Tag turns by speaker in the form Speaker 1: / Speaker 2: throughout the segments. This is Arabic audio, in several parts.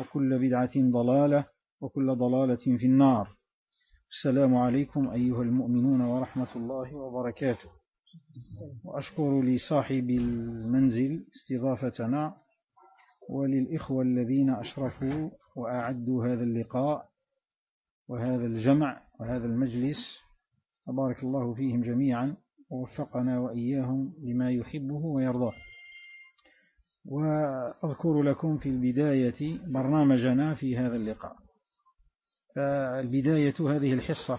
Speaker 1: وكل بدعة ضلالة وكل ضلالة في النار. السلام عليكم أيها المؤمنون ورحمة الله وبركاته. وأشكر لصاحب المنزل استضافتنا وللإخوة الذين أشرفوا وأعدوا هذا اللقاء وهذا الجمع وهذا المجلس. بارك الله فيهم جميعا. ووفقنا وإياهم لما يحبه ويرضاه. وأذكر لكم في البداية برنامجنا في هذا اللقاء. فالبداية هذه الحصة.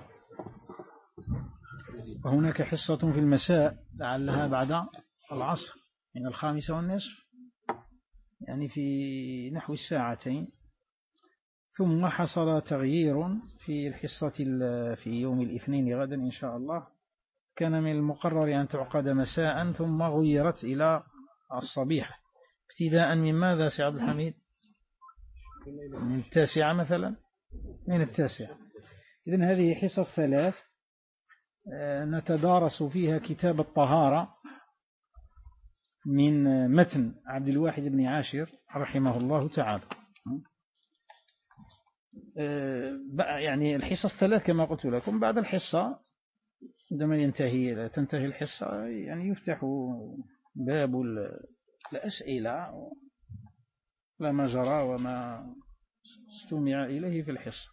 Speaker 1: وهناك حصة في المساء لعلها بعد العصر من الخامسة والنصف يعني في نحو الساعتين. ثم حصل تغيير في الحصة في يوم الاثنين غدا إن شاء الله. كان من المقرر أن تعقد مساء ثم غيرت إلى الصبيحة ابتداء من ماذا سي عبد الحميد؟ من التاسعة مثلا؟ من التاسعة. إذن هذه حصص ثلاث آه، نتدارس فيها كتاب الطهارة من متن عبد الواحد بن عاشر رحمه الله تعالى. آه، يعني الحصص ثلاث كما قلت لكم بعد الحصة عندما ينتهي تنتهي الحصة يعني يفتح باب الأسئلة لما جرى وما استمع إليه في الحصة.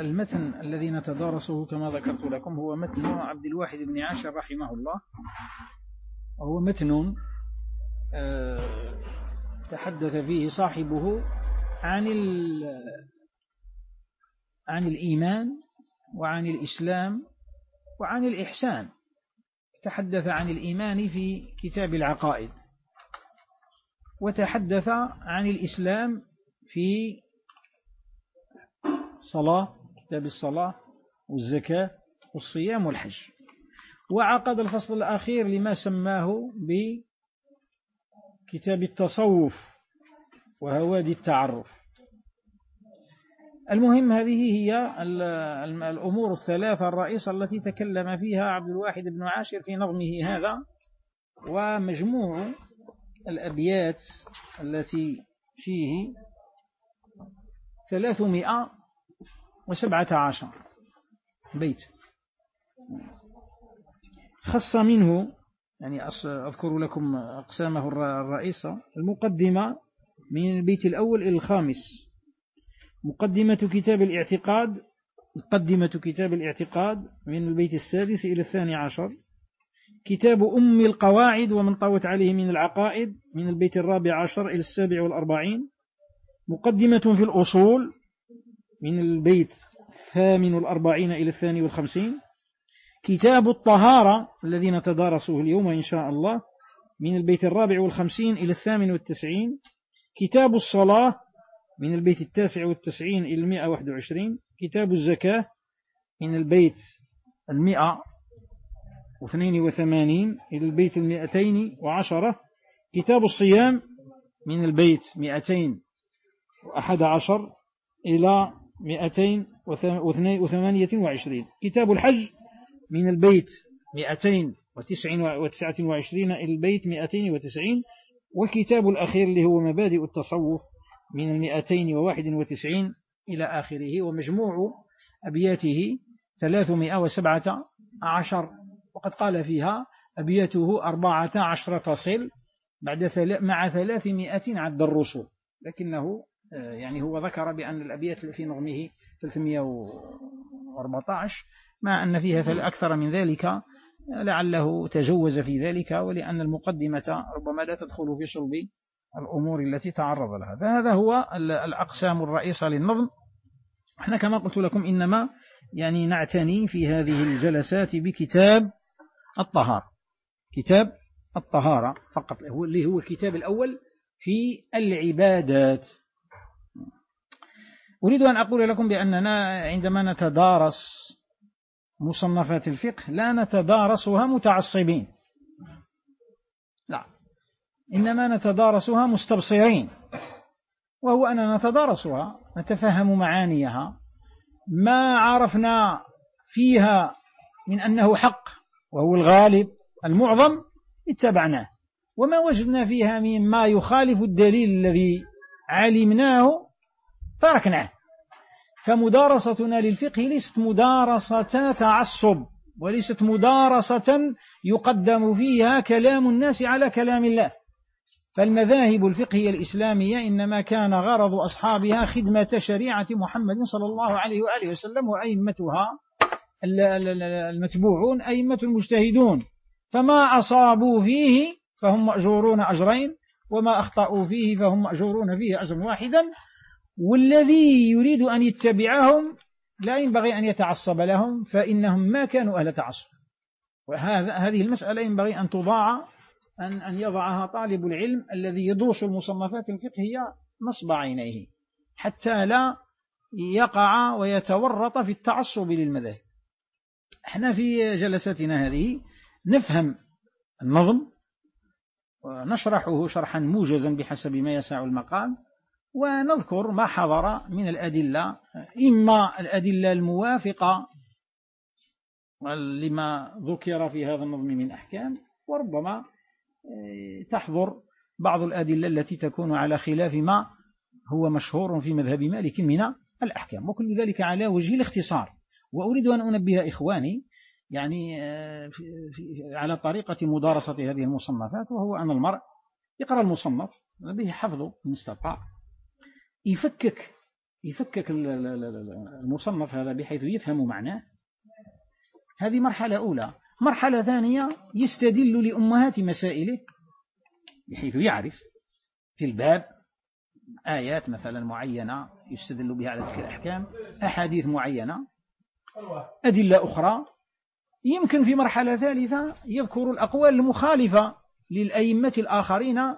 Speaker 1: المتن الذي نتدارسه كما ذكرت لكم هو متن عبد الواحد بن عاشر رحمه الله. وهو متن آه، تحدث فيه صاحبه عن عن الإيمان وعن الإسلام وعن الإحسان. تحدث عن الإيمان في كتاب العقائد وتحدث عن الإسلام في صلاة كتاب الصلاة والزكاة والصيام والحج. وعقد الفصل الأخير لما سماه بكتاب التصوف وهوادي التعرف. المهم هذه هي الأمور الثلاثة الرئيسة التي تكلم فيها عبد الواحد بن عاشر في نظمه هذا ومجموع الأبيات التي فيه ثلاثمائة وسبعة عشر بيت. خص منه يعني أذكر لكم أقسامه الرئيسة المقدمة من البيت الأول إلى الخامس. مقدمة كتاب الاعتقاد مقدمة كتاب الاعتقاد من البيت السادس إلى الثاني عشر. كتاب أم القواعد ومن طوت عليه من العقائد من البيت الرابع عشر إلى السابع والأربعين. مقدمة في الأصول من البيت الثامن والأربعين إلى الثاني والخمسين. كتاب الطهارة الذي نتدارسه اليوم إن شاء الله من البيت الرابع والخمسين إلى الثامن والتسعين. كتاب الصلاة من البيت التاسع والتسعين إلى المئة واحد وعشرين. كتاب الزكاة من البيت المئة واثنين وثمانين إلى البيت المئتين وعشرة. كتاب الصيام من البيت مئتين وأحد عشر إلى مئتين وثمانية وعشرين. كتاب الحج من البيت مئتين وتسعة وعشرين إلى البيت مئتين وتسعين. والكتاب الأخير اللي هو مبادئ التصوف من المئتين وواحد وتسعين إلى آخره ومجموع أبياته ثلاثمائة وسبعة عشر. وقد قال فيها أبياته أربعة عشر تصل بعد مع ثلاثمائة عد الرسول لكنه يعني هو ذكر بأن الأبيات في نظمه 314 مع أن فيها أكثر من ذلك لعله تجوز في ذلك ولأن المقدمة ربما لا تدخل في صلب الأمور التي تعرض لها. فهذا هو الأقسام الرئيسة للنظم. إحنا كما قلت لكم إنما يعني نعتني في هذه الجلسات بكتاب الطهارة. كتاب الطهارة فقط. اللي هو الكتاب الأول في العبادات. أريد أن أقول لكم بأننا عندما نتدارس مصنفات الفقه لا نتدارسها متعصبين. إنما نتدارسها مستبصرين. وهو أننا نتدارسها نتفهم معانيها. ما عرفنا فيها من أنه حق وهو الغالب المعظم اتبعناه. وما وجدنا فيها مما يخالف الدليل الذي علمناه تركناه. فمدارستنا للفقه ليست مدارسة تعصب وليست مدارسة يقدم فيها كلام الناس على كلام الله. فالمذاهب الفقهية الإسلامية إنما كان غرض أصحابها خدمة شريعة محمد صلى الله عليه وآله وسلم وأئمتها المتبوعون أئمة المجتهدون. فما أصابوا فيه فهم مأجورون أجرين وما أخطأوا فيه فهم مأجورون فيه أجرا واحدا. والذي يريد أن يتبعهم لا ينبغي أن يتعصب لهم فإنهم ما كانوا أهل تعصب. وهذا هذه المسألة ينبغي أن تضاع أن أن يضعها طالب العلم الذي يدرس المصنفات الفقهية نصب عينيه حتى لا يقع ويتورط في التعصب للمذاهب. إحنا في جلساتنا هذه نفهم النظم ونشرحه شرحا موجزا بحسب ما يسع المقام ونذكر ما حضر من الأدلة إما الأدلة الموافقة لما ذكر في هذا النظم من أحكام وربما تحضر بعض الأدلة التي تكون على خلاف ما هو مشهور في مذهب مالك من الأحكام وكل ذلك على وجه الاختصار. وأريد أن أنبه إخواني يعني آه، على طريقة مدارسة هذه المصنفات وهو أن المرء يقرأ المصنف به حفظه استطاع يفكك يفكك المصنف هذا بحيث يفهم معناه. هذه مرحلة أولى. مرحلة ثانية يستدل لأمهات مسائله بحيث يعرف في الباب آيات مثلا معينة يستدل بها على تلك الأحكام أحاديث معينة أدلة أخرى. يمكن في مرحلة ثالثة يذكر الأقوال المخالفة للأئمة الآخرين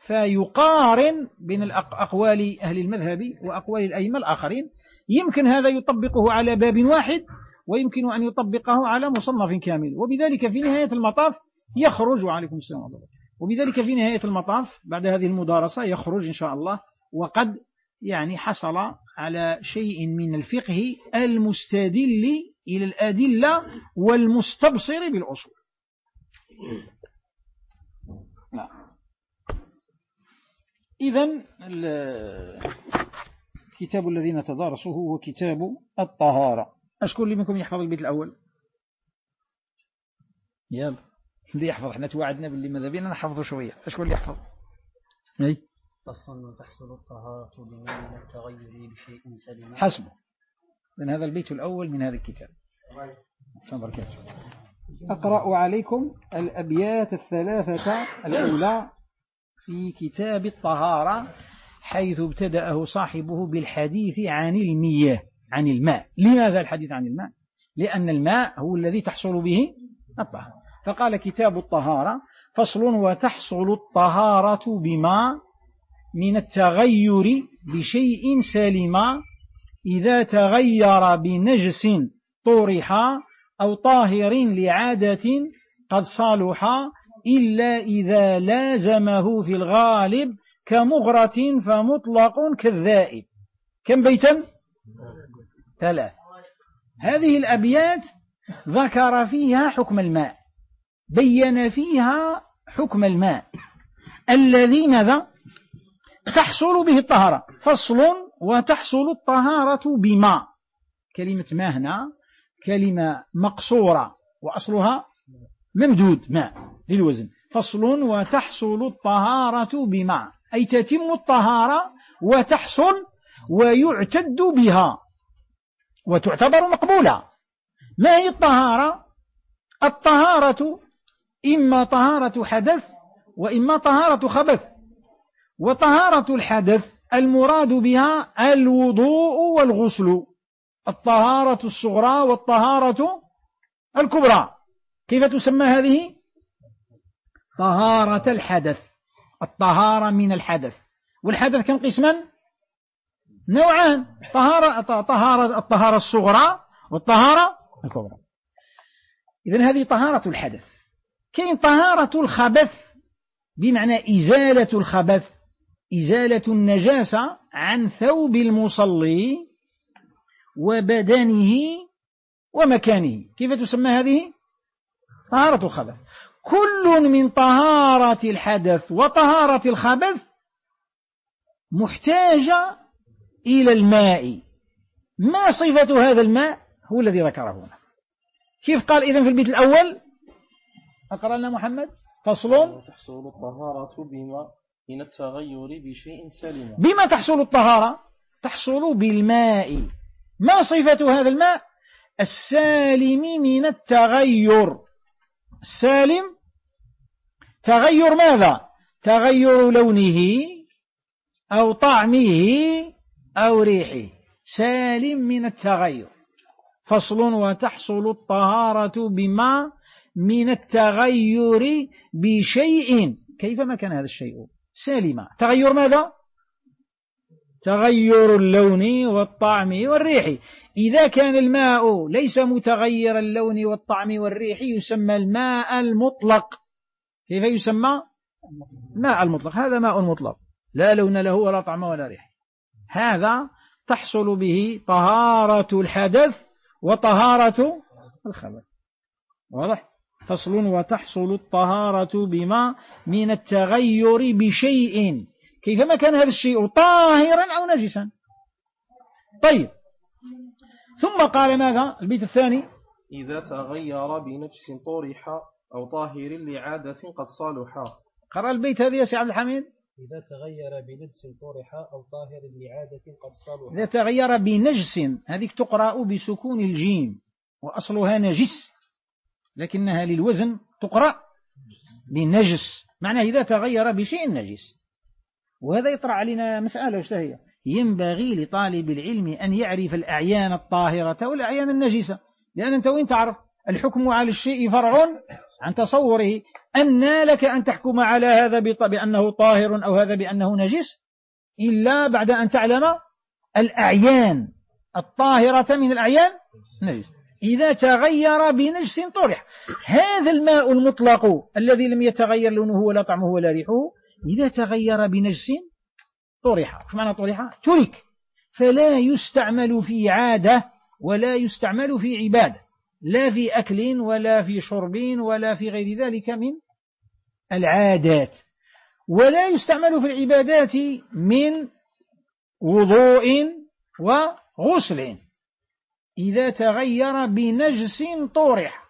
Speaker 1: فيقارن بين أقوال أهل المذهب وأقوال الأئمة الآخرين. يمكن هذا يطبقه على باب واحد ويمكن أن يطبقه على مصنف كامل. وبذلك في نهاية المطاف يخرج وعليكم السلام عليكم وبذلك في نهاية المطاف بعد هذه المدارسة يخرج إن شاء الله وقد يعني حصل على شيء من الفقه المستدل إلى الأدلة والمستبصر بالأصول. إذا الكتاب الذي نتدارسه هو كتاب الطهارة. أشكون اللي منكم يحفظ البيت الأول. يلا اللي يحفظ إحنا توعدنا باللي ماذا بينا نحفظه شوية. أشكون اللي يحفظ. أي.
Speaker 2: فصل تحصل الطهارة بمعنى التغير بشيء سليم.
Speaker 1: حسبه. من هذا البيت الأول من هذا الكتاب. أقرأ عليكم الأبيات الثلاثة الأولى في كتاب الطهارة حيث ابتدأه صاحبه بالحديث عن المياه عن الماء. لماذا الحديث عن الماء؟ لأن الماء هو الذي تحصل به الطهارة. فقال كتاب الطهارة فصل وتحصل الطهارة بما من التغير بشيء سلما إذا تغير بنجس طرح أو طاهر لعادة قد صالح إلا إذا لازمه في الغالب كمغرة فمطلق كالذائب. كم بيتا؟ ثلاث هذه الأبيات ذكر فيها حكم الماء. بين فيها حكم الماء. الذي ماذا؟ تحصل به الطهارة. فصل وتحصل الطهارة بما. كلمة ما هنا؟ كلمة مقصورة. وأصلها ممدود ماء للوزن. فصل وتحصل الطهارة بماء أي تتم الطهارة وتحصل ويعتد بها. وتعتبر مقبولة. ما هي الطهارة؟ الطهارة إما طهارة حدث وإما طهارة خبث. وطهارة الحدث المراد بها الوضوء والغسل. الطهارة الصغرى والطهارة الكبرى. كيف تسمى هذه؟ طهارة الحدث. الطهارة من الحدث. والحدث كم قسما؟ نوعان. طهارة, طهارة الطهارة الصغرى والطهارة الكبرى. إذن هذه طهارة الحدث. كاين طهارة الخبث بمعنى إزالة الخبث إزالة النجاسة عن ثوب المصلي وبدنه ومكانه. كيف تسمى هذه؟ طهارة الخبث. كل من طهارة الحدث وطهارة الخبث محتاجة إلى الماء. ما صفة هذا الماء؟ هو الذي ذكره هنا. كيف قال إذن في البيت الأول؟ أقرأ لنا محمد. فصل
Speaker 2: تحصل الطهارة بما من التغير بشيء سلم
Speaker 1: بما تحصل الطهارة؟ تحصل بالماء. ما صفة هذا الماء؟ السالم من التغير. السالم تغير ماذا؟ تغير لونه أو طعمه أو ريحه سالم من التغير. فصل وتحصل الطهارة بما من التغير بشيء. كيف ما كان هذا الشيء؟ سالما تغير ماذا؟ تغير اللون والطعم والريح. إذا كان الماء ليس متغير اللون والطعم والريح يسمى الماء المطلق. كيف يسمى؟ الماء المطلق. هذا ماء مطلق. لا لون له ولا طعم ولا ريح. هذا تحصل به طهارة الحدث وطهارة الخبث واضح؟ فصل وتحصل الطهارة بما من التغير بشيء. كيفما كان هذا الشيء طاهرا أو نجسا؟ طيب. ثم قال ماذا؟ البيت الثاني
Speaker 2: إذا تغير بنجس طرح أو طاهر لعادة قد صالح.
Speaker 1: قرأ البيت هذا يا سي عبد الحميد.
Speaker 3: إذا تغير بنجس طرح أو طاهر لعادة قد صالح
Speaker 1: إذا تغير بنجس هذه تقرأ بسكون الجيم وأصلها نجس لكنها للوزن تقرأ بنجس. معناه إذا تغير بشيء نجس. وهذا يطرح علينا مسألة وش هي؟ ينبغي لطالب العلم أن يعرف الأعيان الطاهرة والأعيان النجسة. لأن أنت وين تعرف؟ الحكم على الشيء فرع عن تصوره أن لك أن تحكم على هذا بأنه طاهر أو هذا بأنه نجس إلا بعد أن تعلم الأعيان. الطاهرة من الأعيان نجس. إذا تغير بنجس طرح. هذا الماء المطلق الذي لم يتغير لونه ولا طعمه ولا ريحه إذا تغير بنجس طرح. إيش معنى طرح؟ ترك. فلا يستعمل في عادة ولا يستعمل في عبادة. لا في أكل ولا في شرب ولا في غير ذلك من العادات. ولا يستعمل في العبادات من وضوء وغسل. إذا تغير بنجس طورح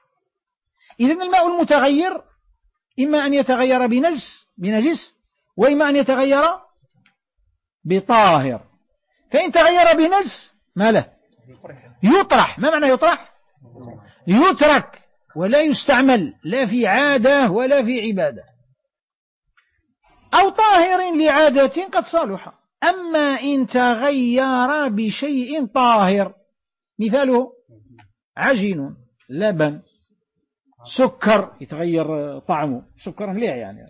Speaker 1: إذا الماء المتغير إما أن يتغير بنجس بنجس وإما أن يتغير بطاهر. فإن تغير بنجس ما له؟ يطرح. ما معنى يطرح؟ يترك ولا يستعمل لا في عادة ولا في عبادة. أو طاهر لعادة قد صالح. أما إن تغير بشيء طاهر مثاله عجين لبن سكر يتغير طعمه. سكر مليح يعني.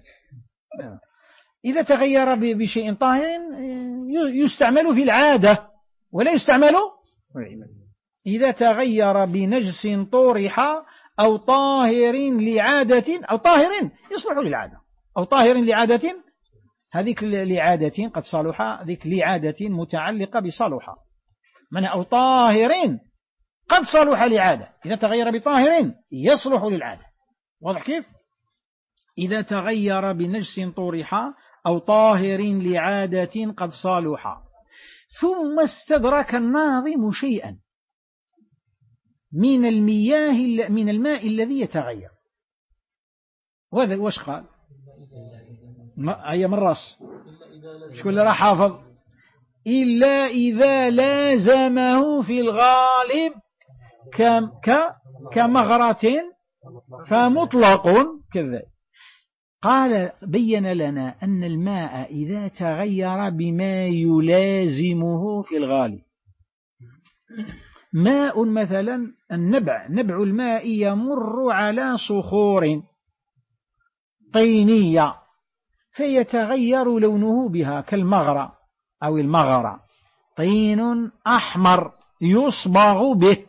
Speaker 1: إذا تغير بشيء طاهر يستعمل في العادة ولا يستعمل إذا تغير بنجس طورح أو طاهر لعادة أو طاهر يصلح للعادة. أو طاهر لعادة هذيك لعادة قد صلح ذيك لعادة متعلقة بصلح. من أو طاهر قد صلح لعادة. إذا تغير بطاهر يصلح للعادة. واضح كيف؟ إذا تغير بنجس طورح أو طاهر لعادة قد صالح ثم استدرك الناظم شيئا. من المياه من الماء الذي يتغير. وهذا وش قال؟ هي من الراس شكون اللي راه حافظ؟ إلا إذا لازمه في الغالب كمغرة فمطلق كذلك. قال بين لنا أن الماء إذا تغير بما يلازمه في الغالب. ماء مثلا النبع نبع الماء يمر على صخور طينية فيتغير لونه بها كالمغرى أو المغرى. طين أحمر يصبغ به.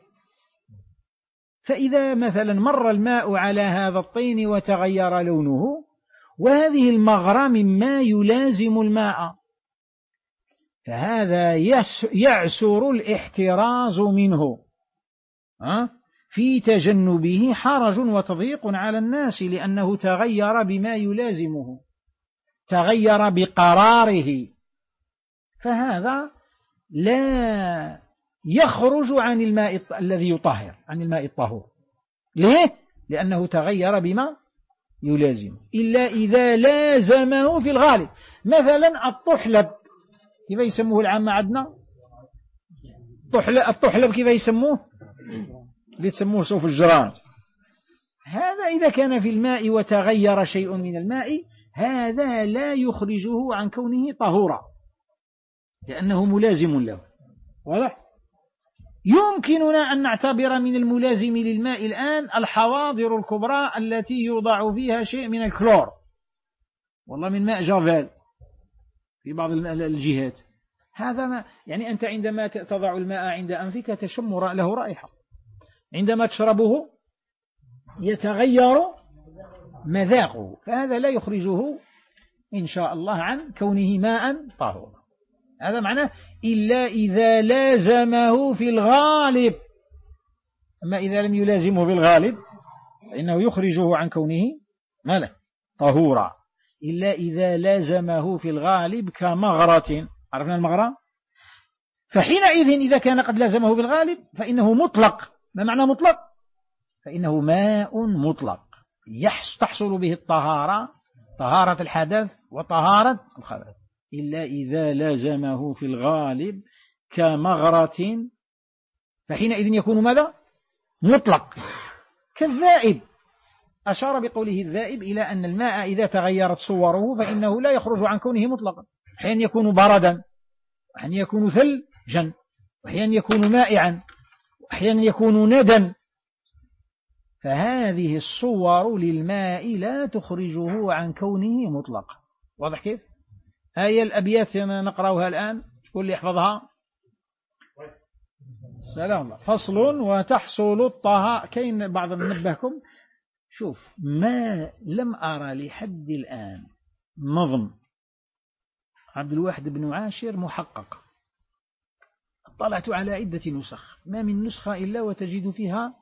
Speaker 1: فإذا مثلا مر الماء على هذا الطين وتغير لونه وهذه المغرى مما يلازم الماء. فهذا يعسر الاحتراز منه. في تجنبه حرج وتضييق على الناس لأنه تغير بما يلازمه تغير بقراره. فهذا لا يخرج عن الماء الذي يطهر عن الماء الطهور. ليه؟ لأنه تغير بما يلازم إلا إذا لازمه في الغالب. مثلا الطحلب. كيف يسموه العامة عندنا الطحلب كيف يسموه؟ اللي تسموه صوف الجران. هذا إذا كان في الماء وتغير شيء من الماء هذا لا يخرجه عن كونه طهورا. لأنه ملازم له. واضح؟ يمكننا أن نعتبر من الملازم للماء الآن الحواضر الكبرى التي يوضع فيها شيء من الكلور. والله من ماء جافال في بعض الجهات. هذا ما يعني أنت عندما تضع الماء عند أنفك تشم له رائحة. عندما تشربه يتغير مذاقه فهذا لا يخرجه إن شاء الله عن كونه ماء طهورا هذا معناه إلا إذا لازمه في الغالب. أما إذا لم يلازمه في الغالب فإنه يخرجه عن كونه مالا طهورا إلا إذا لازمه في الغالب كمغرة. عرفنا المغرة؟ فحينئذ إذا كان قد لازمه في الغالب فإنه مطلق. ما معنى مطلق؟ فإنه ماء مطلق. تحصل به الطهارة طهارة الحدث وطهارة الخبث. إلا إذا لازمه في الغالب كمغرة. فحينئذ يكون ماذا؟ مطلق. كالذائب. أشار بقوله الذائب إلى أن الماء إذا تغيرت صوره فإنه لا يخرج عن كونه مطلقا. أحيانا يكون بردا وأحيانا يكون ثلجا وأحيانا يكون مائعا وأحيانا يكون ندا. فهذه الصور للماء لا تخرجه عن كونه مطلقا. واضح كيف؟ هاي الأبيات نقرأها الآن شكون اللي يحفظها سلام الله. فصل وتحصل الطهاء. كاين بعض ننبهكم شوف ما لم أرى لحد الآن نظم. عبد الواحد بن عاشر محقق. طلعت على عدة نسخ. ما من نسخة إلا وتجد فيها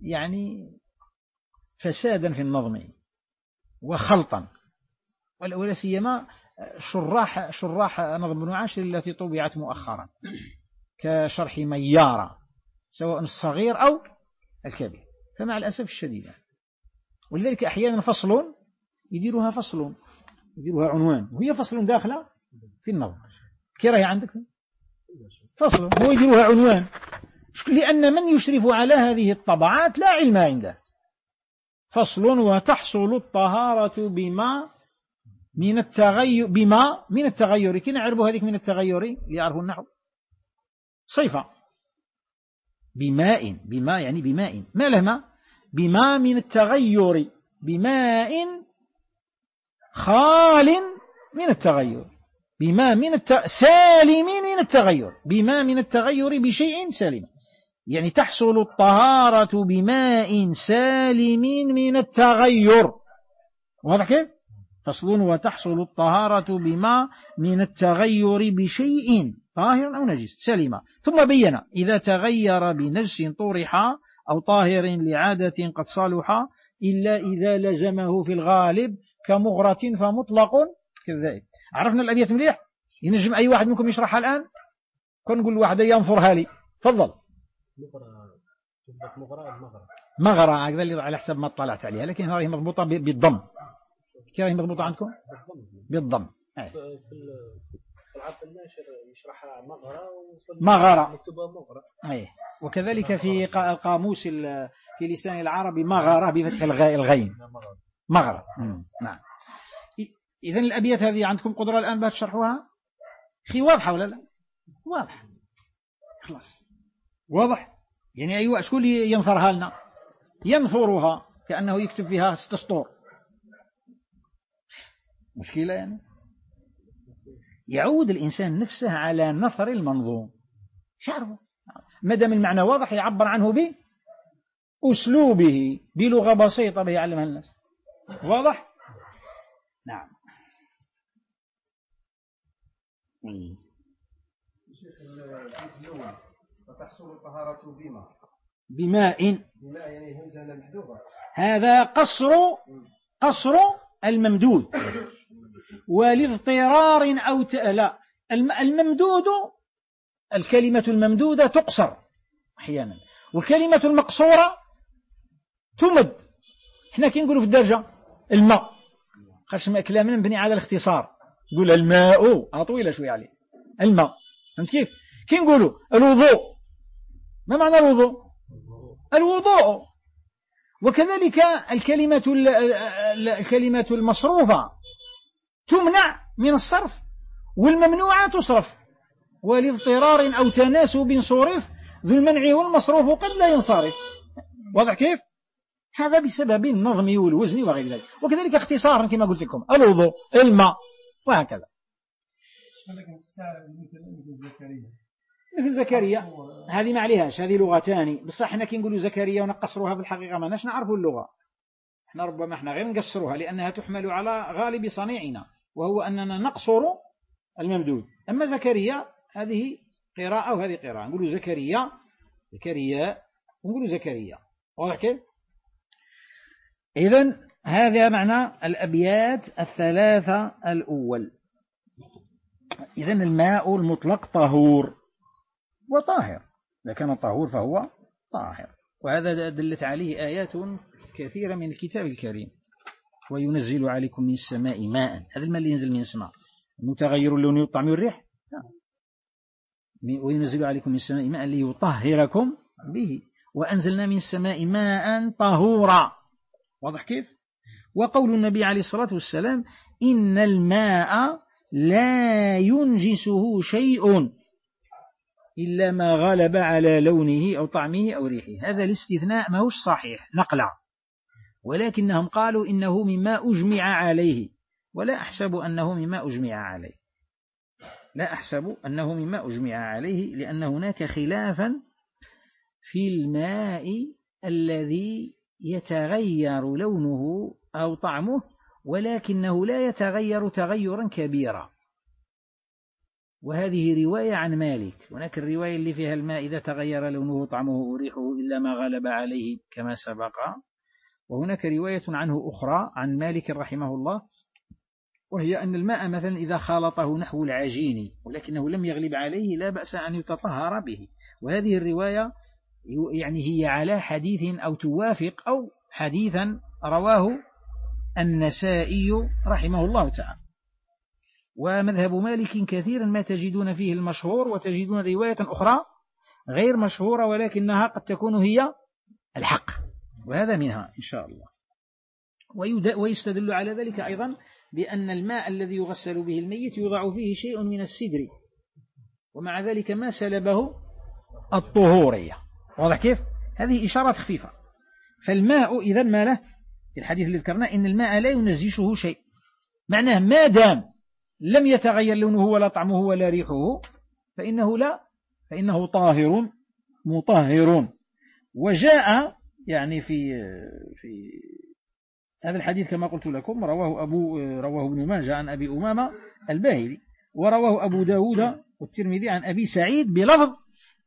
Speaker 1: يعني فسادا في النظم وخلطا. ولا سيما شراح شراح نظم بن عاشر التي طبعت مؤخرا كشرح ميارة سواء الصغير أو الكبير. فمع الأسف الشديد ولذلك أحيانا فصل يديرها فصل يديرها عنوان وهي فصل داخلة في النظم كي راهي عندك؟ فصل هو يديرها عنوان. لأن من يشرف على هذه الطبعات لا علم عنده. فصل وتحصل الطهارة بما من التغير بما من التغير. كي نعرفوا هذيك من التغير يعرفوا النحو. صيفة. بماء بماء يعني بماء. ما له ما بما من التغير بماء خال من التغير بما من الت... سالم من التغير بما من التغير بشيء سالم. يعني تحصل الطهارة بماء سالم من التغير. واضح كيف؟ فصل وتحصل الطهارة بما من التغير بشيء طاهر أو نجس سليما ثم بين إذا تغير بنجس طرح أو طاهر لعادة قد صالح إلا إذا لزمه في الغالب كمغرة فمطلق كذلك عرفنا الأبيات مليح؟ ينجم أي واحد منكم يشرحها الآن؟ كن نقول واحد ينفرها لي. تفضل. مغرة هكذا اللي على حسب ما اطلعت عليها لكن هذه مضبوطة بالضم. كراهي مضبوط عندكم؟ بالضم. أي.
Speaker 3: في العرض الناشر يشرحها مغرى
Speaker 1: مغرى
Speaker 3: مكتوبة مغرى
Speaker 1: أي. وكذلك في قا- القاموس ال- في لسان العربي مغرة بفتح الغاء الغين. مغرة. نعم. إذا الأبيات هذه عندكم قدرة الآن بها تشرحوها أخي واضحة ولا لا؟ واضح خلاص. واضح؟ يعني أيوة شكون اللي ينثرها لنا؟ ينثرها كأنه يكتب فيها ست سطور مشكلة يعني؟ يعود الإنسان نفسه على نثر المنظوم. شعره. ما دام المعنى واضح يعبر عنه بأسلوبه بلغة بسيطة به يعلمها الناس واضح؟ نعم
Speaker 2: فتحصل الطهارة بما
Speaker 1: بماء
Speaker 2: بما يعني همزة محذوفة
Speaker 1: هذا قصر قصر الممدود ولاضطرار أو. لا الم- الممدود الكلمة الممدودة تقصر أحيانا والكلمة المقصورة تمد. إحنا كي نقولوا في الدرجة الماء خاص كلامنا مبني على الاختصار. نقول الماء آه طويلة شوية عليه الماء فهمت كيف؟ كي نقولوا الوضوء ما معنى الوضوء؟ الوضوء. وكذلك الكلمة ال- ال- الكلمة المصروفة تمنع من الصرف والممنوعة تصرف. ولإضطرار أو تناسب صرف ذو المنع والمصروف قد لا ينصرف. واضح كيف؟ هذا بسبب النظم والوزن وغير ذلك. وكذلك اختصارا كما قلت لكم الوضوء الماء وهكذا. مثل زكريا. هذه ما عليهاش هذه لغتان. بصح إحنا كي نقولوا زكريا ونقصروها في الحقيقة ما ناش نعرفوا اللغة. إحنا ربما إحنا غير نقصروها لأنها تحمل على غالب صنيعنا وهو أننا نقصر الممدود. أما زكريا هذه قراءة وهذه قراءة. نقولوا زكريا زكريا ونقولوا زكريا. واضح كيف؟ إذن هذا معنى الأبيات الثلاثة الأول. إذن الماء المطلق طهور وطاهر. إذا كان طهور فهو طاهر. وهذا دلت عليه آيات كثيرة من الكتاب الكريم. وينزل عليكم من السماء ماء. هذا الماء اللي ينزل من السماء. متغير اللون والطعم والريح؟ لا. وينزل عليكم من السماء ماء ليطهركم به. وأنزلنا من السماء ماء طهورا. واضح كيف؟ وقول النبي عليه الصلاة والسلام إن الماء لا ينجسه شيء إلا ما غلب على لونه أو طعمه أو ريحه. هذا الاستثناء ما هوش صحيح. نقلع. ولكنهم قالوا إنه مما أجمع عليه. ولا أحسب أنه مما أجمع عليه. لا أحسب أنه مما أجمع عليه لأن هناك خلافا في الماء الذي يتغير لونه أو طعمه ولكنه لا يتغير تغيرا كبيرا. وهذه رواية عن مالك. هناك الرواية اللي فيها الماء إذا تغير لونه وطعمه وريحه إلا ما غلب عليه كما سبق. وهناك رواية عنه أخرى عن مالك رحمه الله وهي أن الماء مثلا إذا خالطه نحو العجين ولكنه لم يغلب عليه لا بأس أن يتطهر به. وهذه الرواية يعني هي على حديث أو توافق أو حديثا رواه النسائي رحمه الله تعالى. ومذهب مالك كثيرا ما تجدون فيه المشهور وتجدون رواية أخرى غير مشهورة ولكنها قد تكون هي الحق. وهذا منها إن شاء الله. ويستدل على ذلك أيضا بأن الماء الذي يغسل به الميت يوضع فيه شيء من السدر. ومع ذلك ما سلبه؟ الطهورية. واضح كيف؟ هذه إشارة خفيفة. فالماء إذا ما له؟ الحديث اللي ذكرناه إن الماء لا ينزشه شيء. معناه ما دام لم يتغير لونه ولا طعمه ولا ريحه فإنه لا فإنه طاهر مطهر. وجاء يعني في في هذا الحديث كما قلت لكم رواه أبو رواه ابن ماجه عن أبي أمامة الباهلي ورواه أبو داود والترمذي عن أبي سعيد بلفظ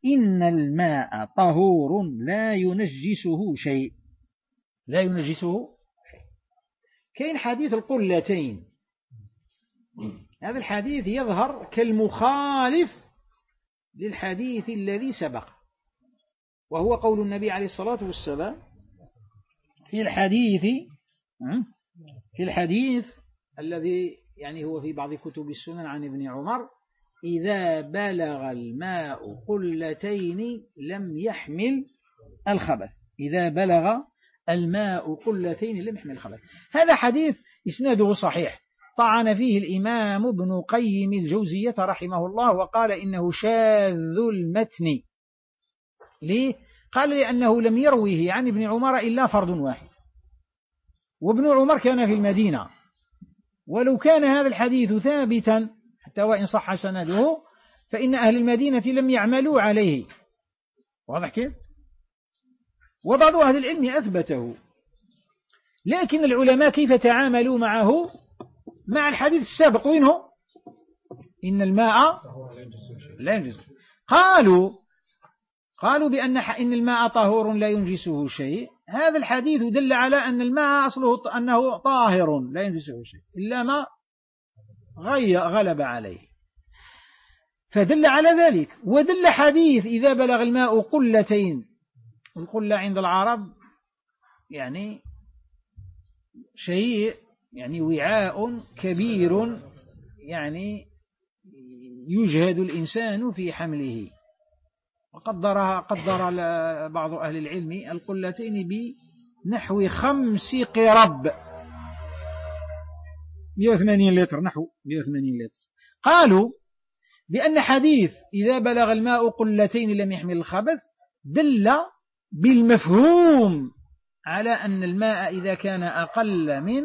Speaker 1: إن الماء طهور لا ينجسه شيء. لا ينجسه شيء. كاين حديث القلتين. هذا الحديث يظهر كالمخالف للحديث الذي سبق. وهو قول النبي عليه الصلاة والسلام في الحديث في الحديث الذي يعني هو في بعض كتب السنن عن ابن عمر إذا بلغ الماء قلتين لم يحمل الخبث. إذا بلغ الماء قلتين لم يحمل الخبث. هذا حديث إسناده صحيح. طعن فيه الإمام ابن قيم الجوزية رحمه الله وقال إنه شاذ المتن. ليه؟ قال لأنه لم يرويه عن ابن عمر إلا فرد واحد. وابن عمر كان في المدينة. ولو كان هذا الحديث ثابتا حتى وإن صح سنده فإن أهل المدينة لم يعملوا عليه. واضح كيف؟ وبعض أهل العلم أثبته. لكن العلماء كيف تعاملوا معه؟ مع الحديث السابق وينه؟ إن الماء لا ينجز قالوا قالوا بأن إن الماء طهور لا ينجسه شيء. هذا الحديث دل على أن الماء أصله أنه طاهر لا ينجسه شيء إلا ما غي غلب عليه. فدل على ذلك ودل حديث إذا بلغ الماء قلتين القلة عند العرب يعني شيء يعني وعاء كبير يعني يجهد الإنسان في حمله. وقدرها قدر بعض أهل العلم القلتين بنحو خمس قرب. 180 لتر نحو 180 لتر. قالوا بأن حديث إذا بلغ الماء قلتين لم يحمل الخبث دل بالمفهوم على أن الماء إذا كان أقل من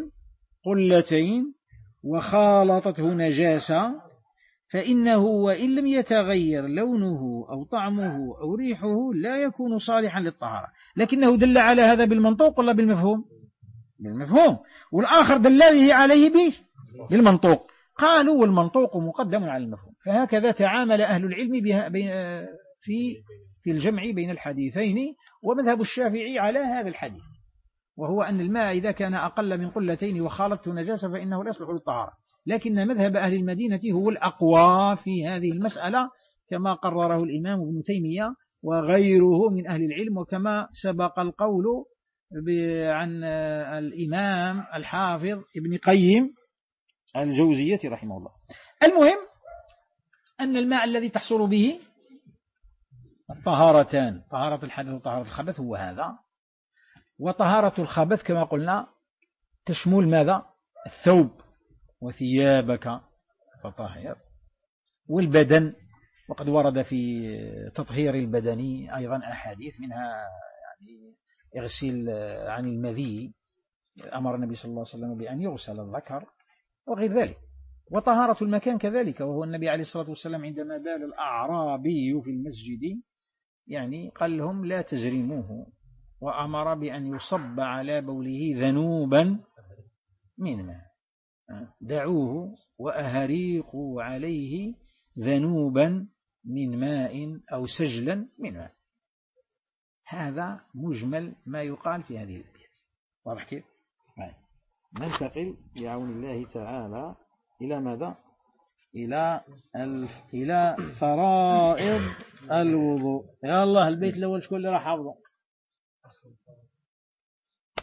Speaker 1: قلتين وخالطته نجاسة فإنه وإن لم يتغير لونه أو طعمه أو ريحه لا يكون صالحا للطهارة. لكنه دل على هذا بالمنطوق ولا بالمفهوم؟ بالمفهوم. والآخر دل به عليه به؟ بالمنطوق. قالوا والمنطوق مقدم على المفهوم. فهكذا تعامل أهل العلم بها في في الجمع بين الحديثين ومذهب الشافعي على هذا الحديث. وهو أن الماء إذا كان أقل من قلتين وخالطته نجاسة فإنه لا يصلح للطهارة. لكن مذهب أهل المدينة هو الأقوى في هذه المسألة كما قرره الإمام ابن تيمية وغيره من أهل العلم وكما سبق القول عن الإمام الحافظ ابن قيم الجوزية رحمه الله. المهم أن الماء الذي تحصل به الطهارتان طهارة الحدث وطهارة الخبث هو هذا. وطهارة الخبث كما قلنا تشمل ماذا؟ الثوب. وثيابك تطهر والبدن وقد ورد في تطهير البدن أيضا أحاديث منها يعني اغسل عن المذي. أمر النبي صلى الله عليه وسلم بأن يغسل الذكر وغير ذلك. وطهارة المكان كذلك وهو النبي عليه الصلاة والسلام عندما بال الأعرابي في المسجد يعني قال لهم لا تجرموه وأمر بأن يصب على بوله ذنوبا من ماء دعوه وأهريقوا عليه ذنوبا من ماء أو سجلا من ماء هذا مجمل ما يقال في هذه الأبيات واضح كيف؟ ننتقل بعون الله تعالى إلى ماذا؟ إلى الف إلى فرائض الوضوء يا الله البيت الأول شكون اللي راح حافظه؟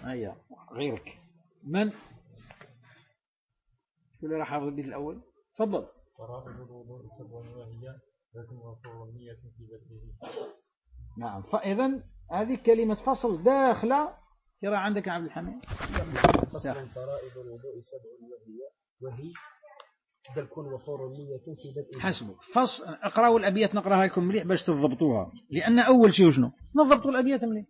Speaker 1: هيا غيرك من؟ شكون اللي راح حافظ البيت الأول؟ تفضل. فرائض الوضوء سبع وهي لكن وفورانية في بدله نعم. فإذا هذه كلمة فصل داخلة. ترى عندك عبد الحميد.
Speaker 3: فصل فرائض الوضوء سبع وهي وهي دلكون وفور النية في بدء
Speaker 1: حسبك فص اقرأوا الأبيات نقرأها لكم مليح باش تضبطوها. لأن أول شيء شنو؟ نضبطوا الأبيات مليح.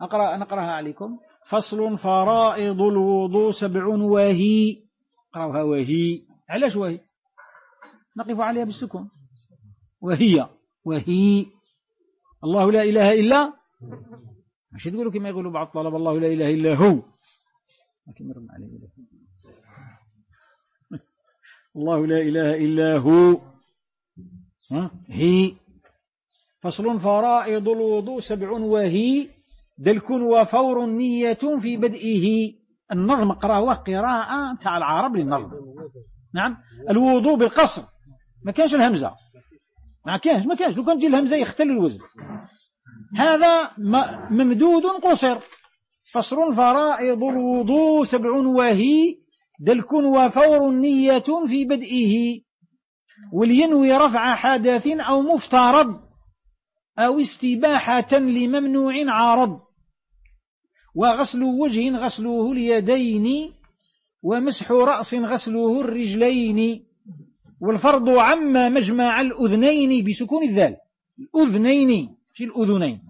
Speaker 1: اقرا نقرأها عليكم. فصل فرائض الوضوء سبع وهي اقراوها وهي. علاش وهي؟ نقف عليها بالسكون. وهي. وهي. الله لا إله إلا مش تقولوا كما يقولوا بعض طلب الله لا إله إلا هو. لكن مرم عليه. الله لا إله إلا هو. ها؟ هي. فصل فرائض الوضوء سبع وهي. دلك وفور نية في بدئه. النظم قراءة قراءة تاع العرب للنظم نعم؟ الوضوء بالقصر. ما كانش الهمزة. ما كانش ما كانش لو كان تجي الهمزة يختل الوزن. هذا ممدود قصر. فصل فرائض الوضوء سبع وهي دلك وفور نية في بدئه. ولينوي رفع حدث أو مفترض أو استباحة لممنوع عارض وغسل وجه غسله اليدين ومسح رأس غسله الرجلين. والفرض عما مجمع الأذنين بسكون الذال. الأذنين في الأذنين.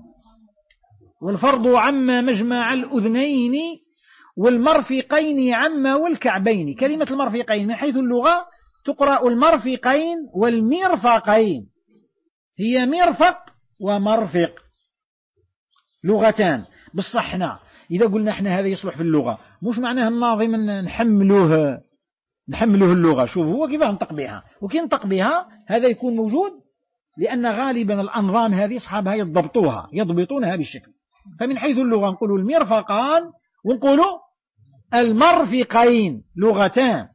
Speaker 1: والفرض عما مجمع الأذنين والمرفقين عما والكعبين. كلمة المرفقين من حيث اللغة تقرأ المرفقين والمرفقين. هي مرفق ومرفق. لغتان. بالصحنا إذا قلنا إحنا هذا يصلح في اللغة مش معناه الناظم نحملوه نحمله اللغة. شوف هو كيف نطق بها وكي نطق بها هذا يكون موجود لأن غالبا الأنظام هذه أصحابها يضبطوها يضبطونها بالشكل. فمن حيث اللغة نقول المرفقان ونقولوا المرفقين لغتان.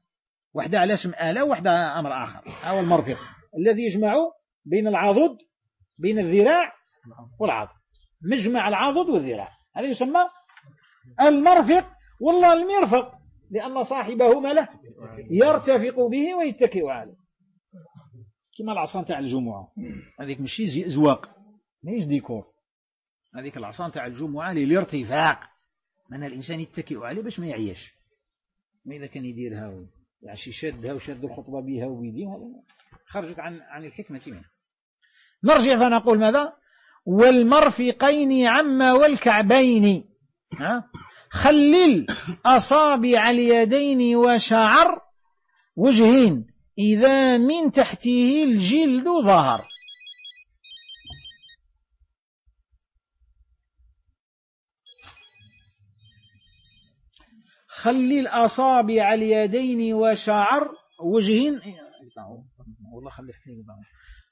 Speaker 1: واحدة على اسم آلة وواحدة أمر آخر. أو المرفق. الذي يجمع بين العضد بين الذراع والعضد. مجمع العضد والذراع. هذا يسمى المرفق والله المرفق لأن صاحبه ماله يرتفق به ويتكئ عليه. كما العصا تاع الجمعة. هذيك ماشي زواق ماهيش ديكور. هذيك العصا تاع الجمعة للارتفاق. من الإنسان يتكئ عليه باش ما يعيش. ما إذا كان يديرها يعني شادها وشاد الخطبة بها وبيديها خرجت عن عن الحكمة منها نرجع فنقول ماذا؟ والمرفقين عما والكعبين. ها؟ خلل أصابع اليدين وشعر وجه إذا من تحته الجلد ظهر. خلل أصابع اليدين وشعر وجه والله خلي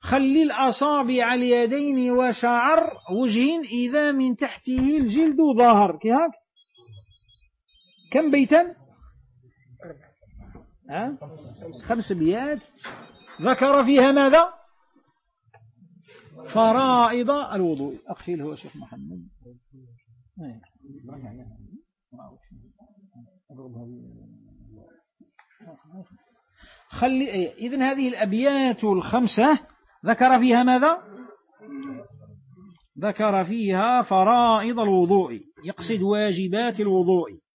Speaker 1: خلل أصابع اليدين وشعر وجه إذا من تحته الجلد ظهر. كي هاك كم بيتا؟ ها؟ خمس بيات ذكر فيها ماذا؟ فرائض الوضوء. أقفل هو شيخ محمد. خلي إذن هذه الأبيات الخمسة ذكر فيها ماذا؟ ذكر فيها فرائض الوضوء يقصد واجبات الوضوء.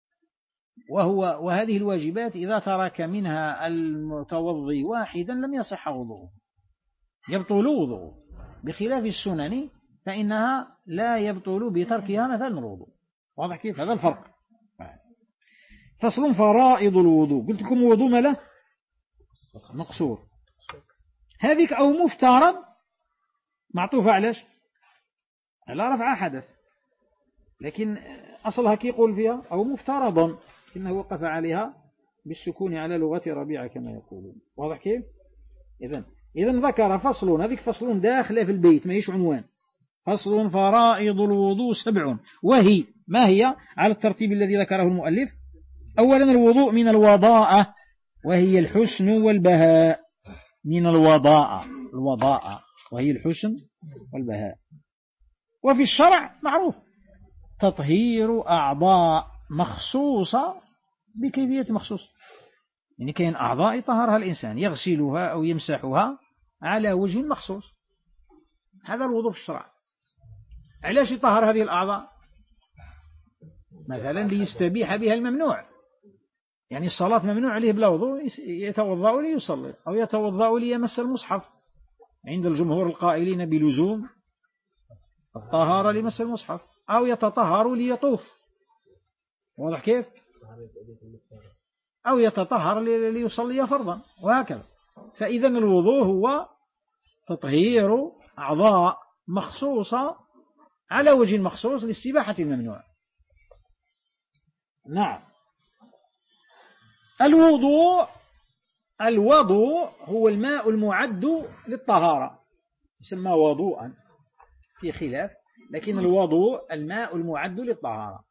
Speaker 1: وهو وهذه الواجبات إذا ترك منها المتوضي واحدا لم يصح وضوءه. يبطل وضوءه. بخلاف السنن فإنها لا يبطل بتركها مثلا الوضوء. واضح كيف؟ هذا الفرق. فصل فرائض الوضوء. قلت لكم وضوء ما له؟ مقصور. هذيك أو مفترض. معطوفة علاش على رفع حدث. لكن أصلها كي يقول فيها؟ أو مفترض. إنه وقف عليها بالسكون على لغة ربيعة كما يقولون. واضح كيف؟ إذن إذن ذكر فصل هذيك فصل داخلة في البيت ما هيش عنوان. فصل فرائض الوضوء سبع وهي ما هي؟ على الترتيب الذي ذكره المؤلف. أولا الوضوء من الوضاءة وهي الحسن والبهاء. من الوضاءة الوضاءة وهي الحسن والبهاء. وفي الشرع معروف. تطهير أعضاء مخصوصة بكيفية مخصوصة يعني كاين أعضاء يطهرها الإنسان يغسلها أو يمسحها على وجه مخصوص. هذا الوضوء في الشرع. علاش يطهر هذه الأعضاء؟ مثلا ليستبيح بها الممنوع. يعني الصلاة ممنوع عليه بلا وضوء يتوضأ ليصلي أو يتوضأ ليمس المصحف. عند الجمهور القائلين بلزوم الطهارة لمس المصحف أو يتطهر ليطوف. واضح كيف؟ أو يتطهر ليصلي فرضا وهكذا. فإذا الوضوء هو تطهير أعضاء مخصوصة على وجه مخصوص لاستباحة الممنوع. نعم. الوضوء الوضوء هو الماء المعد للطهارة. يسمى وضوءا في خلاف لكن الوضوء الماء المعد للطهارة.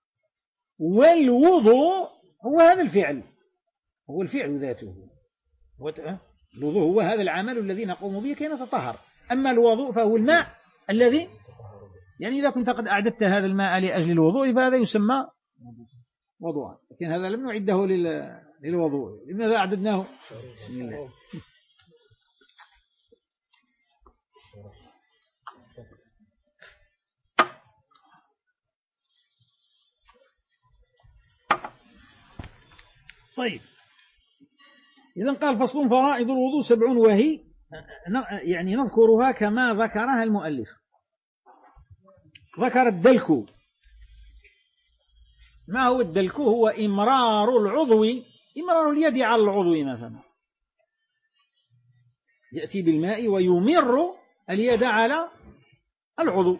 Speaker 1: والوضوء هو هذا الفعل. هو الفعل ذاته. الوضوء هو هذا العمل الذي نقوم به كي نتطهر. أما الوضوء فهو الماء الذي يعني إذا كنت قد أعددت هذا الماء لأجل الوضوء فهذا يسمى وضوءا لكن هذا لم نعده للوضوء. لماذا أعددناه؟ بسم الله. طيب. إذا قال فصل فرائض الوضوء سبع وهي. يعني نذكرها كما ذكرها المؤلف. ذكر الدلك. ما هو الدلك؟ هو إمرار العضو. إمرار اليد على العضو مثلا. يأتي بالماء ويمر اليد على العضو.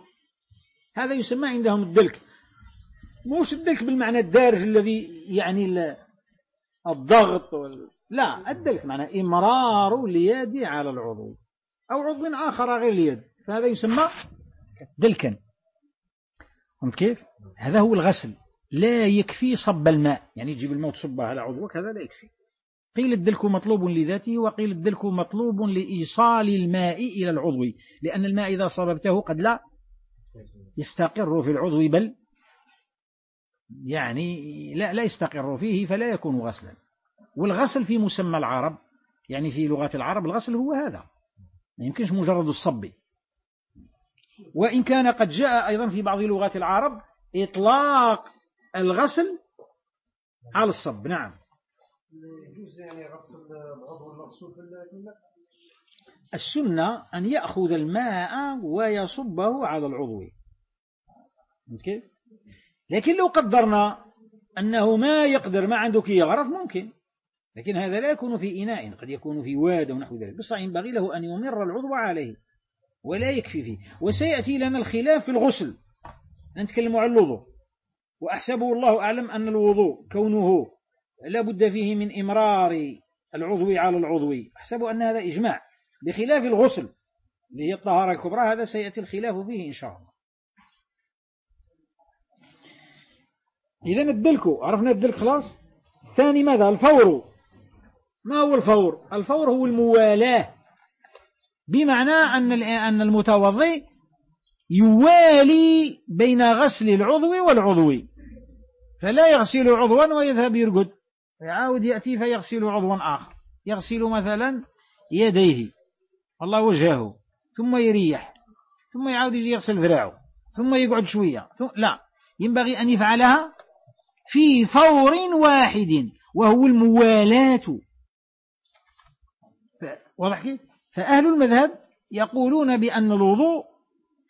Speaker 1: هذا يسمى عندهم الدلك. مش الدلك بالمعنى الدارج الذي يعني الضغط وال... لا الدلك معنى إمرار اليد على العضو أو عضو آخر غير اليد فهذا يسمى دلكا فهمت كيف؟ هذا هو الغسل لا يكفي صب الماء. يعني تجيب الماء وتصبه على عضوك هذا لا يكفي. قيل الدلك مطلوب لذاته وقيل الدلك مطلوب لإيصال الماء إلى العضو لأن الماء إذا صببته قد لا يستقر في العضو بل يعني لا, لا يستقر فيه فلا يكون غسلا. والغسل في مسمى العرب يعني في لغة العرب الغسل هو هذا ما يمكنش مجرد الصب. وإن كان قد جاء أيضا في بعض لغات العرب إطلاق الغسل على الصب. نعم. يعني السنة أن يأخذ الماء ويصبه على العضو. كيف؟ لكن لو قدرنا أنه ما يقدر ما عنده كي يغرف ممكن. لكن هذا لا يكون في إناء قد يكون في واد ونحو ذلك. بس ينبغي له أن يمر العضو عليه ولا يكفي فيه. وسيأتي لنا الخلاف في الغسل. نتكلم عن الوضوء. وأحسبه الله أعلم أن الوضوء كونه لا بد فيه من إمرار العضو على العضو. أحسب أن هذا إجماع. بخلاف الغسل اللي هي الطهارة الكبرى هذا سيأتي الخلاف فيه إن شاء الله. إذا الدلك عرفنا الدلك خلاص؟ الثاني ماذا؟ الفور. ما هو الفور؟ الفور هو الموالاة. بمعنى أن أن المتوضي يوالي بين غسل العضو والعضو. فلا يغسل عضوا ويذهب يرقد. ويعاود يأتي فيغسل عضوا آخر. يغسل مثلا يديه. الله وجهه. ثم يريح. ثم يعاود يجي يغسل ذراعه. ثم يقعد شوية. ثم لا. ينبغي أن يفعلها في فور واحد وهو الموالاة. واضح كيف؟ فأهل المذهب يقولون بأن الوضوء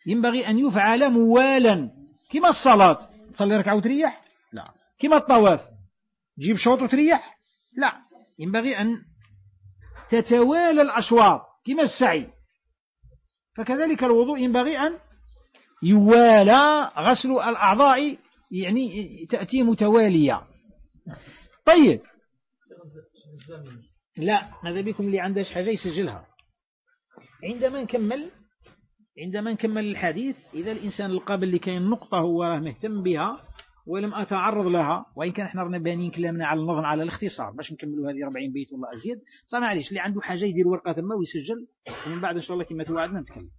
Speaker 1: ينبغي أن يفعل موالا. كما الصلاة؟ تصلي ركعة وتريح؟ لا. كما الطواف؟ جيب شوط وتريح؟ لا. ينبغي أن تتوالى الأشواط كما السعي. فكذلك الوضوء ينبغي أن يوالى غسل الأعضاء يعني تأتي متوالية. طيب. لا ماذا بكم اللي عندهش حاجة يسجلها؟ عندما نكمل عندما نكمل الحديث إذا الإنسان القابل اللي كاين نقطة هو راه مهتم بها ولم أتعرض لها وإن كان إحنا رانا بانين كلامنا على النظم على الاختصار باش نكملوا هذه 40 بيت ولا أزيد؟ صار معليش اللي عنده حاجة يدير ورقة ثم ويسجل ومن بعد إن شاء الله كما توعدنا نتكلم.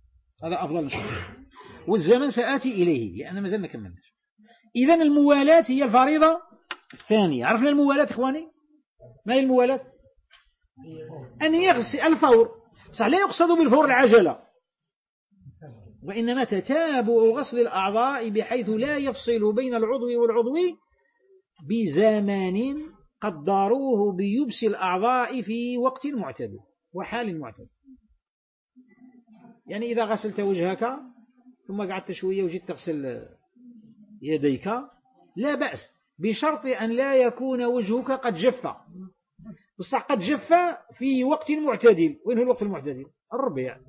Speaker 1: هذا أفضل إن شاء الله. والزمن سآتي إليه لأن ما زلنا كملناش. إذا الموالاة هي الفريضة الثانية عرفنا الموالاة إخواني؟ ما هي الموالاة أن يغسل الفور. صح لا يقصد بالفور العجلة. وإنما تتابع غسل الأعضاء بحيث لا يفصل بين العضو والعضو بزمان قدروه بيبس الأعضاء في وقت معتدل وحال معتدل يعني إذا غسلت وجهك ثم قعدت شوية وجيت تغسل يديك لا بأس بشرط أن لا يكون وجهك قد جف. بصح قد جف في وقت معتدل. وين هو الوقت المعتدل؟ الربيع.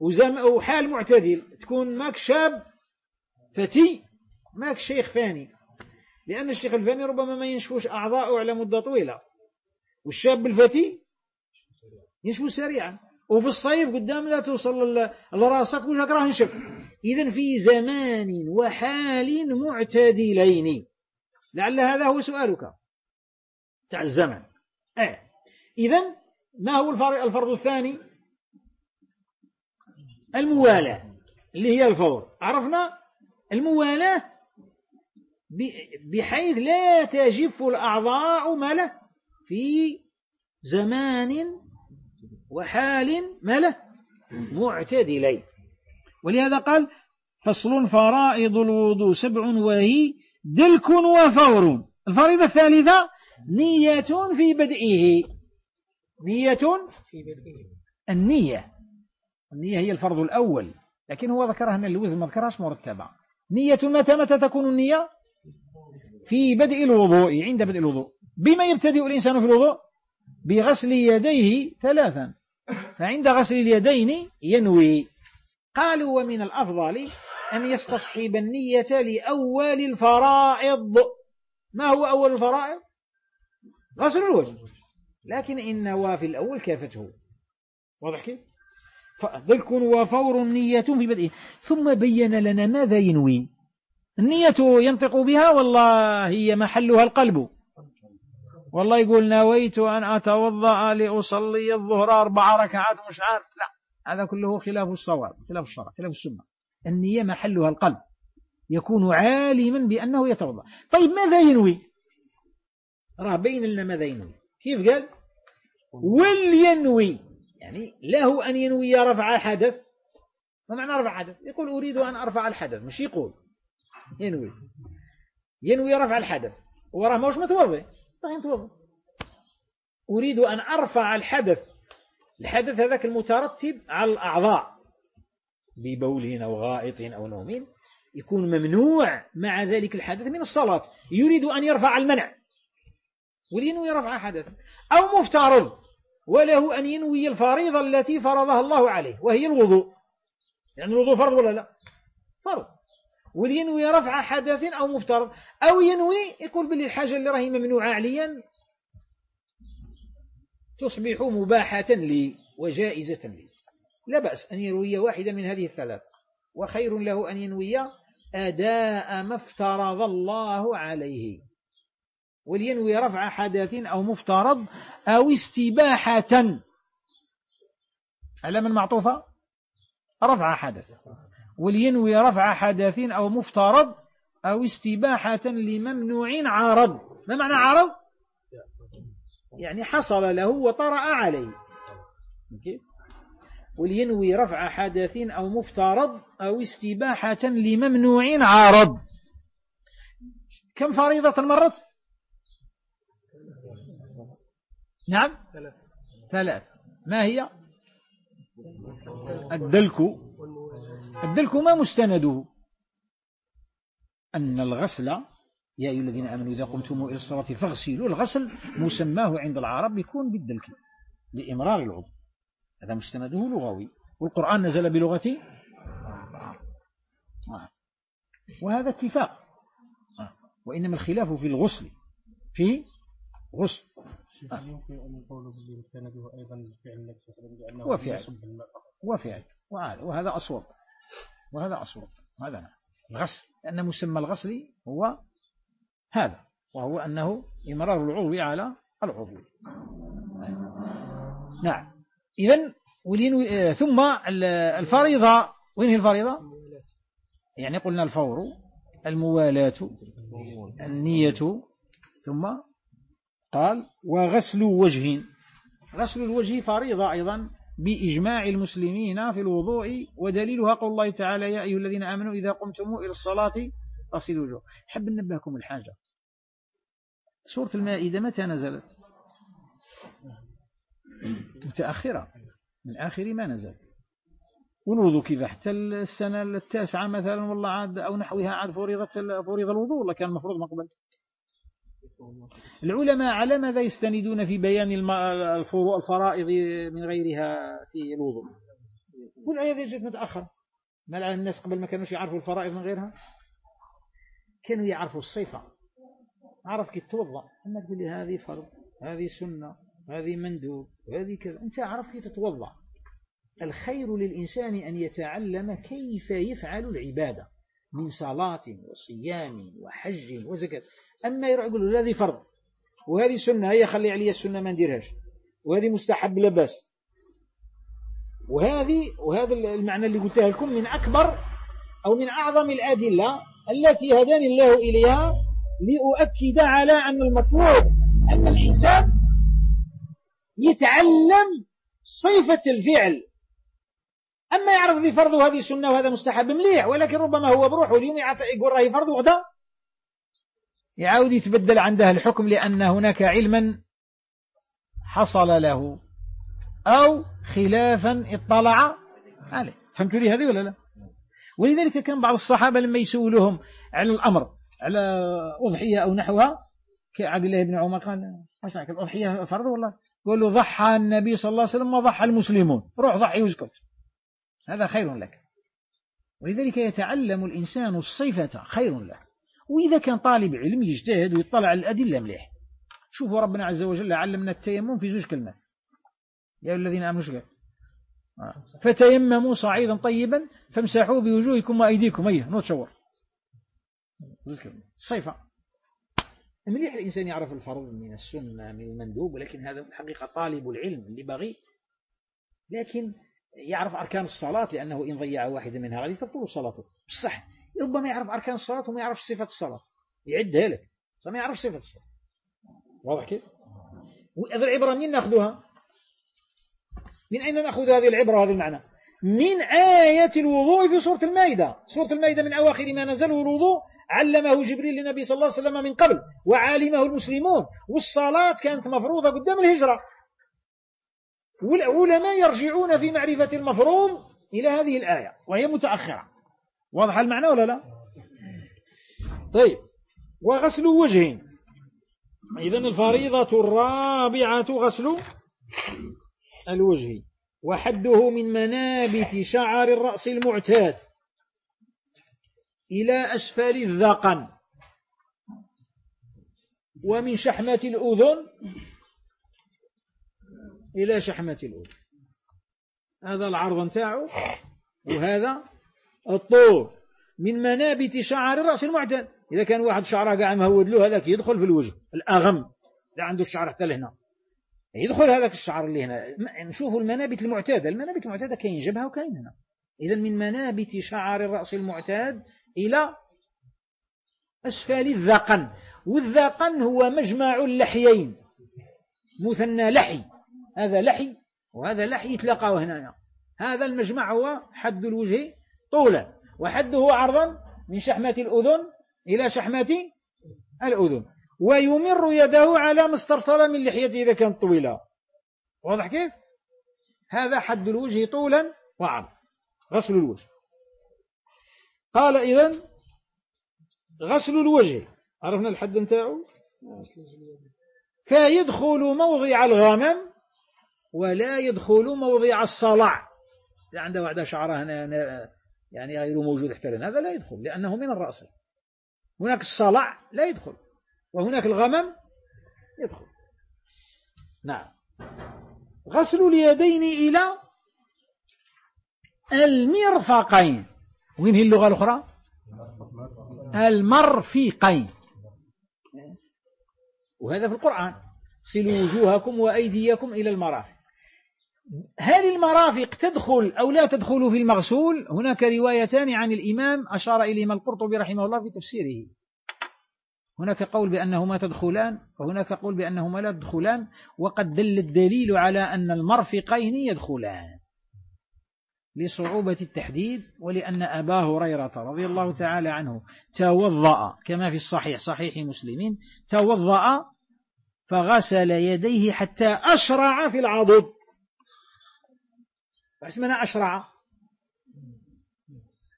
Speaker 1: وزم وحال معتدل. تكون ماك شاب فتي ماك شيخ فاني لأن الشيخ الفاني ربما ما ينشفوش أعضاءه على مدة طويلة. والشاب الفتي ينشفو سريعا. وفي الصيف قدام لا توصل لراسك وجهك راه نشف إذا في زمان وحال معتدلين. لعل هذا هو سؤالك. تاع الزمن. آه. إذا ما هو الفرض الثاني؟ الموالاة اللي هي الفور. عرفنا؟ الموالاة بحيث لا تجف الأعضاء ماله في زمان وحال ماله معتدلين. ولهذا قال فصل فرائض الوضوء سبع وهي دلك وفور. الفريضة الثالثة نية في بدئه. نية في بدئه. النية. النية هي الفرض الأول لكن هو ذكرها أن الوزن ما ذكرهاش مرتبة. نية متى متى تكون النية؟ في بدء الوضوء عند بدء الوضوء. بما يبتدئ الإنسان في الوضوء؟ بغسل يديه ثلاثا. فعند غسل اليدين ينوي. قالوا ومن الأفضل أن يستصحب النية لأول الفرائض. ما هو أول الفرائض؟ غسل الوجه. لكن إن نوى في الأول كافته واضح كيف؟ فذلك وفور نية في بدئه. ثم بين لنا ماذا ينوي؟ النية ينطق بها والله هي محلها القلب. والله يقول نويت أن أتوضأ لأصلي الظهر أربع ركعات مش عارف. لا هذا كله خلاف الصواب خلاف الشرع خلاف السنة. النية محلها القلب. يكون عالما بأنه يتوضأ. طيب ماذا ينوي؟ راه بين لنا ماذا ينوي؟ كيف قال؟ ولينوي. يعني له أن ينوي رفع حدث ما معنى رفع حدث يقول أريد أن أرفع الحدث مش يقول. ينوي. ينوي رفع الحدث. وراه طيب متوضي أريد أن أرفع الحدث. الحدث هذاك المترتب على الأعضاء. ببول أو غائط أو نوم يكون ممنوع مع ذلك الحدث من الصلاة. يريد أن يرفع المنع. ولينوي رفع حدث. أو مفترض. وله أن ينوي الفريضة التي فرضها الله عليه. وهي الوضوء. يعني الوضوء فرض ولا لا؟ فرض. ولينوي رفع حدث أو مفترض أو ينوي يقول باللي الحاجة اللي راهي ممنوعة عليا تصبح مباحة لي وجائزة لي. لا بأس أن يروي واحدا من هذه الثلاث وخير له أن ينوي أداء ما افترض الله عليه. ولينوي رفع حدث أو مفترض أو استباحة. على من معطوفة؟ رفع حدث. ولينوي رفع حدث أو مفترض أو استباحة لممنوع عارض. ما معنى عارض؟ يعني حصل له وطرأ عليه. ولينوي رفع حدث أو مفترض أو استباحة لممنوع عارض. كم فريضة مرت؟ نعم؟ ثلاث. ما هي؟ الدلك. الدلك ما مستنده. أن الغسل يا أيها الذين آمنوا إذا قمتم إلى الصلاة فاغسلوا. الغسل مسماه عند العرب يكون بالدلك لإمرار العضو. هذا مستنده لغوي. والقرآن نزل بلغة وهذا اتفاق. وإنما الخلاف في الغسل في غسل. يمكن أن يقول أيضا فعل وفعل. وفعل وهذا أصوب. وهذا أصوب هذا نعم. الغسل. لأن مسمى الغسل هو هذا وهو أنه إمرار العضو على العضو نعم. إذن ولين ثم الفريضة. وين هي الفريضة؟ يعني قلنا الفور الموالاة النية ثم قال وغسل وجه. غسل الوجه فريضة أيضا. بإجماع المسلمين في الوضوء ودليلها قول الله تعالى يا أيها الذين آمنوا إذا قمتم إلى الصلاة فاغسلوا وجوه حب ننبهكم الحاجة. سورة المائدة متى نزلت؟ متأخرة. من آخر ما نزل. والوضوء كيف حتى السنة التاسعة مثلا والله عاد أو نحوها عاد فريضة فريض الوضوء ولا كان المفروض مقبل؟ العلماء على ماذا يستندون في بيان الفرائض من غيرها في الوضوء؟ كل آية جت متأخر ما على الناس قبل ما كانوش يعرفوا الفرائض من غيرها؟ كانوا يعرفوا الصفة. عرف كيف توضأ. أما تقول لي هذه فرض هذه سنة هذه مندوب هذه كذا. أنت عرف كيف تتوضأ. الخير للإنسان أن يتعلم كيف يفعل العبادة من صلاة وصيام وحج وزكاة. أما يروح يقول هذه فرض. وهذه سنة هي خلي علي السنة ما نديرهاش. وهذه مستحب لباس وهذه وهذا المعنى اللي قلتها لكم من أكبر أو من أعظم الأدلة التي هداني الله إليها لأؤكد على أن المطلوب أن الإنسان يتعلم صفة الفعل. أما يعرف ذي فرض وهذه سنة وهذا مستحب مليح ولكن ربما هو بروحه اليوم يقول رأي فرض وغدا يعاود يتبدل عنده الحكم لأن هناك علما حصل له أو خلافا اطلع عليه. فهمتوا لي هذه ولا لا؟ ولذلك كان بعض الصحابة لما يسولوهم على الأمر على أضحية أو نحوها كعبد الله بن عمر قال إيش الأضحية فرض والله قال له ضحى النبي صلى الله عليه وسلم وضحى المسلمون. روح ضحي واسكت. هذا خير لك. ولذلك يتعلم الإنسان الصفة خير له. وإذا كان طالب علم يجتهد ويطلع على الأدلة مليح. شوفوا ربنا عز وجل علمنا التيمم في زوج كلمات. يا الذين آمنوا شكرا فتيمموا صعيدا طيبا فامسحوا بوجوهكم وأيديكم. أيه نتشور صيفة. مليح الإنسان يعرف الفرض من السنة من المندوب ولكن هذا الحقيقة طالب العلم اللي بغي. لكن يعرف أركان الصلاة لأنه إن ضيع واحدة منها غادي تبطل صلاته. صح. ربما يعرف أركان الصلاة وما يعرف صفة الصلاة. يعدها لك ما يعرف صفة الصلاة. واضح كيف؟ وهذه العبرة منين نأخذها؟ من أين نأخذ هذه العبرة وهذا المعنى؟ من آية الوضوء في سورة المائدة. سورة المائدة من أواخر ما نزله الوضوء. علمه جبريل للنبي صلى الله عليه وسلم من قبل. وعالمه المسلمون. والصلاة كانت مفروضة قدام الهجرة. والعلماء يرجعون في معرفة المفروض إلى هذه الآية. وهي متأخرة. واضح المعنى ولا لا؟ طيب وغسل وجه إذا الفريضة الرابعة غسل الوجه وحده من منابت شعر الرأس المعتاد إلى أسفل الذقن ومن شحمة الأذن إلى شحمة الأذن. هذا العرض نتاعو وهذا الطول من منابت شعر الرأس المعتاد إذا كان واحد شعره قاع مهود له هذاك يدخل في الوجه الأغم. إذا عنده الشعر حتى لهنا. يدخل هذاك الشعر اللي هنا. نشوفوا المنابت المعتادة. المنابت المعتادة كاين جبهة وكاين هنا. إذا من منابت شعر الرأس المعتاد إلى أسفل الذقن. والذقن هو مجمع اللحيين. مثنى لحي. هذا لحي وهذا لحي يتلاقاه هنا. هذا المجمع هو حد الوجه طولا. وحده عرضا من شحمة الأذن إلى شحمة الأذن. ويمر يده على ما استرسل من لحيته إذا كانت طويلة. واضح كيف؟ هذا حد الوجه طولا وعرض. غسل الوجه. قال إذن غسل الوجه. عرفنا الحد نتاعو؟ فيدخل موضع الغمم ولا يدخل موضع الصلع. إذا عنده واحدة شعرها يعني غير موجود احترن هذا لا يدخل لأنه من الرأس. هناك الصلع لا يدخل وهناك الغمم يدخل. نعم. غسل اليدين إلى المرفقين. وين هي اللغة الأخرى؟ المرفقين. وهذا في القرآن. صلوا وجوهكم وأيديكم إلى المرافق. هل المرافق تدخل أو لا تدخل في المغسول؟ هناك روايتان عن الإمام أشار إليهما القرطبي رحمه الله في تفسيره. هناك قول بأنهما تدخلان وهناك قول بأنهما لا تدخلان وقد دل الدليل على أن المرفقين يدخلان لصعوبة التحديد ولأن أبا هريرة رضي الله تعالى عنه توضأ كما في الصحيح صحيح مسلمين توضأ فغسل يديه حتى أشرع في العضد. إيش معنى أشرع؟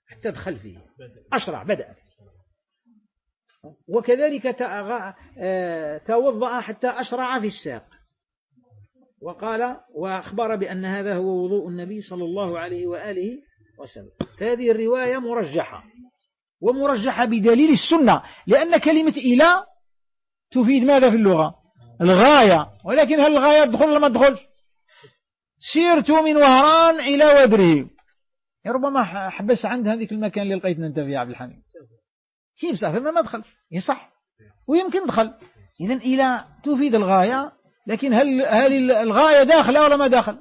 Speaker 1: حتى دخل فيه. أشرع بدأ. وكذلك آه، توضأ حتى أشرع في الساق. وقال وأخبر بأن هذا هو وضوء النبي صلى الله عليه وآله وسلم. هذه الرواية مرجحة. ومرجحة بدليل السنة لأن كلمة إلى تفيد ماذا في اللغة؟ الغاية. ولكن هل الغاية تدخل ولا ما تدخلش؟ سيرت من وهران إلى ودره. ربما حبس عند هذيك المكان اللي لقيتنا أنت فيه عبد الحميد. كيف صح ما دخل. يصح ويمكن دخل. إذا إلى تفيد الغاية لكن هل هل الغاية داخلة ولا ما داخل؟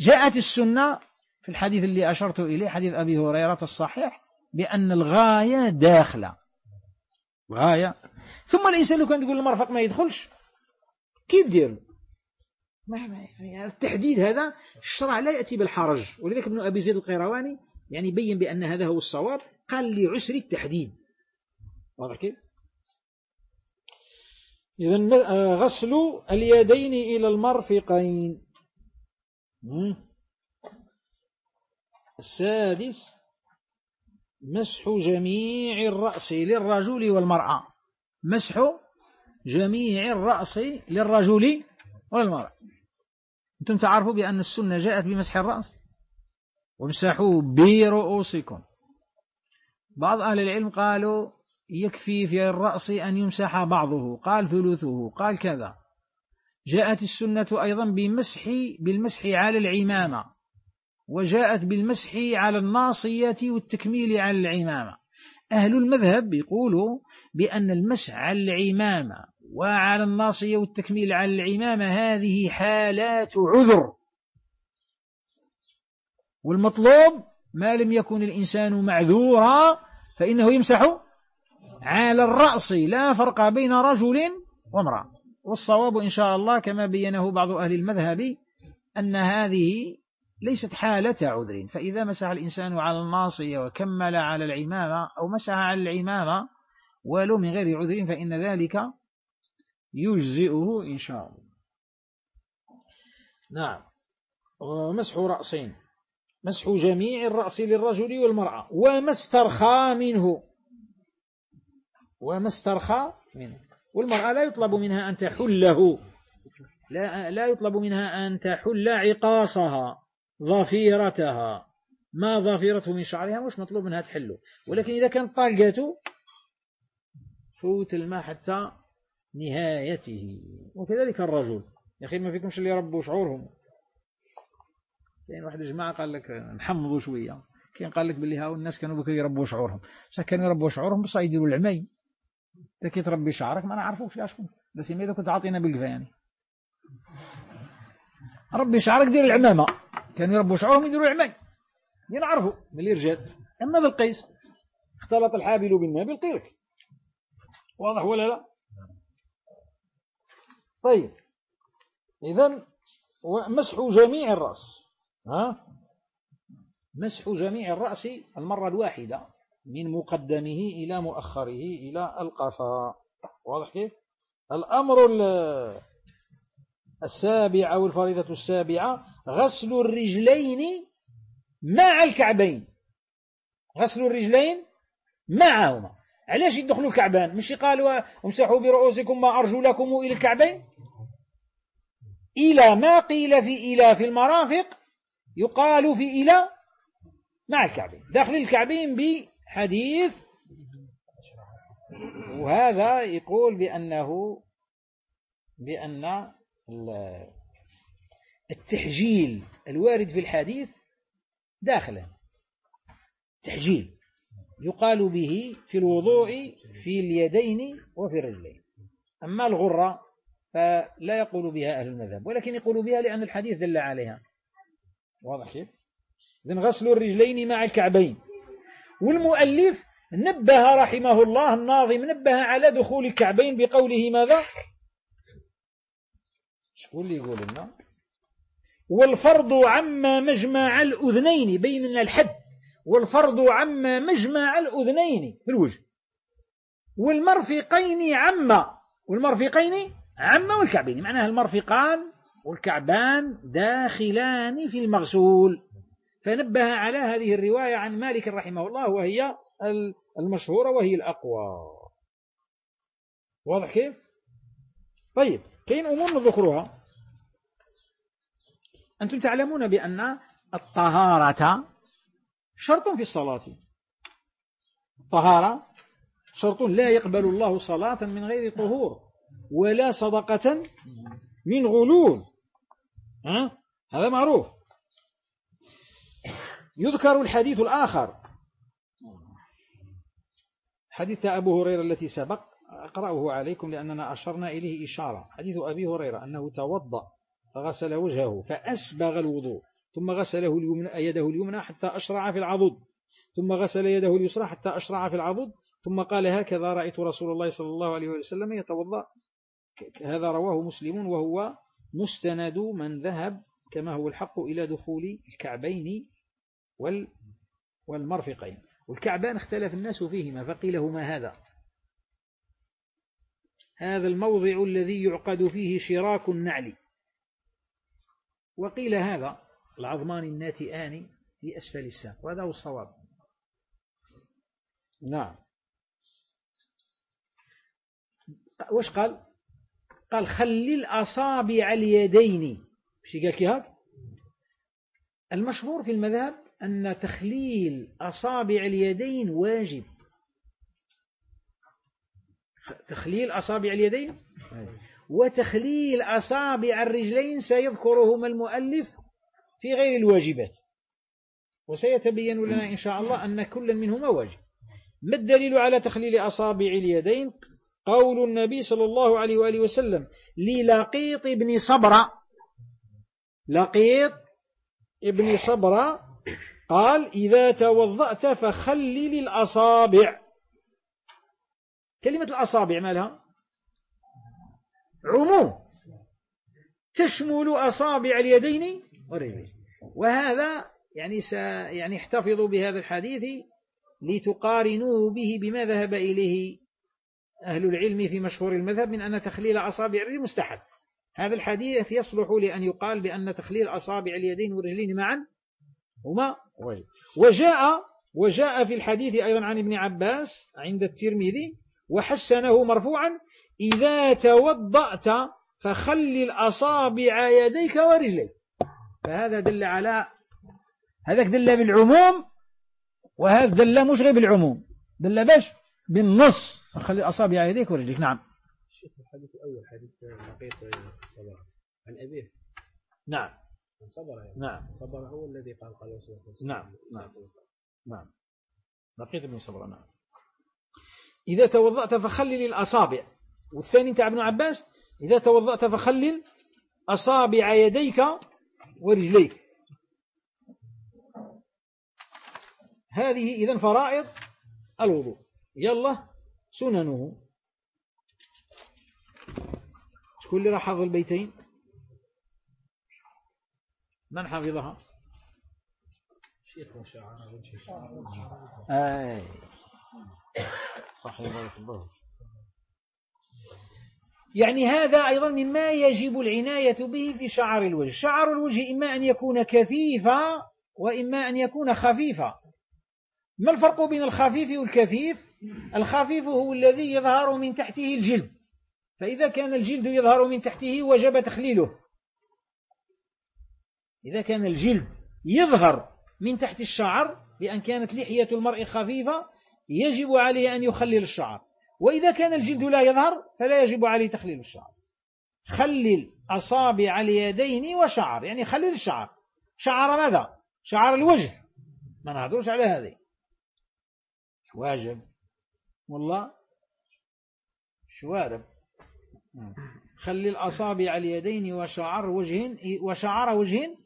Speaker 1: جاءت السنة في الحديث اللي أشرت إليه حديث أبي هريرة الصحيح بأن الغاية داخلة. غاية. ثم الإنسان لو كان تقول المرفق ما يدخلش كيف دير؟ التحديد هذا الشرع لا يأتي بالحرج. ولذلك ابن أبي زيد القيرواني يعني بين بأن هذا هو الصواب قال لعسر التحديد. واضح كيف؟ إذا آه، غسل اليدين إلى المرفقين. السادس مسح جميع الرأس للرجل والمرأة. مسح جميع الرأس للرجل والمرأة. أنتم تعرفوا بأن السنة جاءت بمسح الرأس؟ وامسحوا برؤوسكم. بعض أهل العلم قالوا يكفي في الرأس أن يمسح بعضه قال ثلثه قال كذا. جاءت السنة أيضا بمسح بالمسح على العمامة وجاءت بالمسح على الناصية والتكميل على العمامة. أهل المذهب يقولوا بأن المسح على العمامة وعلى الناصية والتكميل على العمامة هذه حالات عذر. والمطلوب ما لم يكن الإنسان معذورا فإنه يمسح على الرأس. لا فرق بين رجل وامرأة. والصواب إن شاء الله كما بينه بعض أهل المذهب أن هذه ليست حالة عذر. فإذا مسح الإنسان على الناصية وكمل على العمامة أو مسح على العمامة ولو من غير عذر فإن ذلك يجزئه إن شاء الله. نعم. ومسح رأسين. مسح جميع الرأس للرجل والمرأة. وما استرخى منه. وما استرخى منه. والمرأة لا يطلب منها أن تحله. لا, لا يطلب منها أن تحل عقاصها ظفيرتها. ما ظفيرته من شعرها؟ مش مطلوب منها تحله. ولكن إذا كانت طالقته فوت الماء حتى نهايته. وكذلك الرجل. يا أخي ما فيكمش اللي يربوا شعورهم. كاين واحد الجماعة قال لك نحمضوا شوية. كاين قال لك باللي هاو الناس كانوا بكي يربوا شعورهم. بصح كانوا يربوا شعورهم بصح يديروا العمي أنت كي تربي شعرك ما نعرفوش شكون بس إذا كنت عاطينا بالقفا يعني. ربي شعرك دير العمامة كانوا يربوا شعورهم يديروا العمي ينعرفوا ملي رجال. أما بالقيس. اختلط الحابل بالماء بالقيرك واضح ولا لا؟ طيب. إذا مسح جميع الرأس. ها؟ مسح جميع الرأس المرة الواحدة من مقدمه إلى مؤخره إلى القفا. واضح كيف؟ الأمر السابع أو الفريضة السابعة غسل الرجلين مع الكعبين. غسل الرجلين معهما. علاش يدخلوا الكعبان؟ مش قالوا امسحوا برؤوسكم ما أرجلكم إلى الكعبين؟ إلى ما قيل في إلى في المرافق يقال في إلى مع الكعبين. داخل الكعبين بحديث. وهذا يقول بأنه بأن التحجيل الوارد في الحديث داخله تحجيل يقال به في الوضوء في اليدين وفي الرجلين. أما الغرة فلا يقول بها أهل المذهب ولكن يقول بها لأن الحديث دل عليها. واضح كيف إذن غسل الرجلين مع الكعبين. والمؤلف نبه رحمه الله الناظم نبه على دخول الكعبين بقوله ماذا؟ شكون اللي يقول لنا؟ والفرض عما مجمع الأذنين بين لنا الحد. والفرض عما مجمع الأذنين في الوجه. والمرفقين عما والمرفقين عما والكعبين. معناها المرفقان والكعبان داخلان في المغسول. فنبه على هذه الرواية عن مالك رحمه الله وهي المشهورة وهي الأقوى. واضح كيف؟ طيب كاين أمور نذكرها. أنتم تعلمون بأن الطهارة شرط في الصلاة. الطهارة شرط لا يقبل الله صلاة من غير طهور. ولا صدقة من غلول. ها؟ هذا معروف. يذكر الحديث الآخر. حديث أبو هريرة التي سبق. أقرأه عليكم لأننا أشرنا إليه إشارة. حديث أبي هريرة أنه توضأ فغسل وجهه فأسبغ الوضوء. ثم غسله اليمنى يده اليمنى حتى أشرع في العضد. ثم غسل يده اليسرى حتى أشرع في العضد. ثم قال هكذا رأيت رسول الله صلى الله عليه وسلم يتوضأ هذا رواه مسلم وهو مستند من ذهب كما هو الحق إلى دخول الكعبين والمرفقين. والكعبان اختلف الناس فيهما فقيل هما هذا. هذا الموضع الذي يعقد فيه شراك النعل. وقيل هذا العظمان الناتئان في أسفل الساق وهذا هو الصواب. نعم. وش قال؟ قال خلي الأصابع اليدين. مش قال كي المشهور في المذهب أن تخليل أصابع اليدين واجب. تخليل أصابع اليدين؟ وتخليل أصابع الرجلين سيذكرهما المؤلف في غير الواجبات. وسيتبين لنا إن شاء الله أن كل منهما واجب. ما الدليل على تخليل أصابع اليدين؟ قول النبي صلى الله عليه وآله وسلم للقيط ابن صبرة. لقيط ابن صبرة قال إذا توضأت فخلل الأصابع كلمة الأصابع ما لها عموم. تشمل أصابع اليدين والرجلين. وهذا يعني س يعني احتفظوا بهذا الحديث لتقارنوه به بما ذهب إليه. أهل العلم في مشهور المذهب من أن تخليل أصابع الرجل مستحب. هذا الحديث يصلح لأن يقال بأن تخليل أصابع اليدين والرجلين معا هما وجاء وجاء في الحديث أيضا عن ابن عباس عند الترمذي وحسنه مرفوعا إذا توضأت فخلل أصابع يديك ورجليك. فهذا دل على هذاك دل بالعموم وهذا دل مش غير بالعموم دل باش بالنص. فخلي أصابع يديك ورجليك. نعم.
Speaker 4: الشيخ الحديث الأول حديث لقيت صبر. عن أبيه.
Speaker 1: نعم.
Speaker 4: صبر يعني.
Speaker 1: نعم.
Speaker 4: صبر هو الذي قال قال
Speaker 1: نعم نعم. نعم. لقيت ابن صبر نعم. إذا توضأت فخلل الأصابع والثاني انت ابن عباس إذا توضأت فخلل أصابع يديك ورجليك. هذه إذن فرائض الوضوء. يلا. سننه. شكون اللي راح حفظ البيتين. من حفظها؟
Speaker 4: شيخ وشعر
Speaker 1: أي. صحيح الله. يعني هذا أيضا مما يجب العناية به في شعر الوجه. شعر الوجه إما أن يكون كثيفا وإما أن يكون خفيفا. ما الفرق بين الخفيف والكثيف؟ الخفيف هو الذي يظهر من تحته الجلد. فإذا كان الجلد يظهر من تحته وجب تخليله. إذا كان الجلد يظهر من تحت الشعر بأن كانت لحية المرء خفيفة يجب عليه أن يخلل الشعر. وإذا كان الجلد لا يظهر فلا يجب عليه تخليل الشعر. خلل أصابع اليدين وشعر يعني خلل الشعر. شعر ماذا؟ شعر الوجه. ما نهضرش على هذه. واجب. والله؟ شوارب خلي الأصابع اليدين وشعر وجه وشعر وجه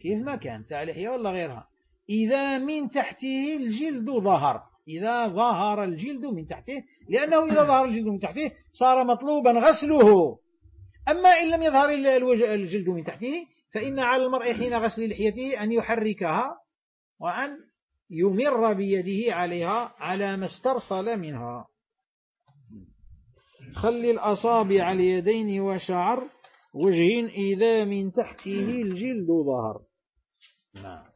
Speaker 1: كيف ما كان تاع لحية ولا غيرها؟ إذا من تحته الجلد ظهر. إذا ظهر الجلد من تحته لأنه إذا ظهر الجلد من تحته صار مطلوبا غسله. أما إن لم يظهر الجلد من تحته فإن على المرء حين غسل لحيته أن يحركها وأن يمر بيده عليها على ما استرسل منها. خلي الأصابع اليدين وشعر وجه إذا من تحته الجلد ظهر. نعم.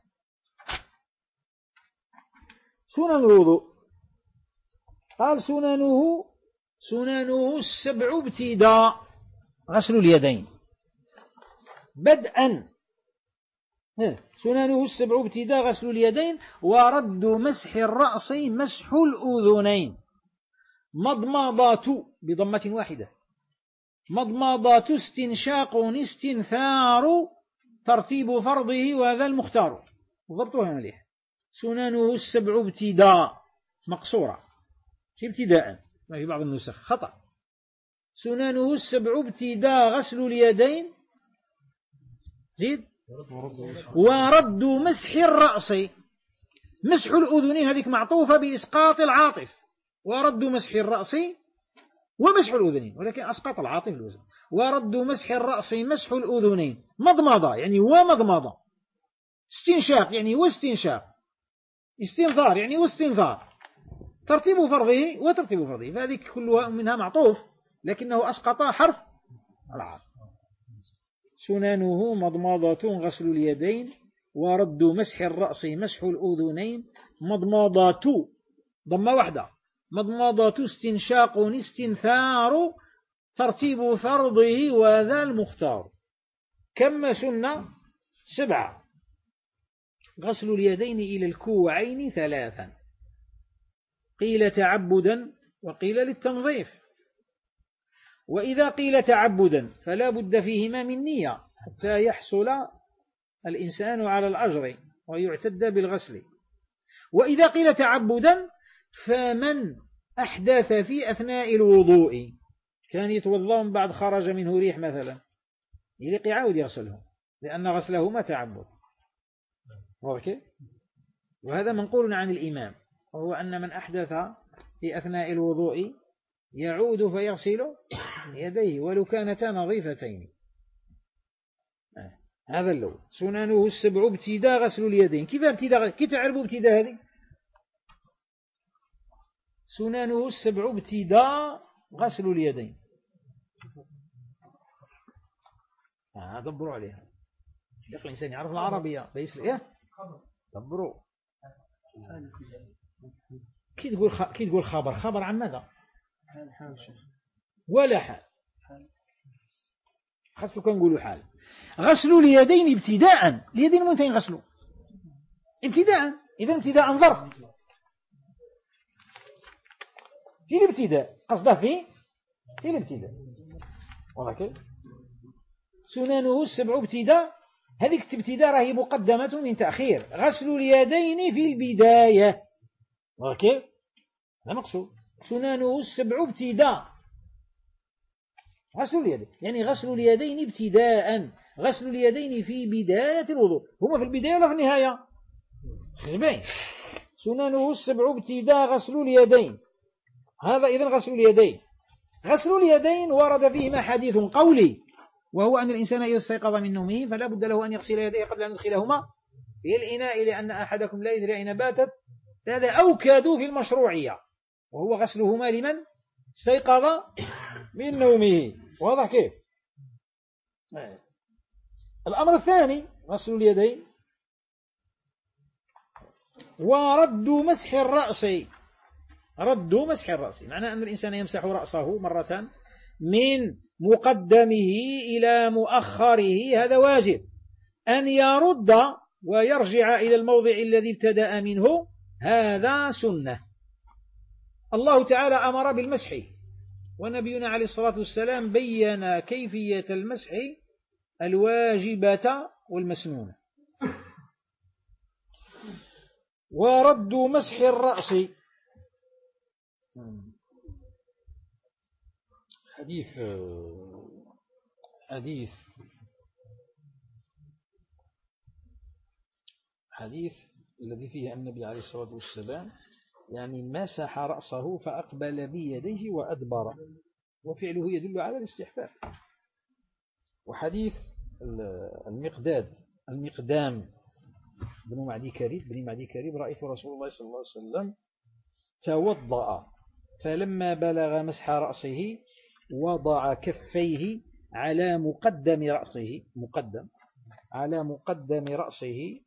Speaker 1: سنن الوضوء. قال سننه سننه السبع ابتداء. غسل اليدين. بدءا. سننه السبع ابتداء غسل اليدين ورد مسح الرأس مسح الأذنين. مضمضات بضمة واحدة. مضمضات استنشاق استنثار ترتيب فرضه وهذا المختار. ضبطها مليح. سننه السبع ابتداء مقصورة. ابتداء. ما في بعض النسخ. خطأ. سننه السبع ابتداء غسل اليدين. زيد؟ ورد مسح الرأس. مسح الأذنين هذيك معطوفة بإسقاط العاطف. ورد مسح الرأس ومسح الأذنين ولكن أسقط العاطف الوزن. ورد مسح الرأس مسح الأذنين. مضمضة يعني ومضمضة. استنشاق يعني واستنشاق. استنظار يعني واستنظار. ترتيب فرضه وترتيب فرضه. فهذه كلها منها معطوف لكنه أسقط حرف العاطف. سننه مضمضة غسل اليدين ورد مسح الرأس مسح الأذنين. مضمضة ضمة واحدة. مضمضة استنشاق استنثار ترتيب فرضه وذا المختار. كم سنة؟ سبعة. غسل اليدين إلى الكوعين ثلاثا. قيل تعبدا وقيل للتنظيف. وإذا قيل تعبدا فلا بد فيهما من نية حتى يحصل الإنسان على الأجر ويعتد بالغسل. وإذا قيل تعبدا فمن أحدث في أثناء الوضوء كان يتوضأ من بعد خرج منه ريح مثلا يلقي عاود يغسله لأن غسلهما تعبد. وهذا منقول عن الإمام وهو أن من أحدث في أثناء الوضوء يعود فيغسل يديه ولو كانتا نظيفتين. هذا اللون سننه السبع ابتداء غسل اليدين. كيف ابتداء؟ كيف تعرفوا ابتداء هذه؟ سننه السبع ابتداء غسل اليدين. آه دبروا عليها. يقول الإنسان يعرف العربية. ليس إيه؟ دبروا. كي تقول خ... كي تقول خبر؟ خبر عن ماذا؟ ولا حال. خاصة كان نقولوا حال. غسل اليدين ابتداء. اليدين من غسلوا ابتداء. إذا ابتداء ظرف. في الابتداء. قصده في؟ في الابتداء. ولكن سننه السبع ابتداء. هذيك الابتداء راهي مقدمة من تأخير. غسل اليدين في البداية. ولكن هذا مقصود. سننه السبع ابتداء. غسل اليدين يعني غسل اليدين ابتداء غسل اليدين في بداية الوضوء. هما في البداية ولا في النهاية؟ خزبين سننه السبع ابتداء غسل اليدين. هذا إذن غسل اليدين. غسل اليدين ورد فيهما حديث قولي وهو أن الإنسان إذا استيقظ من نومه فلا بد له أن يغسل يديه قبل أن يدخلهما في الإناء لأن أحدكم لا يدري أين باتت. هذا أوكد في المشروعية. وهو غسلهما لمن؟ استيقظ من نومه. واضح كيف؟ الأمر الثاني غسل اليدين. ورد مسح الرأس. رد مسح الرأس. معنى أن الإنسان يمسح رأسه مرة من مقدمه إلى مؤخره. هذا واجب. أن يرد ويرجع إلى الموضع الذي ابتدأ منه. هذا سنة. الله تعالى أمر بالمسح. ونبينا عليه الصلاة والسلام بين كيفية المسح الواجبة والمسنونة. ورد مسح الرأس. حديث حديث حديث الذي فيه النبي عليه الصلاة والسلام يعني مسح رأسه فأقبل بيديه وأدبر. وفعله يدل على الاستحفاف وحديث المقداد المقدام. بن معدي كريب بن معدي كريب رأيت رسول الله صلى الله عليه وسلم توضأ فلما بلغ مسح رأسه وضع كفيه على مقدم رأسه مقدم على مقدم رأسه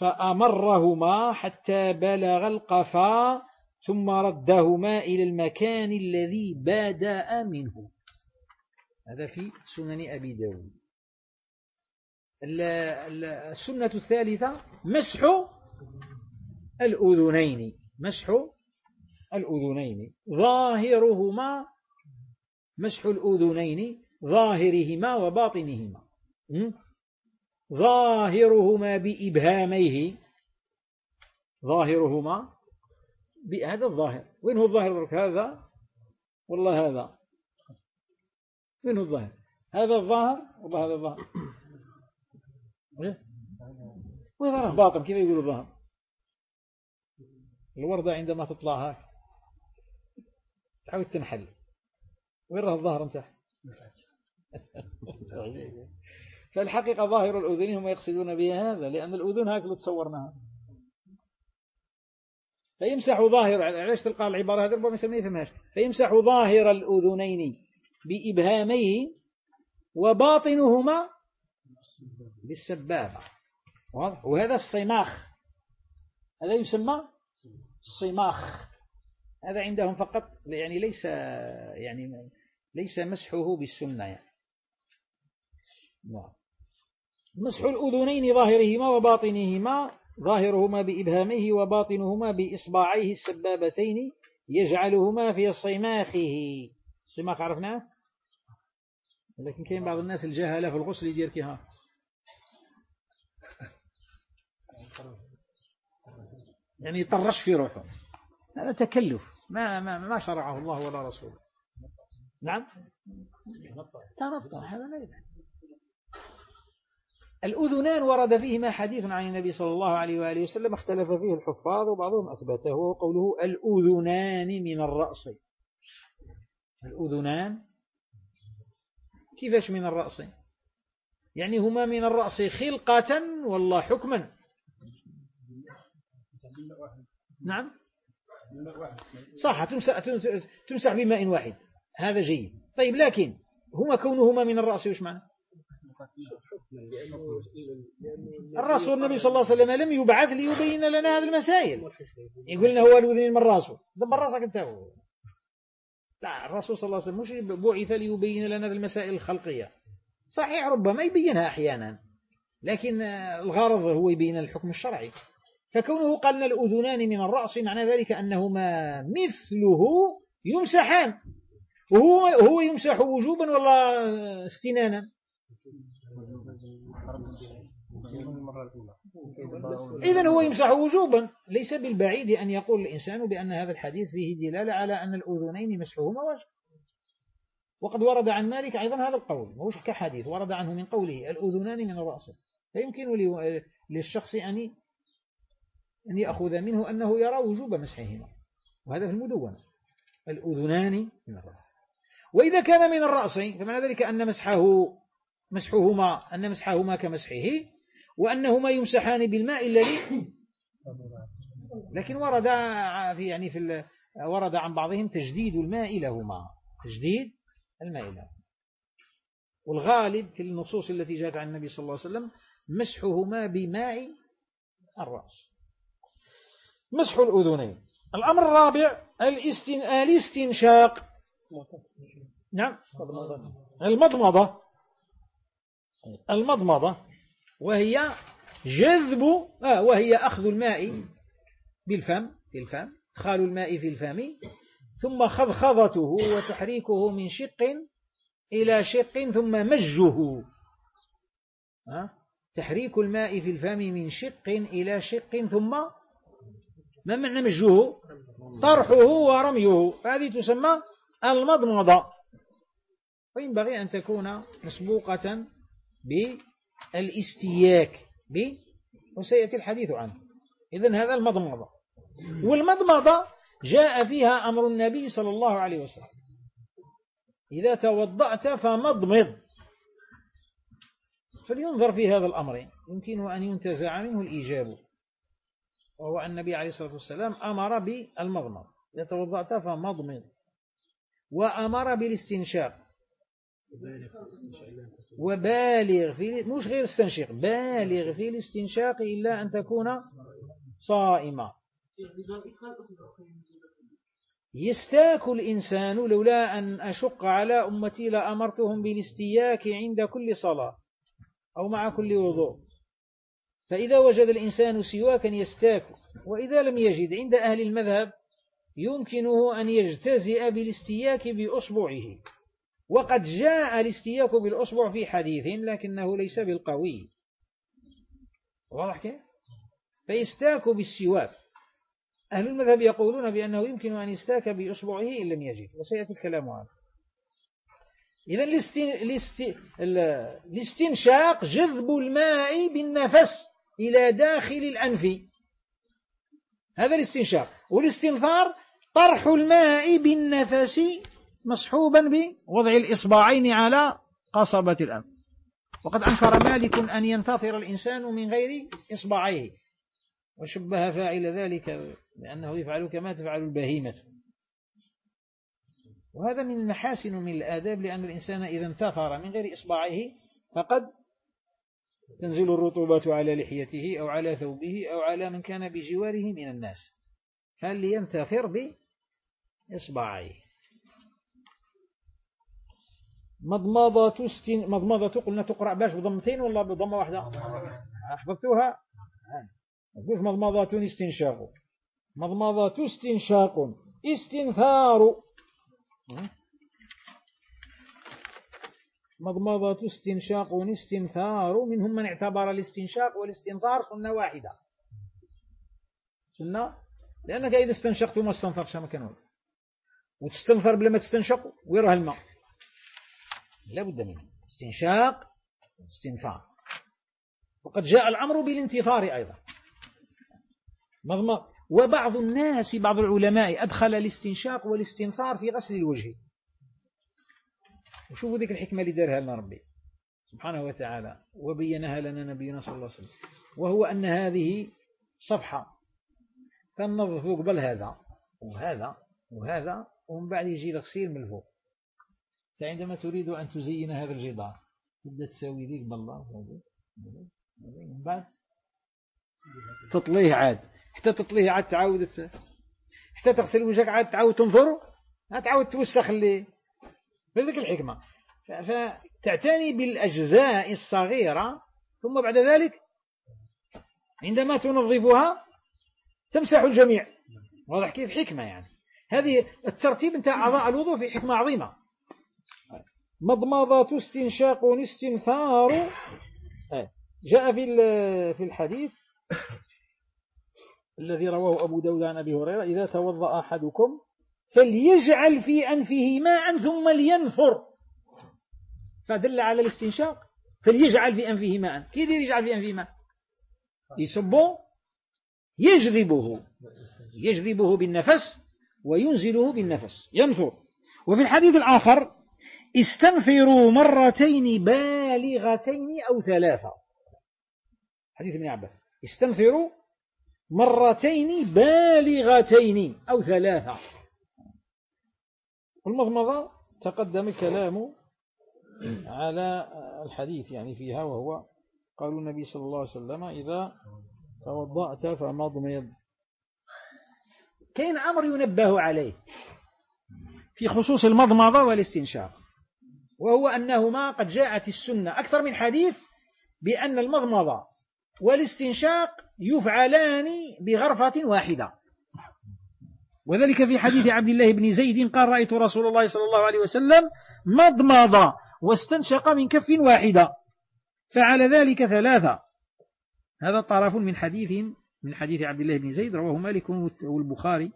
Speaker 1: فأمرهما حتى بلغ القفا ثم ردهما إلى المكان الذي بادأ منه. هذا في سنن أبي داود. السنة الثالثة مسح الأذنين. مسح الأذنين. ظاهرهما مسح الأذنين ظاهرهما وباطنهما. ظاهرهما بإبهاميه. ظاهرهما هذا الظاهر. وين هو الظاهر هذا؟ والله هذا. وين هو الظاهر؟ هذا الظاهر؟ والله هذا الظاهر. إيه؟ وين هذا باطن. كيف يقول الظاهر؟ الوردة عندما تطلع هاك. تعود تنحل. وين راه الظهر نتاعها فالحقيقة ظاهر الأذن هم يقصدون بها هذا لأن الأذن هكذا تصورناها. فيمسح ظاهر علاش تلقى العبارة هذه؟ ربما يسميه فهمهاش فيمسح ظاهر الأذنين بإبهاميه وباطنهما بالسبابة. وهذا الصماخ. هذا يسمى الصماخ هذا عندهم فقط يعني ليس يعني ليس مسحه بالسنة يعني. نعم. مسح الأذنين ظاهرهما وباطنهما ظاهرهما بإبهامه وباطنهما بإصبعيه السبابتين يجعلهما في صماخه. الصماخ عرفناه؟ لكن كاين بعض الناس الجهلة في الغسل يدير كيها. يعني يطرش في روحه. هذا تكلف. ما ما ما شرعه الله ولا رسوله. نعم؟ تنطع هذا لا يدعي الأذنان ورد فيهما حديث عن النبي صلى الله عليه وآله وسلم اختلف فيه الحفاظ وبعضهم أثبته وهو قوله الأذنان من الرأس. الأذنان؟ كيفاش من الرأس؟ يعني هما من الرأس خلقة والله حكما. نعم؟ صح تمسح بماء واحد. هذا جيد. طيب لكن هما كونهما من الرأس وش معنى؟ الرسول النبي صلى الله عليه وسلم لم يبعث ليبين لنا هذه المسائل. يقول لنا هو الوذنين من راسه دبر راسك انت. هو لا الرسول صلى الله عليه وسلم مش بعث ليبين لنا هذه المسائل الخلقية. صحيح ربما يبينها أحيانا. لكن الغرض هو يبين الحكم الشرعي. فكونه قال لنا الأذنان من الرأس معنى ذلك أنهما مثله يمسحان. وهو هو يمسح وجوبا ولا استنانا. إذا هو يمسح وجوبا. ليس بالبعيد أن يقول الإنسان بأن هذا الحديث فيه دلالة على أن الأذنين مسحهما واجب. وقد ورد عن مالك أيضا هذا القول مش كحديث ورد عنه من قوله الأذنان من الرأس. فيمكن للشخص أن أن يأخذ منه أنه يرى وجوب مسحهما. وهذا في المدونة. الأذنان من الرأس. وإذا كان من الرأس فمعنى ذلك أن مسحه مسحهما أن مسحهما كمسحه. وأنهما يمسحان بالماء الذي لكن ورد في يعني في ورد عن بعضهم تجديد الماء لهما. تجديد الماء لهما. والغالب في النصوص التي جاءت عن النبي صلى الله عليه وسلم مسحهما بماء الرأس. مسح الأذنين. الأمر الرابع الاستنشاق. نعم. المضمضة. المضمضة. وهي جذب آه وهي أخذ الماء بالفم في الفم إدخال الماء في الفم ثم خضخضته وتحريكه من شق إلى شق ثم مجه. آه تحريك الماء في الفم من شق إلى شق ثم ما معنى مجه؟ طرحه ورميه. هذه تسمى المضمضة. وينبغي أن تكون مسبوقة بالاستياك ب وسيأتي الحديث عنه. إذن هذا المضمضة. والمضمضة جاء فيها أمر النبي صلى الله عليه وسلم. إذا توضأت فمضمض. فلينظر في هذا الأمر. يمكن أن ينتزع منه الإيجاب. وهو النبي عليه الصلاة والسلام أمر بالمضمض. إذا توضأت فمضمض. وأمر بالاستنشاق. وبالغ في مش غير استنشق بالغ في الاستنشاق إلا أن تكون صائمة. يستاك الإنسان لولا أن أشق على أمتي لأمرتهم بالاستياك عند كل صلاة أو مع كل وضوء. فإذا وجد الإنسان سواكا يستاك وإذا لم يجد عند أهل المذهب يمكنه أن يجتزئ بالاستياك بأصبعه. وقد جاء الاستياك بالأصبع في حديث لكنه ليس بالقوي. واضح كيف؟ فيستاك بالسواك. أهل المذهب يقولون بأنه يمكن أن يستاك بأصبعه إن لم يجد وسيأتي الكلام عنه إذا الاستنشاق جذب الماء بالنفس إلى داخل الأنف. هذا الاستنشاق. والاستنثار طرح الماء بالنفس مصحوبا بوضع الإصبعين على قصبة الأنف. وقد أنكر مالك أن ينتظر الإنسان من غير إصبعيه. وشبه فاعل ذلك لأنه يفعل كما تفعل البهيمة. وهذا من المحاسن من الآداب لأن الإنسان إذا انتثر من غير إصبعيه فقد تنزل الرطوبة على لحيته أو على ثوبه أو على من كان بجواره من الناس. هل ينتثر بإصبعيه؟ مضمضة استن مضمضة قلنا تقرأ باش بضمتين ولا بضمة واحدة؟ أحفظتوها؟ تقول مضمضة استنشاق. مضمضة استنشاق. استنثار. مضمضة استنشاق استنثار. منهم من اعتبر الاستنشاق والاستنثار سنة واحدة. سنة؟ لأنك إذا استنشقت وما استنثرتش ما كان وتستنثر بلا ما تستنشق ويرها الماء. لا بد منه. استنشاق استنثار وقد جاء الأمر بالانتثار أيضا. مضمض. وبعض الناس بعض العلماء أدخل الاستنشاق والاستنثار في غسل الوجه. وشوفوا ذيك الحكمة اللي دارها لنا ربي. سبحانه وتعالى. وبينها لنا نبينا صلى الله عليه وسلم. وهو أن هذه صفحة. تنظف قبل هذا. وهذا وهذا ومن بعد يجي الغسيل من الفوق. فعندما تريد أن تزين هذا الجدار تبدأ تساوي ذيك بالله من بعد. تطليه عاد. حتى تطليه عاد تعاود حتى تغسل وجهك عاد تعاود تنظر تعاود توسخ اللي بذلك الحكمة. فتعتني بالأجزاء الصغيرة ثم بعد ذلك عندما تنظفها تمسح الجميع. واضح كيف؟ حكمة يعني. هذه الترتيب نتاع أعضاء الوضوء في حكمة عظيمة. مضمضة استنشاق استنثار آه. جاء في في الحديث الذي رواه أبو داود عن أبي هريرة إذا توضأ أحدكم فليجعل في أنفه ماء ثم لينفر فدل على الاستنشاق. فليجعل في أنفه ماء. كيف يجعل في أنفه ماء؟ يصبه يجذبه. يجذبه بالنفس وينزله بالنفس. ينفر وفي الحديث الآخر استنفروا مرتين بالغتين أو ثلاثة. حديث ابن عباس. استنفروا مرتين بالغتين أو ثلاثة. والمضمضة تقدم الكلام على الحديث يعني فيها وهو قال النبي صلى الله عليه وسلم إذا توضأت فمضمض كاين أمر ينبه عليه في خصوص المضمضة والاستنشاق. وهو أنهما قد جاءت السنة. أكثر من حديث بأن المضمضة والاستنشاق يفعلان بغرفة واحدة. وذلك في حديث عبد الله بن زيد قال رأيت رسول الله صلى الله عليه وسلم مضمض واستنشق من كف واحدة فعل ذلك ثلاثة. هذا طرف من حديث من حديث عبد الله بن زيد رواه مالك والبخاري.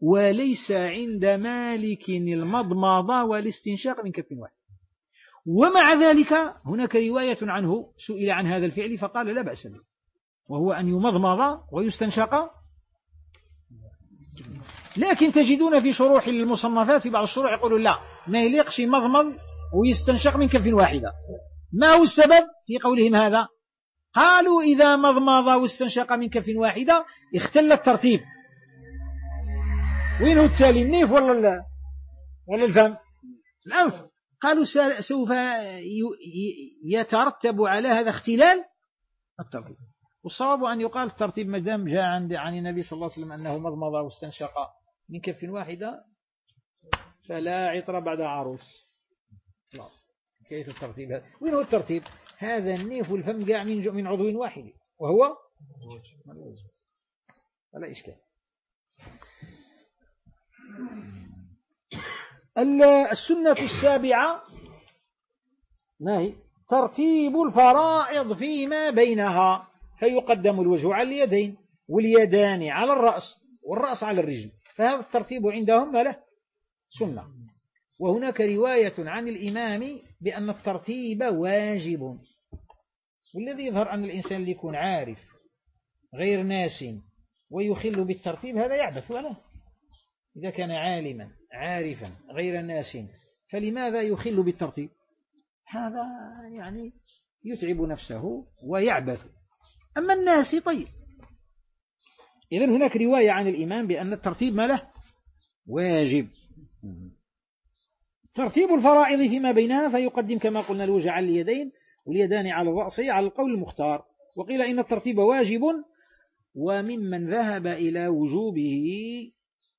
Speaker 1: وليس عند مالك المضمضة والاستنشاق من كف واحد. ومع ذلك هناك رواية عنه سئل عن هذا الفعل فقال لا بأس به وهو أن يمضمض ويستنشق. لكن تجدون في شروح المصنفات في بعض الشروح يقولون لا ما يليقش مضمض ويستنشق من كف واحدة. ما هو السبب في قولهم هذا؟ قالوا إذا مضمض واستنشق من كف واحدة اختل الترتيب. وين هو التالي؟ النيف ولا ولا الفم الأنف. قالوا سوف يترتب على هذا اختلال الترتيب. والصواب أن يقال الترتيب ما دام جاء عند عن النبي صلى الله عليه وسلم أنه مضمض واستنشق من كف واحدة فلا عطر بعد عروس. خلاص كيف الترتيب؟ هذا وين هو الترتيب؟ هذا النيف والفم قاع من من عضو واحد وهو ولا إشكال. السنة السابعة ما هي ترتيب الفرائض فيما بينها فيقدم الوجه على اليدين واليدان على الرأس والرأس على الرجل فهذا الترتيب عندهم ما له سنة. وهناك رواية عن الإمام بأن الترتيب واجب. والذي يظهر أن الإنسان اللي يكون عارف غير ناس ويخل بالترتيب هذا يعبث ولا؟ إذا كان عالما. عارفا غير ناس فلماذا يخل بالترتيب؟ هذا يعني يتعب نفسه ويعبث. أما الناس طيب. إذن هناك رواية عن الإمام بأن الترتيب ما له؟ واجب. ترتيب الفرائض فيما بينها فيقدم كما قلنا الوجه على اليدين واليدان على الرأس على القول المختار. وقيل إن الترتيب واجب وممن ذهب إلى وجوبه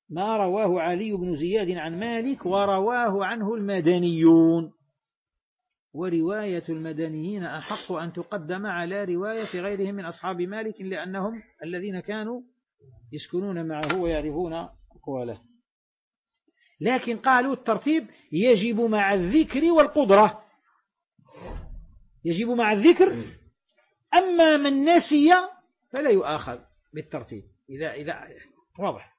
Speaker 1: ما رواه علي بن زياد عن مالك ورواه عنه المدنيون. ورواية المدنيين أحق أن تقدم على رواية غيرهم من أصحاب مالك لأنهم الذين كانوا يسكنون معه ويعرفون أقواله. لكن قالوا الترتيب يجب مع الذكر والقدرة. يجب مع الذكر. أما من نسي فلا يؤاخذ بالترتيب. إذا إذا واضح.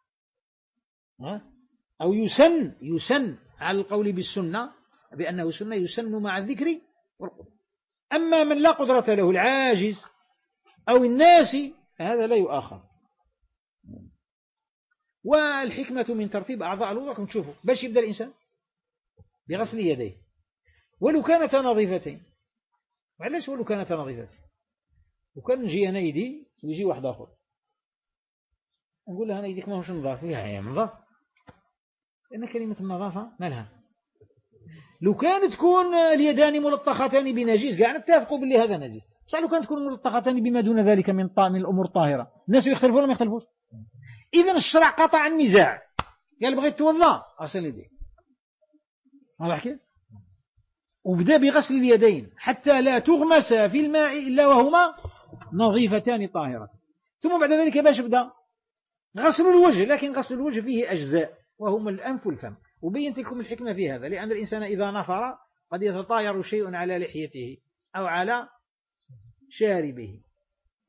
Speaker 1: أو يسن يسن على القول بالسنة بأنه سنة يسن مع الذكر والقدرة أما من لا قدرة له العاجز أو الناس هذا لا يؤاخذ. والحكمة من ترتيب أعضاء الوضوء تشوفوا باش يبدأ الإنسان؟ بغسل يديه. ولو كانتا نظيفتين. وعلاش ولو كانتا نظيفتين؟ وكان نجي أنا يدي ويجي واحد آخر. نقول له أنا يديك ما هوش نظاف. يا نظاف. لأن كلمة النظافة ما لها. لو كانت تكون اليدان ملطختان بنجيس قاعد نتفقوا باللي هذا نجيس. بصح لو كانت تكون ملطختان بما دون ذلك من من الأمور الطاهرة الناس يختلفون ولا ما يختلفوش؟ إذا الشرع قطع النزاع. قال بغيت توضأ غسل يديك. واضح كيف؟ وبدأ بغسل اليدين حتى لا تغمس في الماء إلا وهما نظيفتان طاهرة ثم بعد ذلك باش بدأ غسل الوجه لكن غسل الوجه فيه أجزاء. وهما الأنف والفم. وبينت لكم الحكمة في هذا لأن الإنسان إذا نفر قد يتطاير شيء على لحيته أو على شاربه.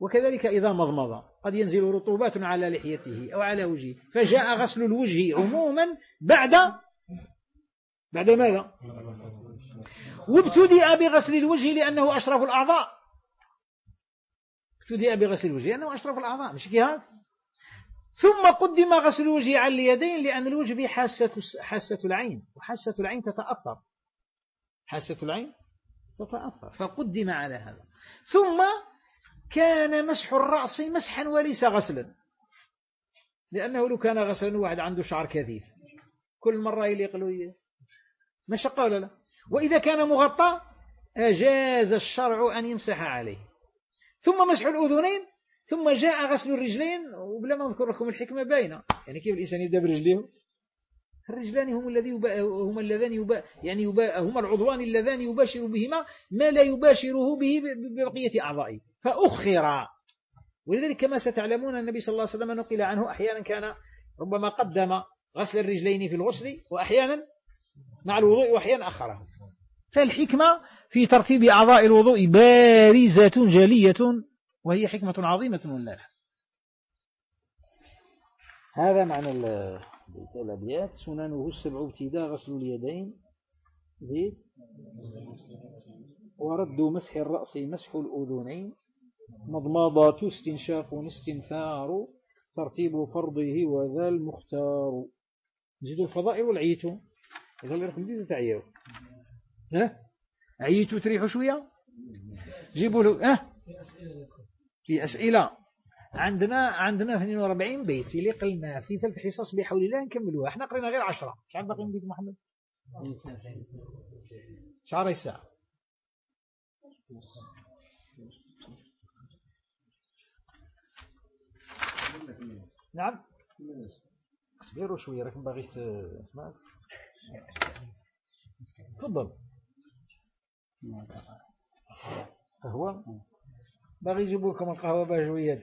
Speaker 1: وكذلك إذا مضمض قد ينزل رطوبات على لحيته أو على وجهه. فجاء غسل الوجه عموما بعد بعد ماذا؟ وابتدأ بغسل الوجه لأنه أشرف الأعضاء. ابتدأ بغسل الوجه لأنه أشرف الأعضاء. مش كي ثم قدم غسل الوجه على اليدين لأن الوجه فيه حاسة, حاسة العين وحاسة العين تتأثر. حاسة العين تتأثر فقدم على هذا. ثم كان مسح الرأس مسحا وليس غسلا. لأنه لو كان غسلا واحد عنده شعر كثيف. كل مرة يليق له مشقة ولا لا وإذا كان مغطى أجاز الشرع أن يمسح عليه. ثم مسح الأذنين ثم جاء غسل الرجلين وبلا ما نذكر لكم الحكمة باينة. يعني كيف الإنسان يبدأ برجليه الرجلان هم الذي يبا هم اللذان يبا يعني يبا هما العضوان اللذان يباشر بهما ما لا يباشره به ببقية أعضائه. فأخر. ولذلك كما ستعلمون النبي صلى الله عليه وسلم نقل عنه أحيانا كان ربما قدم غسل الرجلين في الغسل وأحيانا مع الوضوء وأحيانا أخره. فالحكمة في ترتيب أعضاء الوضوء بارزة جلية وهي حكمة عظيمة لله هذا معنى الأبيات. سننه السبع ابتداء غسل اليدين. زيد. ورد مسح الرأس مسح الأذنين. مضمضات استنشاق استنثار. ترتيب فرضه وذا المختار. نزيدوا الفضائل والعيتو إذا اللي راكم بديتوا تعيوا ها؟ عيتوا تريحوا شوية؟ جيبوا له ها؟ في أسئلة. عندنا عندنا 42 بيت. اللي قلنا في ثلاث حصص بحول الله نكملوها إحنا قرينا غير 10 شحال باقي من بيت محمد؟ شعر الساعة نعم. اصبروا شوية راكم باغي تسمع تفضل. قهوة باغي يجيبوا لكم القهوة بجويات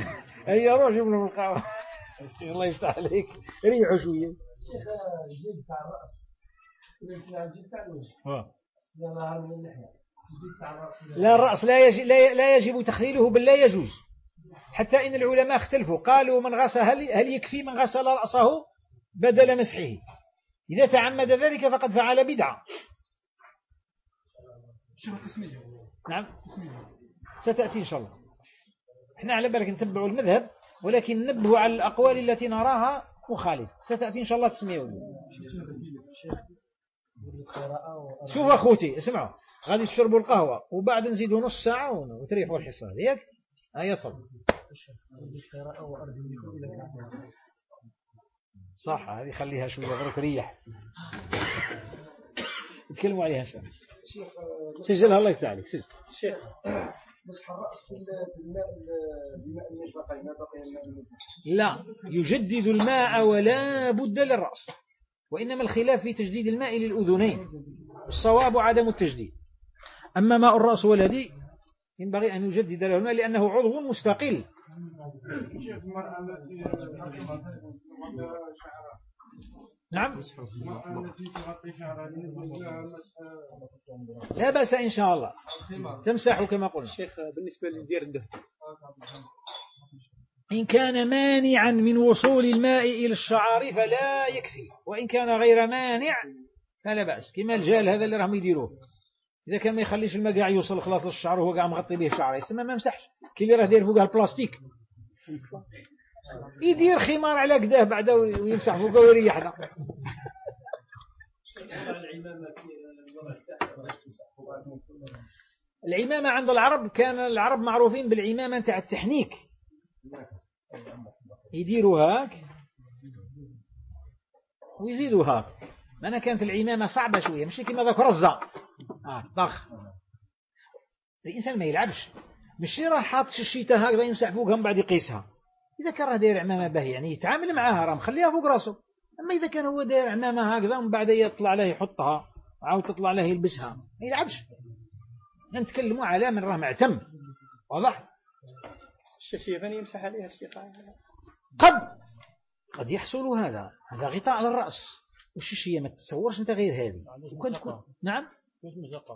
Speaker 1: هيا روح جيب لهم القهوة. الله يفتح عليك. ريحوا شوية.
Speaker 4: شيخ الجلد تاع الرأس. الجلد تاع الوجه. لا ظهر من اللحية.
Speaker 1: لا الرأس لا يجب, لا يجب تخليله بل لا يجوز. حتى إن العلماء اختلفوا. قالوا من غسل هل, هل يكفي من غسل رأسه بدل مسحه؟ إذا تعمد ذلك فقد فعل بدعة. نعم. ستأتي إن شاء الله. إحنا على بالك نتبعوا المذهب ولكن نبه على الأقوال التي نراها مخالفة ستأتي إن شاء الله تسمية. شوف أخوتي اسمعوا. غادي تشربوا القهوة وبعد نزيدوا نص ساعة وتريحوا الحصة. ياك؟ هيا تفضل صح هذه خليها شوية برك ريح نتكلموا عليها ان شاء الله سجلها الله يفتح عليك سجل.
Speaker 4: شيخ مسح الرأس في الماء بماء الماء بقي الماء
Speaker 1: لا يجدد الماء ولا بد للرأس وإنما الخلاف في تجديد الماء للأذنين الصواب عدم التجديد. أما ماء الرأس والذي ينبغي أن يجدد له الماء لأنه عضو مستقل. نعم. لا بأس إن شاء الله. تمسح كما قلنا.
Speaker 4: شيخ بالنسبة للدير الدهن
Speaker 1: إن كان مانعا من وصول الماء إلى الشعار فلا يكفي. وإن كان غير مانع فلا بأس. كما الجال هذا اللي راهم يديروه. إذا كان ما يخليش الماء قاع يوصل خلاص للشعر وهو قاع مغطي به شعره يسمى ما مسحش. كي اللي راه داير فوقها البلاستيك. يدير خمار على قداه بعد ويمسح فوقه ويريح العمامة عند العرب كان العرب معروفين بالعمامة تاع التحنيك. يديروا هاك ويزيدوا هاك. أنا كانت العمامة صعبة شوية مش كما ذاك رزة. آه ضخ الإنسان ما يلعبش. مش راه حاط الشيته هكذا يمسح فوقها من بعد يقيسها. إذا كان راه داير عمامة باهية يعني يتعامل معاها راه مخليها فوق راسه. أما إذا كان هو داير عمامة هكذا ومن بعد يطلع له يحطها وعاود تطلع له يلبسها. ما يلعبش. نتكلموا على من راه معتم. واضح؟
Speaker 4: الشيخ يمسح عليها الشيخ.
Speaker 1: قد قد يحصل هذا. هذا غطاء على الرأس. والشيشية ما تتصورش أنت غير هذه؟ وكنت تكون نعم؟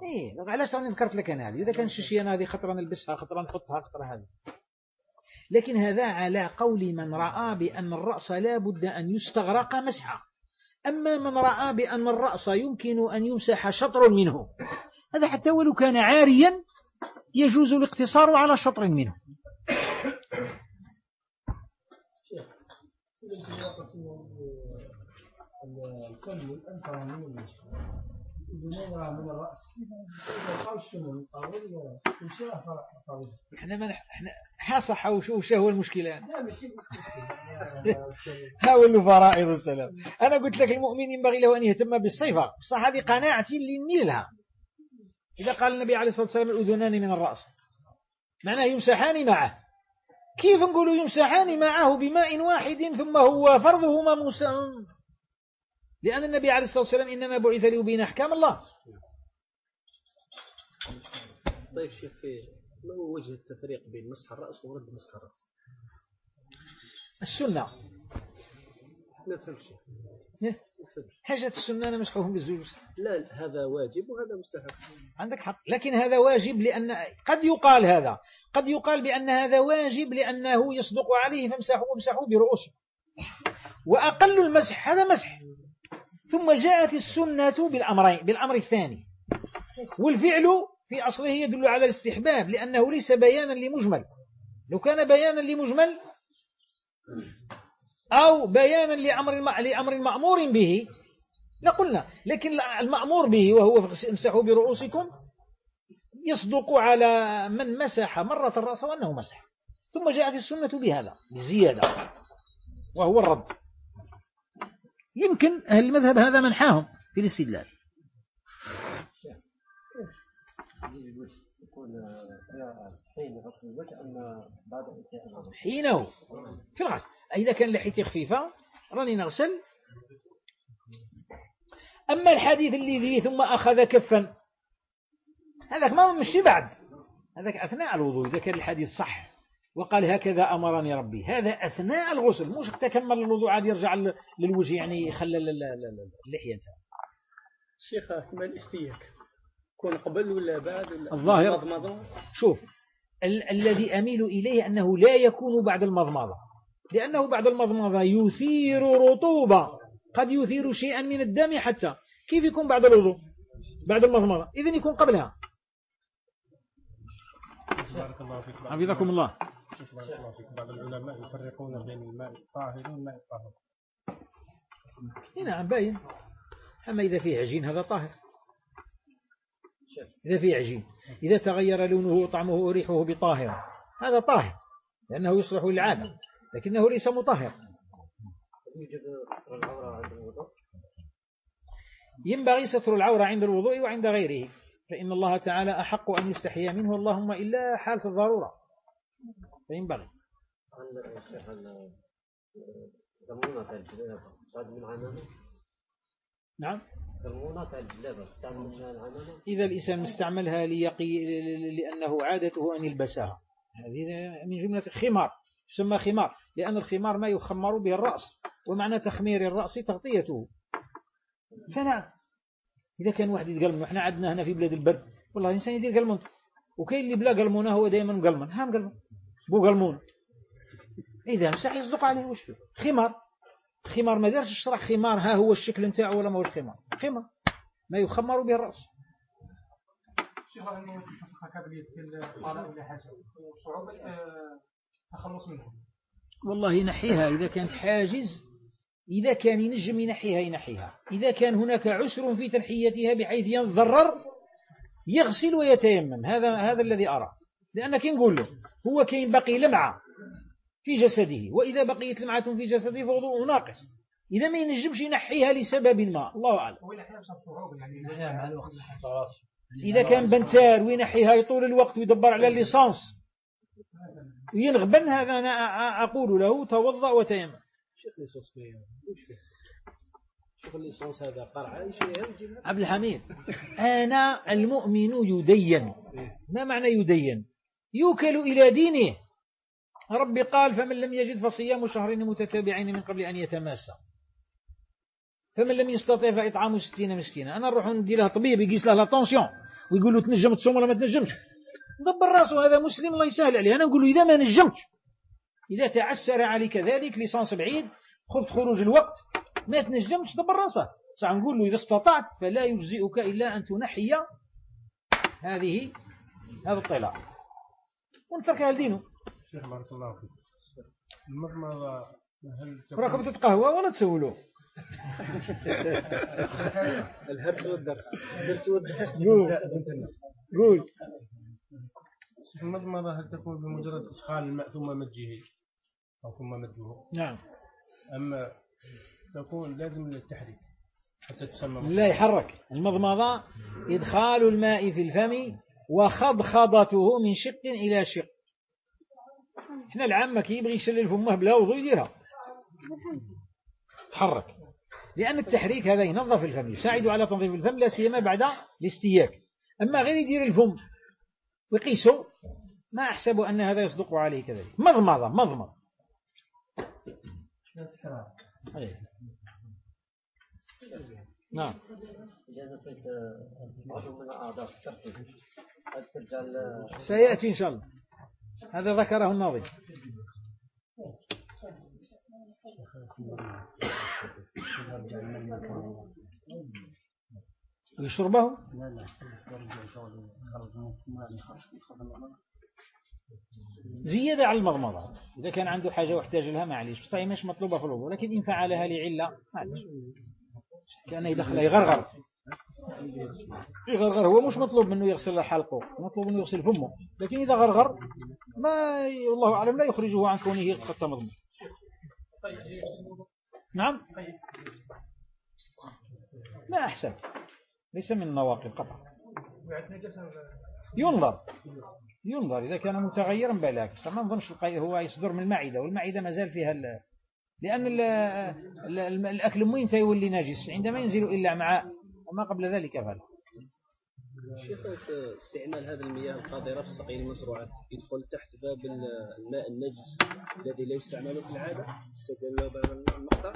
Speaker 1: إيه علاش راني ذكرت لك أنا هذه؟ إذا كان الشيشية هذه خطرة نلبسها خطرة نحطها خطرة هذه. لكن هذا على قول من رأى بأن الرأس لا بد أن يستغرق مسحا. أما من رأى بأن الرأس يمكن أن يمسح شطر منه هذا حتى ولو كان عاريا يجوز الاقتصار على شطر منه. إحنا ما إحنا حاصح وش هو المشكلة هاول فرائض السلام. أنا قلت لك المؤمن ينبغي له أن يهتم بالصفة. صح هذه قناعتي اللي نميل لها إذا قال النبي عليه الصلاة والسلام الأذنان من الرأس. معناه يمسحان معه. كيف نقول يمسحان معه بماء واحد ثم هو فرضهما لأن النبي عليه الصلاة والسلام إنما بعث ليبين أحكام الله.
Speaker 4: طيب شيخ ما هو وجه التفريق بين مسح الرأس ورد مسح الرأس؟
Speaker 1: السنة.
Speaker 4: لا فهمت شيخ.
Speaker 1: إيه؟ حاجة السنة أنا مسحوهم بالزوج.
Speaker 4: لا هذا واجب وهذا مستحب.
Speaker 1: عندك حق. لكن هذا واجب لأن قد يقال هذا. قد يقال بأن هذا واجب لأنه يصدق عليه فامسحوا وامسحوا برؤوسكم. وأقل المسح هذا مسح. ثم جاءت السنة بالأمرين بالأمر الثاني. والفعل في أصله يدل على الاستحباب لأنه ليس بيانا لمجمل. لو كان بيانا لمجمل أو بيانا لأمر لأمر مأمور به لقلنا. لكن المأمور به وهو امسحوا برؤوسكم يصدق على من مسح مرة الرأس وأنه مسح. ثم جاءت السنة بهذا بزيادة وهو الرد. يمكن أهل المذهب هذا منحاهم في الاستدلال. حينه. في الغسل إذا كان لحيتي خفيفة راني نغسل. أما الحديث الذي ثم أخذ كفا هذاك ما مشي بعد. هذاك أثناء الوضوء إذا كان الحديث صح. وقال هكذا أمرني ربي. هذا أثناء الغسل. مش تكمل الوضوء عاد يرجع للوجه يعني خلى اللحية
Speaker 4: شيخ كما الاستياك؟ كون قبل ولا بعد ولا
Speaker 1: الظاهر شوف ال الذي أميل إليه أنه لا يكون بعد المضمضة. لأنه بعد المضمضة يثير رطوبة. قد يثير شيئا من الدم حتى. كيف يكون بعد الوضوء؟ بعد المضمضة. إذن يكون قبلها. بارك الله فيكم حفظكم الله.
Speaker 4: الله فيك. بعض العلماء يفرقون بين الماء الطاهر والماء الطاهر.
Speaker 1: نعم باين. أما إذا فيه عجين هذا طاهر. إذا فيه عجين. إذا تغير لونه وطعمه وريحه بطاهر هذا طاهر لأنه يصلح للعادة لكنه ليس مطهر. ينبغي ستر العورة عند الوضوء وعند غيره فإن الله تعالى أحق أن يستحيا منه. اللهم إلا حالة الضرورة. فينبغي
Speaker 2: هل الشيخ هل ضمونة الجلابة. بعد من العمامة
Speaker 1: نعم.
Speaker 2: ضمونة الجلابة. بعد من العمامة
Speaker 1: إذا الإنسان استعملها ليقي لأنه عادته أن يلبسها. هذه من جملة خمار. يسمى خمار. لأن الخمار ما يخمر به الرأس. ومعنى تخمير الرأس تغطيته. فنعم. إذا كان واحد يتقلمن وإحنا عندنا هنا في بلاد البرد والله الإنسان يدير قلمون وكاين اللي بلا قلمونة هو دائما قلمن هام قلمون بو قلمون إذا مسح يصدق عليه وش فيه؟ خمار. خمار ما دارش اشرح خمار ها هو الشكل نتاعو ولا ما هوش خمار؟ خمار. ما يخمر به الرأس.
Speaker 4: شيخ الطلاق ولا حاجة؟ وصعوبة التخلص منهم
Speaker 1: والله ينحيها. إذا كانت حاجز إذا كان ينجم ينحيها ينحيها. إذا كان هناك عسر في تنحيتها بحيث ينضرر يغسل ويتيمم. هذا هذا الذي أرى. لأن كي نقول له هو كاين بقي لمعة في جسده وإذا بقيت لمعة في جسده فوضوء ناقص. إذا ما ينجمش ينحيها لسبب ما الله أعلم.
Speaker 4: يعني
Speaker 1: إذا كان peinture وينحيها يطول الوقت ويدبر على l'essence. وينغبن هذا أنا أقول له توضأ وتيمم.
Speaker 4: شيخ فيه؟ شوف l'essence هذا قرعة
Speaker 1: عبد الحميد أنا المؤمن يدين. ما معنى يدين؟ يوكل إلى دينه. ربي قال فمن لم يجد فصيام شهرين متتابعين من قبل أن يتماسى فمن لم يستطع فإطعام ستين مسكينة أنا نروح ندي له طبيب يقيس له لا طونسيون ويقول له تنجم تصوم ولا ما تنجمش. دبر راسه هذا مسلم الله يسهل عليه. أنا نقول له إذا ما نجمتش. إذا تعسر عليك ذلك ليسانس بعيد. خفت خروج الوقت. ما تنجمش دبر راسه. صح نقول له إذا استطعت فلا يجزئك إلا أن تنحي هذه هذا الطلاق. ونتركها لدينه
Speaker 4: شيخ بارك الله فيك. المضمضة هل
Speaker 1: راكم تتقهوى ولا تسولوا
Speaker 4: الهرس والدرس. الهرس والدرس.
Speaker 1: قول. قول.
Speaker 4: المضمضة هل تكون بمجرد إدخال الماء ثم مجه؟ أو ثم مجه
Speaker 1: نعم.
Speaker 4: أما تكون لازم للتحريك حتى تسمى
Speaker 1: لا يحرك. المضمضة إدخال الماء في الفم وخضخضته من شق إلى شق. إحنا العامة كي يبغي يشلل فمه بلا وضوء يديرها. تحرك. لأن التحريك هذا ينظف الفم يساعد على تنظيف الفم لا سيما بعد الاستياك. أما غير يدير الفم ويقيسه ما أحسب أن هذا يصدق عليه كذلك. مضمضة مضمض أيه. نعم. سيأتي إن شاء الله. هذا ذكره الناظم. يشربه زيادة على المضمضة إذا كان عنده حاجة واحتاج لها معليش. صحيح مش مطلوبة في الوضوء لكن إن فعلها لعلة معليش. كأنه يدخل يغرغر يغرغر هو مش مطلوب منه يغسل حلقه مطلوب منه يغسل فمه. لكن إذا غرغر ما ي- والله أعلم لا يخرجه عن كونه قد مضمون نعم؟ ما أحسن. ليس من النواقض قطعا ينظر. ينظر. إذا كان متغيرا بلاك ما نظنش هو يصدر من المعدة والمعدة ما زال فيها. لأن ال... ال... ال- الأكل متى يولي ناجس عندما ينزل إلا مع وما قبل ذلك فلا.
Speaker 3: شيخ استعمال هذه المياه القاذرة في سقي المزروعات يدخل تحت باب الماء النجس الذي لا يستعمل في العادة؟ استدل باب المقطع.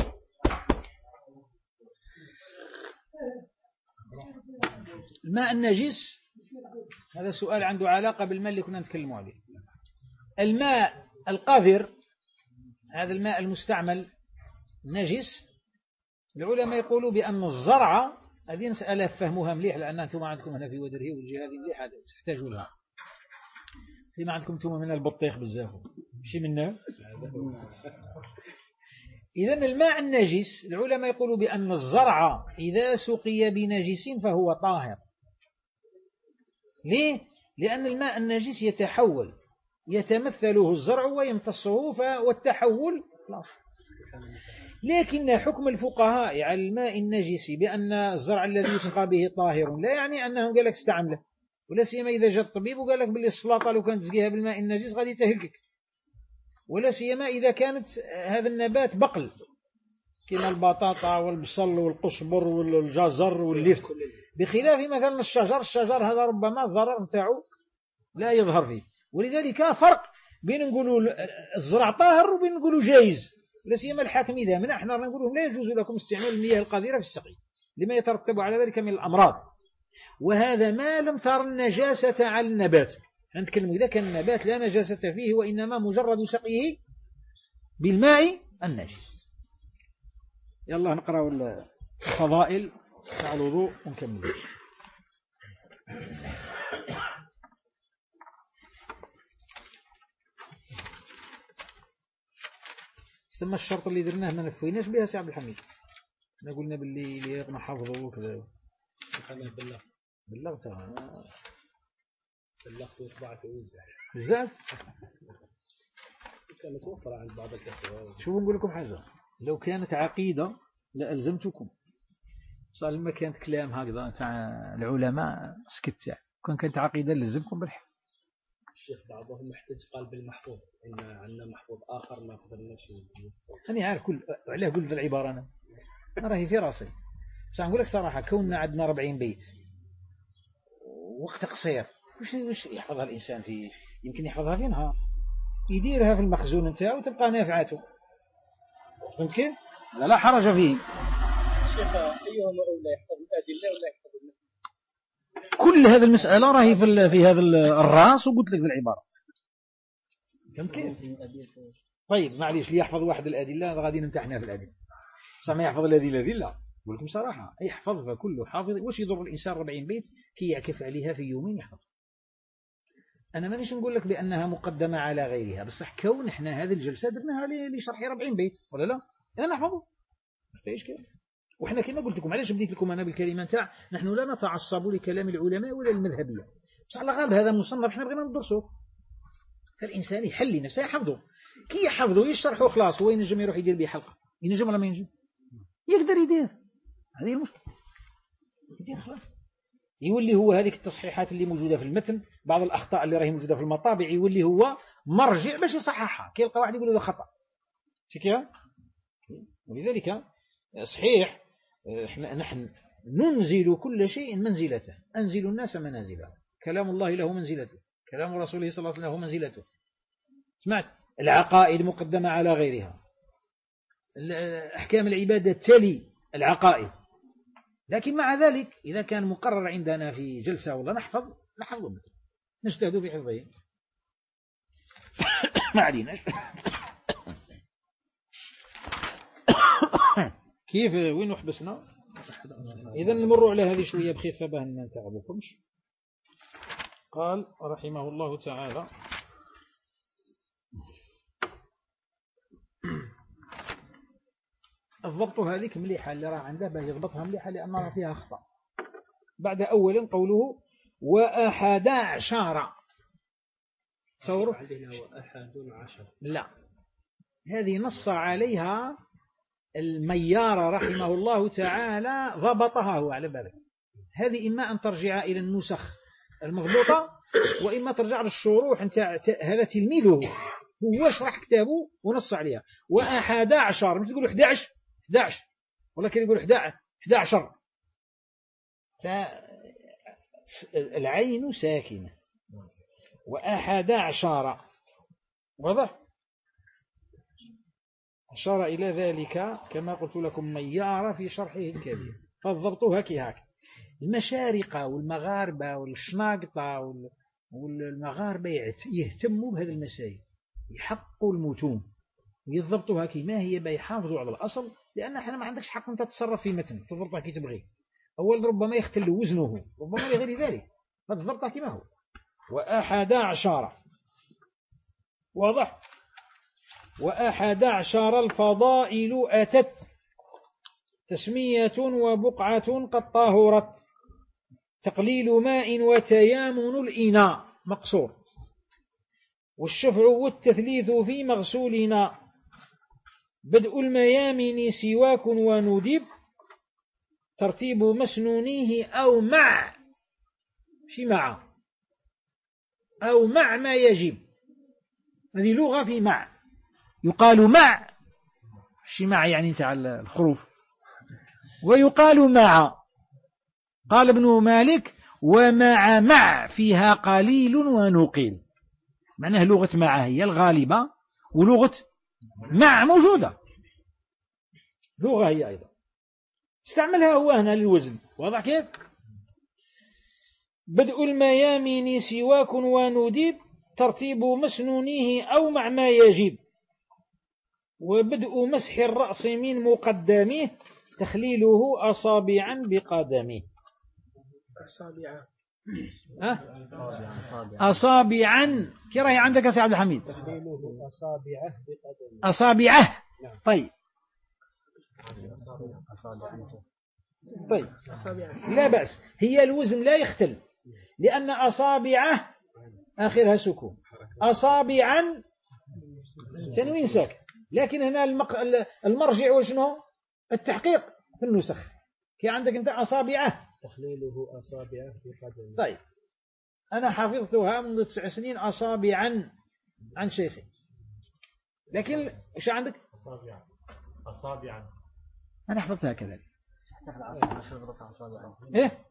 Speaker 1: الماء النجس هذا سؤال عنده علاقة بالماء اللي كنا نتكلم عليه. الماء القاذر هذا الماء المستعمل نجس. العلماء يقولوا بأن الزرع هذه مسألة فهموها مليح لأن أنتم عندكم هنا في ودره والجهة هذه مليح هذا تحتاجوا لها. ما عندكم أنتم من البطيخ بزاف. مشي منه إذا الماء النجس العلماء يقولوا بأن الزرع إذا سقي بنجس فهو طاهر. ليه؟ لأن الماء النجس يتحول يتمثله الزرع ويمتصه والتحول لكن حكم الفقهاء على الماء النجس بأن الزرع الذي يسقى به طاهر لا يعني أنه قال لك استعمله ولا سيما إذا جاء الطبيب وقال لك باللي لو كانت تسقيها بالماء النجس غادي تهلكك. ولا سيما إذا كانت هذا النبات بقل كما البطاطا والبصل والقصبر والجزر واللفت بخلاف مثلا الشجر الشجر هذا ربما الضرر نتاعو لا يظهر فيه. ولذلك فرق بين نقولوا الزرع طاهر وبين نقولوا جايز لا سيما الحاكم إذا منع أحنا نقول لا يجوز لكم استعمال المياه القذرة في السقي لما يترتب على ذلك من الأمراض. وهذا ما لم تر النجاسة على النبات. نتكلم إذا كان النبات لا نجاسة فيه وإنما مجرد سقيه بالماء النجس يلا نقرأ الفضائل تاع الوضوء ونكمل. ثم الشرط اللي درناه ما نفيناش بها سي عبد الحميد. إحنا قلنا باللي اللي يقنا حافظه وكذا.
Speaker 3: بلغت
Speaker 1: بلغت
Speaker 3: بلغت وطبعت وزع
Speaker 1: بزاف
Speaker 3: كانت توفر عند بعض الكتاب
Speaker 1: شوفوا نقول لكم حاجة. لو كانت عقيدة لألزمتكم. صار لما كانت كلام هكذا تاع العلماء سكت كون كانت عقيدة لزمكم بالحق.
Speaker 3: الشيخ بعضهم محتاج قلب المحفوظ إن عندنا محفوظ آخر ما قدرناش
Speaker 1: أنا عارف كل علاه قلت العبارة أنا. أنا راهي في راسي. بس نقول لك صراحة كوننا عندنا 40 بيت وقت قصير. وش وش يحفظها الإنسان في يمكن يحفظها في نهار. يديرها في المخزون نتاعو وتبقى نافعته فهمت كيف؟ لا لا حرج فيه.
Speaker 3: الشيخ أيهما أولى يحفظ الأدلة ولا
Speaker 1: كل هذه المسألة راهي في في هذا الرأس وقلت لك العبارة. فهمت كيف؟ طيب معليش ليحفظ واحد الأدلة غادي نمتحنا في الأدلة. بصح ما يحفظ الأدلة ذي لا أقول لكم صراحة يحفظ فكل حافظ. واش يضر الإنسان 40 بيت؟ كي يعكف عليها في يومين يحفظ. أنا مانيش نقول لك بأنها مقدمة على غيرها. بصح كون إحنا هذه الجلسة درناها لشرح 40 بيت ولا لا؟ أنا نحفظه. ما إشكال وإحنا كما قلت لكم علاش بديت لكم أنا بالكلمة تاع نحن لا نتعصب لكلام العلماء ولا المذهبية. بس على الأقل هذا مصنف إحنا بغينا ندرسه فالإنسان يحلي نفسه يحفظه. كي يحفظه يشرحه خلاص هو ينجم يروح يدير به حلقة. ينجم ولا ما ينجم؟ يقدر يدير. هذه المشكلة. يدير خلاص. يولي هو هذه التصحيحات اللي موجودة في المتن بعض الأخطاء اللي راهي موجودة في المطابع يولي هو مرجع باش يصححها. كي يلقى واحد يقول له خطأ. شكيها ولذلك صحيح إحنا نحن ننزل كل شيء منزلته. أنزل الناس منازله كلام الله له منزلته. كلام رسوله صلى الله عليه وسلم له منزلته. سمعت؟ العقائد مقدمة على غيرها. أحكام العبادة تلي العقائد. لكن مع ذلك إذا كان مقرر عندنا في جلسة ولا نحفظ نحفظه. نجتهد في حفظه. ما علينا. كيف وين وحبسنا؟ إذا نمر على هذه شوية بخفة باه ما نتعبكمش. قال رحمه الله تعالى الضبط هذيك مليحة اللي راه عنده باه يضبطها مليحة لأن راه فيها أخطاء. بعد أول قوله وأحد عشر.
Speaker 3: وأحد عشر؟
Speaker 1: لا. هذه نص عليها الميار رحمه الله تعالى ضبطها هو على بالك هذه إما أن ترجع إلى النسخ المضبوطة وإما ترجع للشروح أنت هذا تلميذه. هو شرح كتابه؟ ونص عليها. وأحد عشر مش تقول 11 11 ولكن يقول 11 فالعين ساكنة. وأحد عشر. واضح؟ أشار إلى ذلك كما قلت لكم ميار في شرحه الكبير. فالضبط هكي هكي. المشارقة والمغاربة والشناقطة والمغاربة يهتموا بهذه المسائل. يحققوا المتون. ويضبطوا هكي. ما هي بيحافظوا على الأصل لأن إحنا ما عندكش حق أنت تتصرف في متن. تضبطه كي تبغي. أول ربما يختل وزنه. ربما لغير ذلك. فتضبطه كما هو. وأحد عشر. واضح؟ وأحد عشر الفضائل أتت تسمية وبقعة قد طاهرت تقليل ماء وتيامن الإناء مقصور. والشفع والتثليث في مغسولنا. بدء الميامن سواك وندب. ترتيب مسنونيه أو مع. شي مع. أو مع ما يجب. هذه لغة في مع. يقال مع شي مع يعني تاع الخروف. ويقال مع. قال ابن مالك ومع مع فيها قليل ونقيل. معناه لغة مع هي الغالبة ولغة مع موجودة. لغة هي أيضا. استعملها هو هنا للوزن. واضح كيف؟ بدء الميامن سواك ونديب ترتيب مسنونيه أو مع ما يجب وبدء مسح الرأس من مقدمه تخليله أصابعا بقدمه
Speaker 4: أصابع
Speaker 1: أصابعا. كي راهي عندك يا سي عبد الحميد؟
Speaker 4: تخليله أصابعه بقدمه
Speaker 1: أصابعه. طيب. طيب. لا بأس. هي الوزن لا يختل لأن أصابعه آخرها سكون. أصابعا. تنوين ساكن لكن هنا المق... المرجع وشنو؟ التحقيق في النسخ. كي عندك أنت أصابعه.
Speaker 4: تخليله أصابعه بقدمه
Speaker 1: طيب. أنا حفظتها منذ تسع سنين أصابعا عن شيخي. لكن إيش عندك؟
Speaker 2: أصابع أصابعا.
Speaker 1: أنا حفظتها كذلك.
Speaker 2: أصابعا
Speaker 1: إيه؟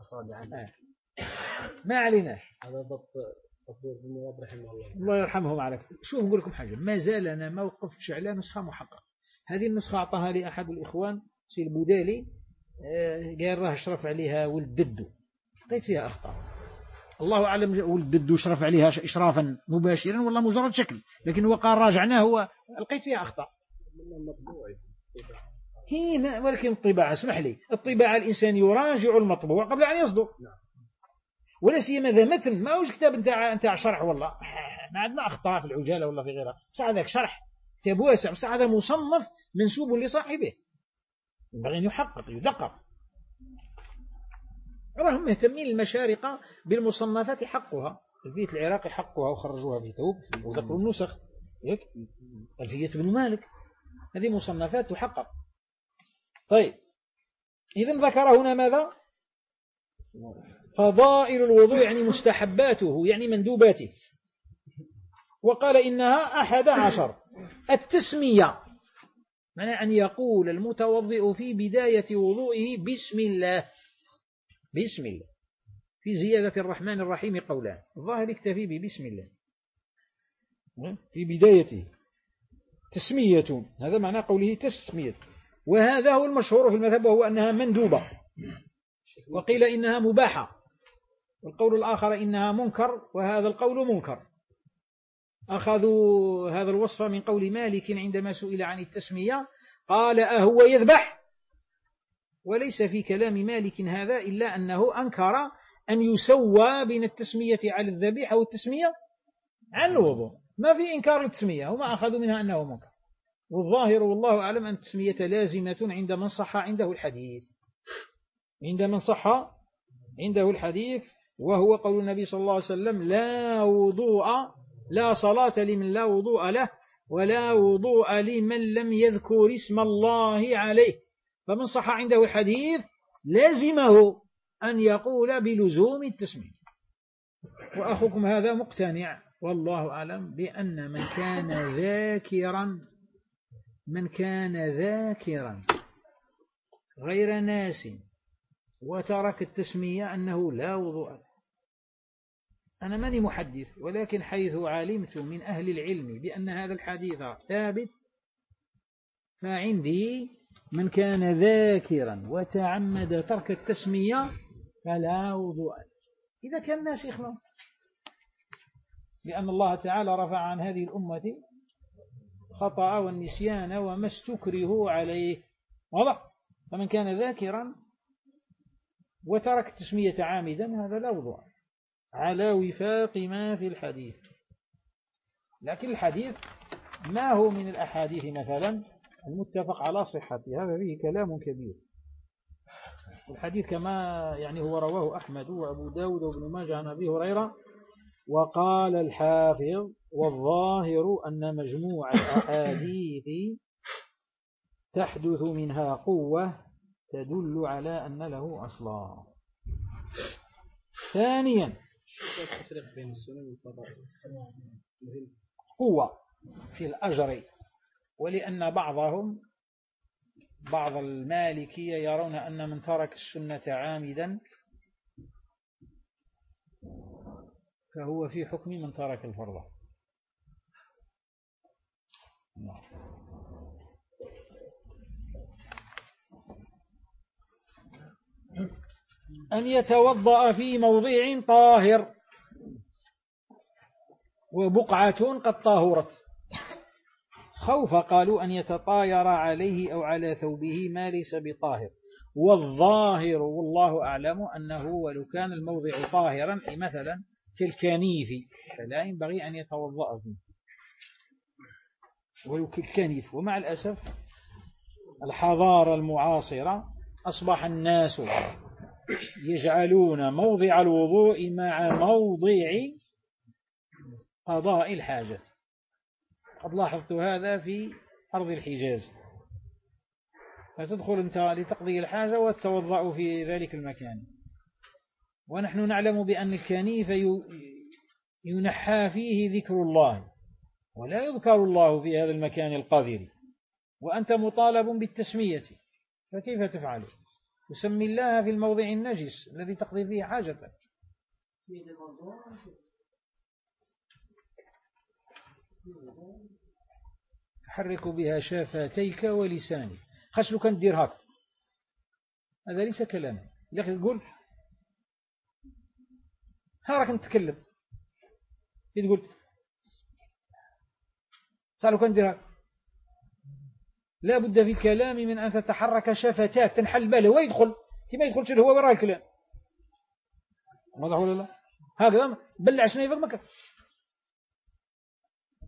Speaker 2: أصابعا.
Speaker 1: ما عليناش
Speaker 4: هذا ضبط بن رحمه الله.
Speaker 1: الله يرحمهم عليك شوف نقول لكم حاجة؟ ما زال أنا ما وقفتش على نسخة محققة. هذه النسخة أعطاها لي أحد الإخوان سي البودالي آه، قال راه شرف عليها ولد ددو. لقيت فيها أخطاء. الله أعلم ولد ددو شرف عليها إشرافا مباشرا ولا مجرد شكل لكن هو قال راجعناه هو لقيت فيها أخطاء. هي ولكن الطباعة اسمح لي. الطباعة الإنسان يراجع المطبوع قبل أن يصدر. ولا سيما ذا متن ما هوش كتاب نتاع نتاع شرح والله. ما عندنا أخطاء في العجالة ولا في غيرها. بس هذاك شرح كتاب واسع بس هذا مصنف منسوب لصاحبه. ينبغي أن يحقق يدقق. راهم مهتمين المشارقة بالمصنفات حقها. الفية العراقي حقها وخرجوها في ثوب وذكروا النسخ. هيك؟ ألفية بن مالك. هذه مصنفات تحقق. طيب. إذن ذكر هنا ماذا؟ فضائل الوضوء يعني مستحباته يعني مندوباته. وقال إنها أحد عشر. التسمية معنى أن يقول المتوضئ في بداية وضوئه بسم الله. بسم الله. في زيادة الرحمن الرحيم قولان الظاهر اكتفي ببسم الله. في بدايته. تسمية. هذا معنى قوله تسمية. وهذا هو المشهور في المذهب وهو أنها مندوبة. وقيل إنها مباحة. والقول الآخر إنها منكر وهذا القول منكر. أخذوا هذا الوصف من قول مالك عندما سئل عن التسمية قال أهو يذبح. وليس في كلام مالك هذا إلا أنه أنكر أن يسوى بين التسمية على الذبيحة والتسمية عن الوضوء. ما في إنكار التسمية وما أخذوا منها أنه منكر. والظاهر والله أعلم أن التسمية لازمة عند من صح عنده الحديث. عند من صح عنده الحديث. وهو قول النبي صلى الله عليه وسلم لا وضوء لا صلاة لمن لا وضوء له ولا وضوء لمن لم يذكر اسم الله عليه. فمن صح عنده الحديث لازمه أن يقول بلزوم التسمية. وأخوكم هذا مقتنع والله أعلم بأن من كان ذاكرا من كان ذاكرا غير ناس وترك التسمية أنه لا وضوء له. أنا ماني محدث ولكن حيث علمت من أهل العلم بأن هذا الحديث ثابت فعندي من كان ذاكرا وتعمد ترك التسمية فلا وضوء. إذا كان الناس يخلص لأن الله تعالى رفع عن هذه الأمة خطأ والنسيان وما استكرهوا عليه. واضح؟ فمن كان ذاكرا وترك التسمية عامدا هذا لا وضوء. على وفاق ما في الحديث. لكن الحديث ما هو من الأحاديث مثلا المتفق على صحته؟ هذا فيه كلام كبير. الحديث كما يعني هو رواه أحمد وأبو داود وابن ماجه عن أبي هريرة وقال الحافظ والظاهر أن مجموع الأحاديث تحدث منها قوة تدل على أن له أصلا. ثانيا قوة في الأجر ولأن بعضهم بعض المالكية يرون أن من ترك السنة عامدا فهو في حكم من ترك الفرض. أن يتوضأ في موضع طاهر. وبقعة قد طاهرت. خوف قالوا أن يتطاير عليه أو على ثوبه ما ليس بطاهر. والظاهر والله أعلم أنه ولو كان الموضع طاهرا مثلا كالكنيف فلا ينبغي أن يتوضأ فيه. ولو كالكنيف ومع الأسف الحضارة المعاصرة أصبح الناس يجعلون موضع الوضوء مع موضع قضاء الحاجة. قد لاحظت هذا في أرض الحجاز. فتدخل أنت لتقضي الحاجة وتتوضأ في ذلك المكان. ونحن نعلم بأن الكنيف ينحى فيه ذكر الله ولا يذكر الله في هذا المكان القذر. وأنت مطالب بالتسمية فكيف تفعل تسمي الله في الموضع النجس الذي تقضي فيه حاجتك. تحرك بها شفتيك ولسانك. خاص لو كان دير هكا هذا ليس كلاما لكن تقول؟ ها راك نتكلم. تقول؟ صار لو كان دير هكا لا بد في الكلام من أن تتحرك شفتاك تنحل باله ويدخل كما يدخلش هو؟ وراء الكلام. واضح ولا لا؟ هكذا. بلع شنو يفهم مكان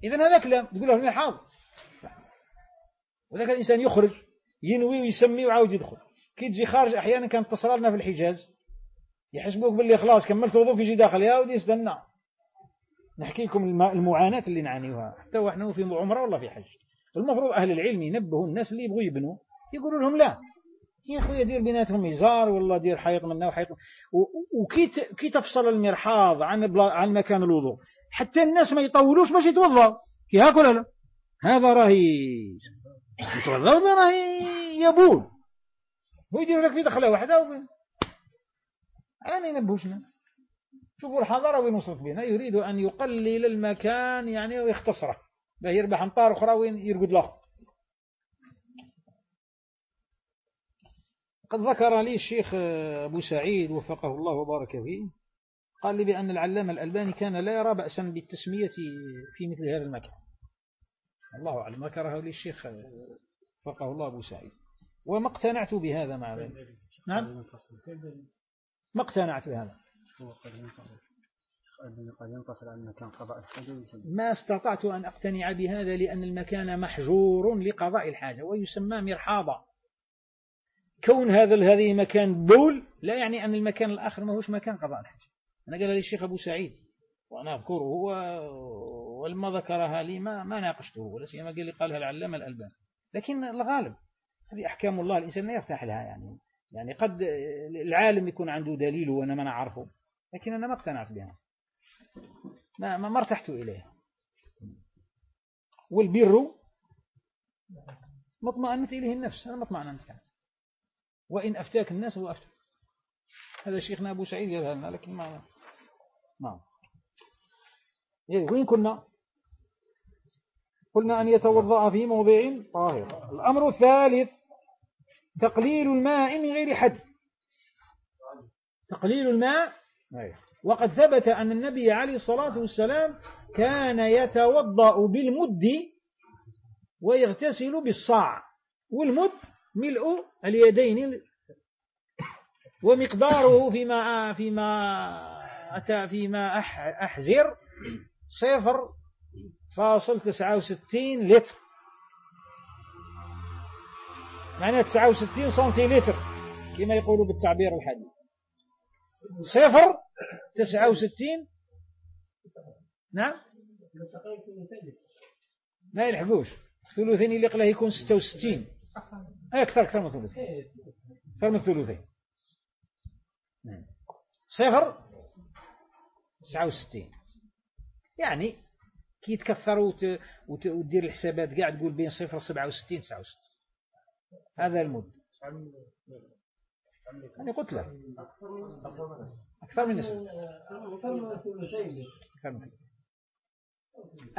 Speaker 1: إذن هذا كلام. تقول له المحاض وذاك الإنسان يخرج ينوي ويسمي وعاود يدخل. كي تجي خارج أحيانا كانت تصل لنا في الحجاز. يحسبوك باللي خلاص كملت وضوك يجي داخل يا ودي استنى نحكي لكم المعاناة اللي نعانيها حتى ونحن في عمرة ولا في حج. المفروض أهل العلم ينبهوا الناس اللي يبغوا يبنوا. يقولوا لهم لا. يا خويا دير بيناتهم إزار والله دير حيط منا وحيط وكي كي تفصل المرحاض عن عن مكان الوضوء. حتى الناس ما يطولوش باش يتوضا كي هاك ولا لا؟ هذا راهي يتوضا ولا راهي يبول ويدير لك في دخلة واحدة وبين على ما ينبهوشنا شوفوا الحضارة وين وصلت بنا. يريد أن يقلل المكان يعني ويختصره. يربح أمطار أخرى وين يرقد له. قد ذكر لي الشيخ أبو سعيد وفقه الله وبارك فيه. قال لي بأن العلامة الألباني كان لا يرى بأسا بالتسمية في مثل هذا المكان. الله أعلم. ذكره لي الشيخ وفقه الله أبو سعيد. وما اقتنعت بهذا مع ذلك؟ نعم؟ ما اقتنعت بهذا؟ قد قضاء ما استطعت أن أقتنع بهذا لأن المكان محجور لقضاء الحاجة ويسمى مرحاضة. كون هذا هذه مكان بول لا يعني أن المكان الآخر ما هوش مكان قضاء الحاجة. أنا قال لي الشيخ أبو سعيد وأنا أذكره ولما ذكرها لي ما, ما ناقشته ولا سيما قال لي قالها العلامة الألبان لكن الغالب هذه أحكام الله الإنسان لا يرتاح لها يعني. يعني قد العالم يكون عنده دليل وأنا ما نعرفه لكن أنا ما اقتنعت بها. ما ما ارتحت إليها. والبر مطمئنت إليه النفس. أنا ما اطمئننت يعني وإن أفتاك الناس هو أفتك هذا شيخنا أبو سعيد قال لنا لكن ما ما. إيه، وين كنا قلنا أن يتوضأ في موضع طاهر. الأمر الثالث تقليل الماء من غير حد. تقليل الماء أيه وقد ثبت أن النبي عليه الصلاة والسلام كان يتوضأ بالمد ويغتسل بالصاع. والمد ملء اليدين ومقداره فيما فيما أتى فيما أحزر صفر فاصل تسعة وستين لتر. معناه تسعة وستين سنتيلتر كما يقولوا بالتعبير الحديث. صفر تسعة وستين؟ نعم. ما يلحقوش. الثلثين اللي قلاه يكون ستة وستين. أكثر أكثر من ثلثين. أكثر من ثلثين. نعم. صفر؟ تسعة وستين. يعني كي تكثر وت... وت... وتدير الحسابات قاع تقول بين صفر وسبعة وستين تسعة وستين. هذا المد. أنا قلت له أكثر من نسبة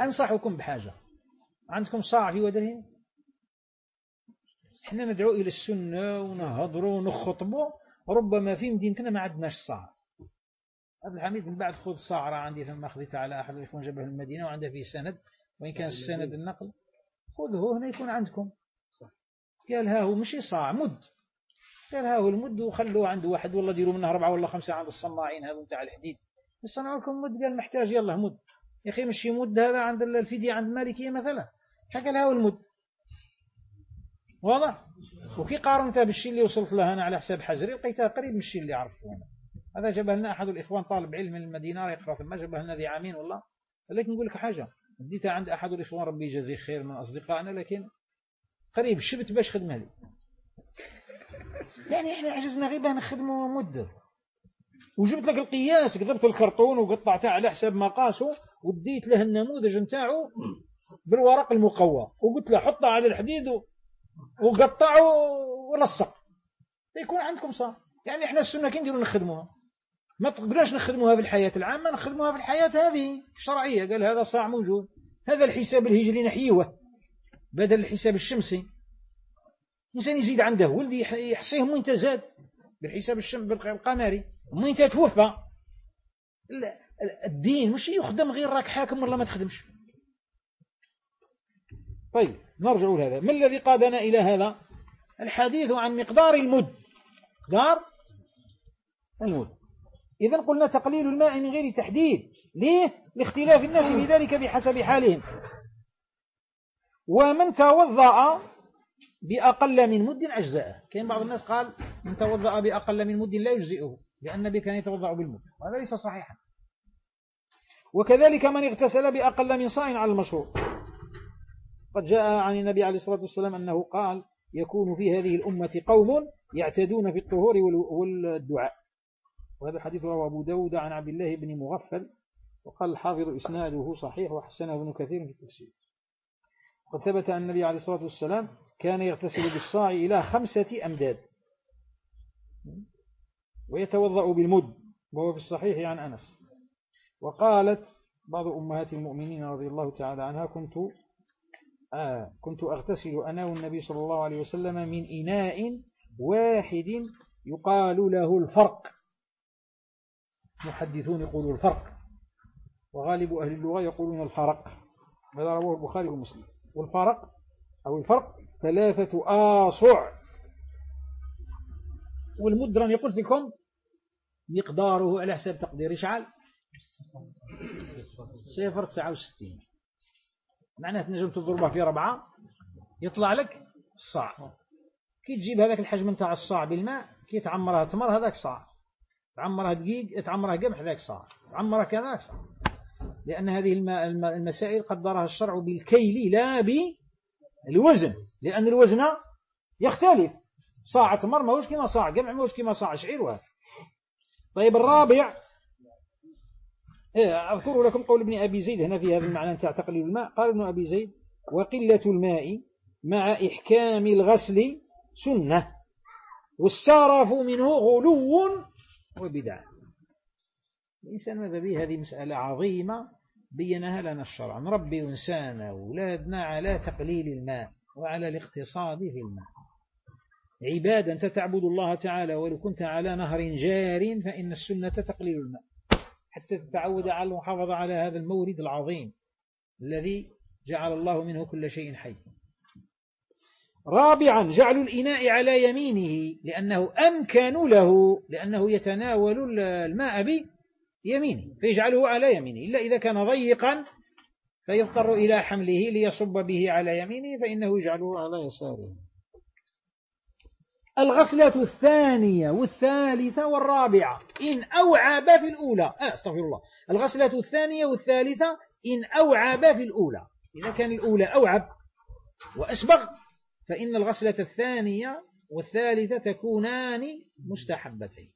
Speaker 1: أنصحكم بحاجة. عندكم صاع في ودرهم إحنا ندعو إلى السنة ونهضروا ونخطبوا ربما في مدينتنا ما عندناش صاع. عبد الحميد من بعد خذ صاع راه عندي ثم أخذتها على أحد الإخوان جبه المدينة وعنده فيه سند. وإن كان السند النقل خذه هنا يكون عندكم. قال ها هو مشي صاع مد. قال ها هو المد وخلوه عند واحد والله ديروا منه أربعة ولا خمسة عند الصناعين هذا نتاع الحديد. يصنعوا لكم مد قال محتاج يلا مد. يا أخي مشي مد هذا عند الفدية عند المالكية مثلا. حكى له المد. واضح؟ وكي قارنتها بالشيء اللي وصلت له أنا على حساب حجري لقيتها قريب من الشيء اللي عرفته أنا. هذا جابه لنا أحد الإخوان طالب علم من المدينة يقرأ ثم جابه لنا ذي عامين والله. لكن نقول لك حاجة اديتها عند أحد الإخوان ربي يجازيه خير من أصدقائنا لكن قريب شبت باش خدمة لي. يعني إحنا عجزنا غير نخدمه مدة. وجبت لك القياس كذبت الكرتون وقطعته على حساب مقاسه وديت له النموذج نتاعو بالورق المقوى. وقلت له حطه على الحديد وقطعه ولصق يكون عندكم صار. يعني إحنا السنة كي نديروا نخدموها. ما تقدرش نخدموها في الحياة العامة نخدموها في الحياة هذه الشرعية. قال هذا صاع موجود. هذا الحساب الهجري نحيوه. بدل الحساب الشمسي. الإنسان يزيد عنده ولدي يحصيه وين تزاد؟ بالحساب الشمس القمري وين توفى؟ الدين مش يخدم غير راك حاكم ولا ما تخدمش. طيب نرجع لهذا. ما الذي قادنا إلى هذا؟ الحديث عن مقدار المد. مقدار المد. إذا قلنا تقليل الماء من غير تحديد. ليه؟ لاختلاف الناس في ذلك بحسب حالهم. ومن توضأ بأقل من مد أجزاءه كان بعض الناس قال من توضأ بأقل من مد لا يجزئه لأن النبي كان يتوضأ بالمد. وهذا ليس صحيحا. وكذلك من اغتسل بأقل من صاع على المشهور قد جاء عن النبي عليه الصلاة والسلام أنه قال يكون في هذه الأمة قوم يعتدون في الطهور والدعاء. وهذا الحديث رواه أبو داود عن عبد الله بن مغفل وقال الحافظ إسناده صحيح وحسنه ابن كثير في التفسير. قد ثبت أن النبي عليه الصلاة والسلام كان يغتسل بالصاع إلى خمسة أمداد. ويتوضأ بالمد وهو في الصحيح عن أنس. وقالت بعض أمهات المؤمنين رضي الله تعالى عنها كنت آه كنت أغتسل أنا والنبي صلى الله عليه وسلم من إناء واحد يقال له الفرق. محدثون يقولوا الفرق. وغالب أهل اللغة يقولون الفرق. هذا رواه البخاري ومسلم. والفرق أو الفرق ثلاثة آصع. والمدرن يقول لكم مقداره على حساب تقدير شعال؟ صفر تسعة وستين. معناه تنجم تضربه في ربعة يطلع لك الصاع كي تجيب هذاك الحجم نتاع الصاع بالماء كي تعمرها تمر هذاك صاع. تعمرها دقيق تعمرها قمح ذاك صاع. تعمرها كذاك صاع. لأن هذه المسائل قدرها الشرع بالكيل لا بالوزن. لأن الوزن يختلف. صاع تمر ما هوش كما صاع قمح ما هوش كما صاع شعير وهذا طيب الرابع إيه، أذكر لكم قول ابن أبي زيد هنا في هذا المعنى نتاع تقليل الماء. قال ابن أبي زيد وقلة الماء مع إحكام الغسل سنة والسارف منه غلو وبدع. الإنسان ماذا به؟ هذه مسألة عظيمة بينها لنا الشرع. نربي إنسان أولادنا على تقليل الماء. وعلى الاقتصاد في الماء عبادا أنت تعبد الله تعالى ولو كنت على نهر جار فإن السنة تقليل الماء حتى تتعود على المحافظة على هذا المورد العظيم الذي جعل الله منه كل شيء حي. رابعا جعل الإناء على يمينه لأنه أمكن له لأنه يتناول الماء بيمينه فيجعله على يمينه. إلا إذا كان ضيقا فيضطر إلى حمله ليصب به على يمينه فإنه يجعله على يساره. الغسلة الثانية والثالثة والرابعة إن أوعب في الأولى. آه أستغفر الله. الغسلة الثانية والثالثة إن أوعب في الأولى. إذا كان الأولى أوعب وأسبغ فإن الغسلة الثانية والثالثة تكونان مستحبتين.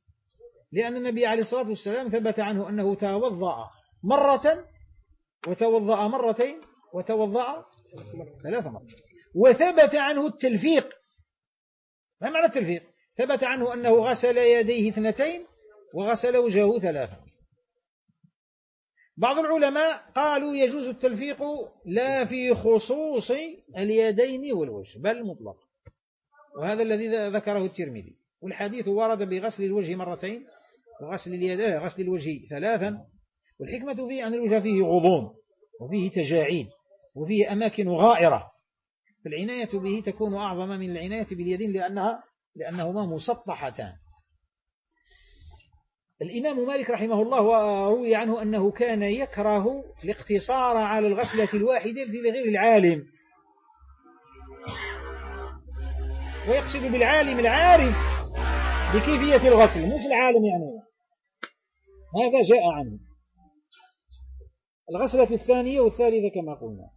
Speaker 1: لأن النبي عليه الصلاة والسلام ثبت عنه أنه توضأ مرة وتوضأ مرتين وتوضأ ثلاث مرات. وثبت عنه التلفيق. ما معنى التلفيق؟ ثبت عنه أنه غسل يديه اثنتين وغسل وجهه ثلاثة. بعض العلماء قالوا يجوز التلفيق لا في خصوص اليدين والوجه بل مطلق وهذا الذي ذكره الترمذي. والحديث ورد بغسل الوجه مرتين وغسل اليدين غسل الوجه ثلاثا والحكمة فيه أن الوجه فيه غضون وفيه تجاعيد وفيه أماكن غائرة. فالعناية به تكون أعظم من العناية باليدين لأنها لأنهما مسطحتان. الإمام مالك رحمه الله وروي عنه أنه كان يكره الاقتصار على الغسلة الواحدة لغير العالم. ويقصد بالعالم العارف بكيفية الغسل مش العالم يعني. هذا جاء عنه؟ الغسلة الثانية والثالثة كما قلنا.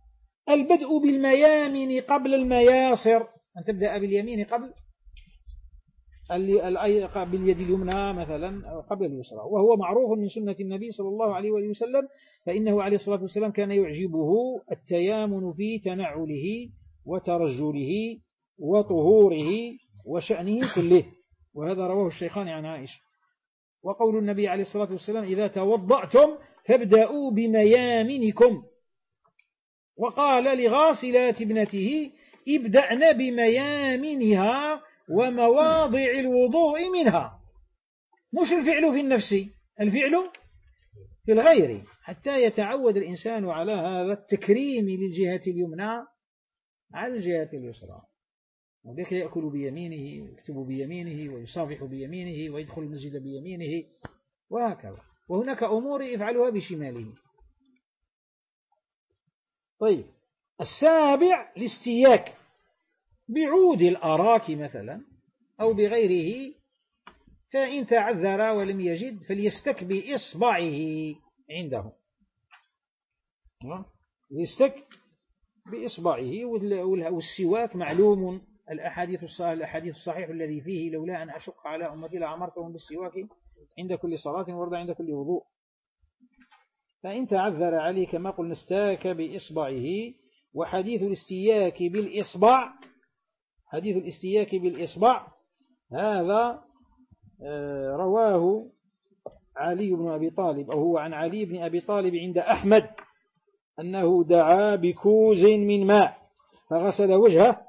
Speaker 1: البدء بالميامن قبل المياسر. أن تبدأ باليمين قبل باليد اليمنى مثلا قبل اليسرى. وهو معروف من سنة النبي صلى الله عليه وآله وسلم فإنه عليه الصلاة والسلام كان يعجبه التيامن في تنعله وترجله وطهوره وشأنه كله. وهذا رواه الشيخان عن عائشة. وقول النبي عليه الصلاة والسلام إذا توضأتم فابدأوا بميامنكم. وقال لغاسلات ابنته ابدأن بميامنها ومواضع الوضوء منها. مش الفعل في النفس الفعل في الغير. حتى يتعود الإنسان على هذا التكريم للجهة اليمنى على الجهة اليسرى. وذلك يأكل بيمينه ويكتب بيمينه ويصافح بيمينه ويدخل المسجد بيمينه وهكذا. وهناك أمور يفعلها بشماله. طيب السابع الاستياك بعود الأراك مثلا أو بغيره فإن تعذر ولم يجد فليستك بإصبعه عنده. يستك بإصبعه والسواك معلوم. الأحاديث الصحيح, الأحاديث الذي فيه لولا أن أشق على أمتي لأمرتهم بالسواك. عند كل صلاة ورد عند كل وضوء. فإن تعذر عليه كما قلنا استاك بإصبعه وحديث الاستياك بالإصبع حديث الاستياك بالإصبع هذا آه، رواه علي بن أبي طالب أو هو عن علي بن أبي طالب عند أحمد أنه دعا بكوز من ماء فغسل وجهه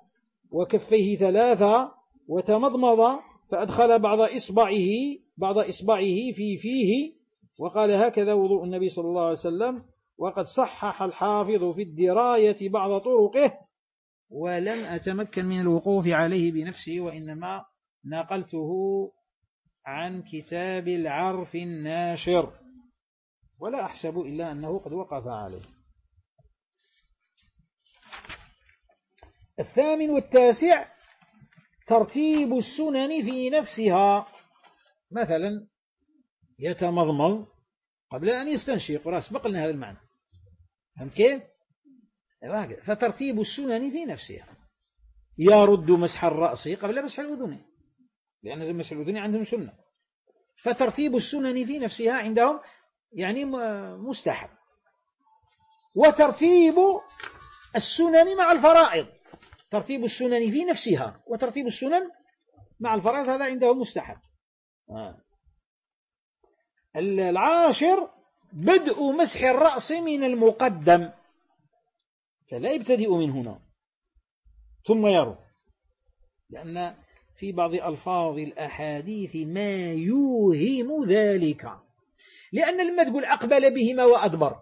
Speaker 1: وكفيه ثلاثة وتمضمض فأدخل بعض إصبعه بعض إصبعه في فيه وقال هكذا وضوء النبي صلى الله عليه وسلم وقد صحح الحافظ في الدراية بعض طرقه ولم أتمكن من الوقوف عليه بنفسي وإنما نقلته عن كتاب العرف الناشر. ولا أحسب إلا أنه قد وقف عليه. الثامن والتاسع ترتيب السنن في نفسها. مثلا يتمضمض قبل أن يستنشق وراس بقلنا هذا المعنى. فهمت كيف؟ فترتيب السنن في نفسها. يرد مسح الرأس قبل مسح الأذن. لأن مسح الأذن عندهم سنة. فترتيب السنن في نفسها عندهم يعني مستحب. وترتيب السنن مع الفرائض. ترتيب السنن في نفسها. وترتيب السنن مع الفرائض هذا عندهم مستحب. العاشر بدء مسح الرأس من المقدم. فلا يبتدئ من هنا. ثم يرى لأن في بعض ألفاظ الأحاديث ما يوهم ذلك. لأن لما تقول أقبل بهما وأدبر.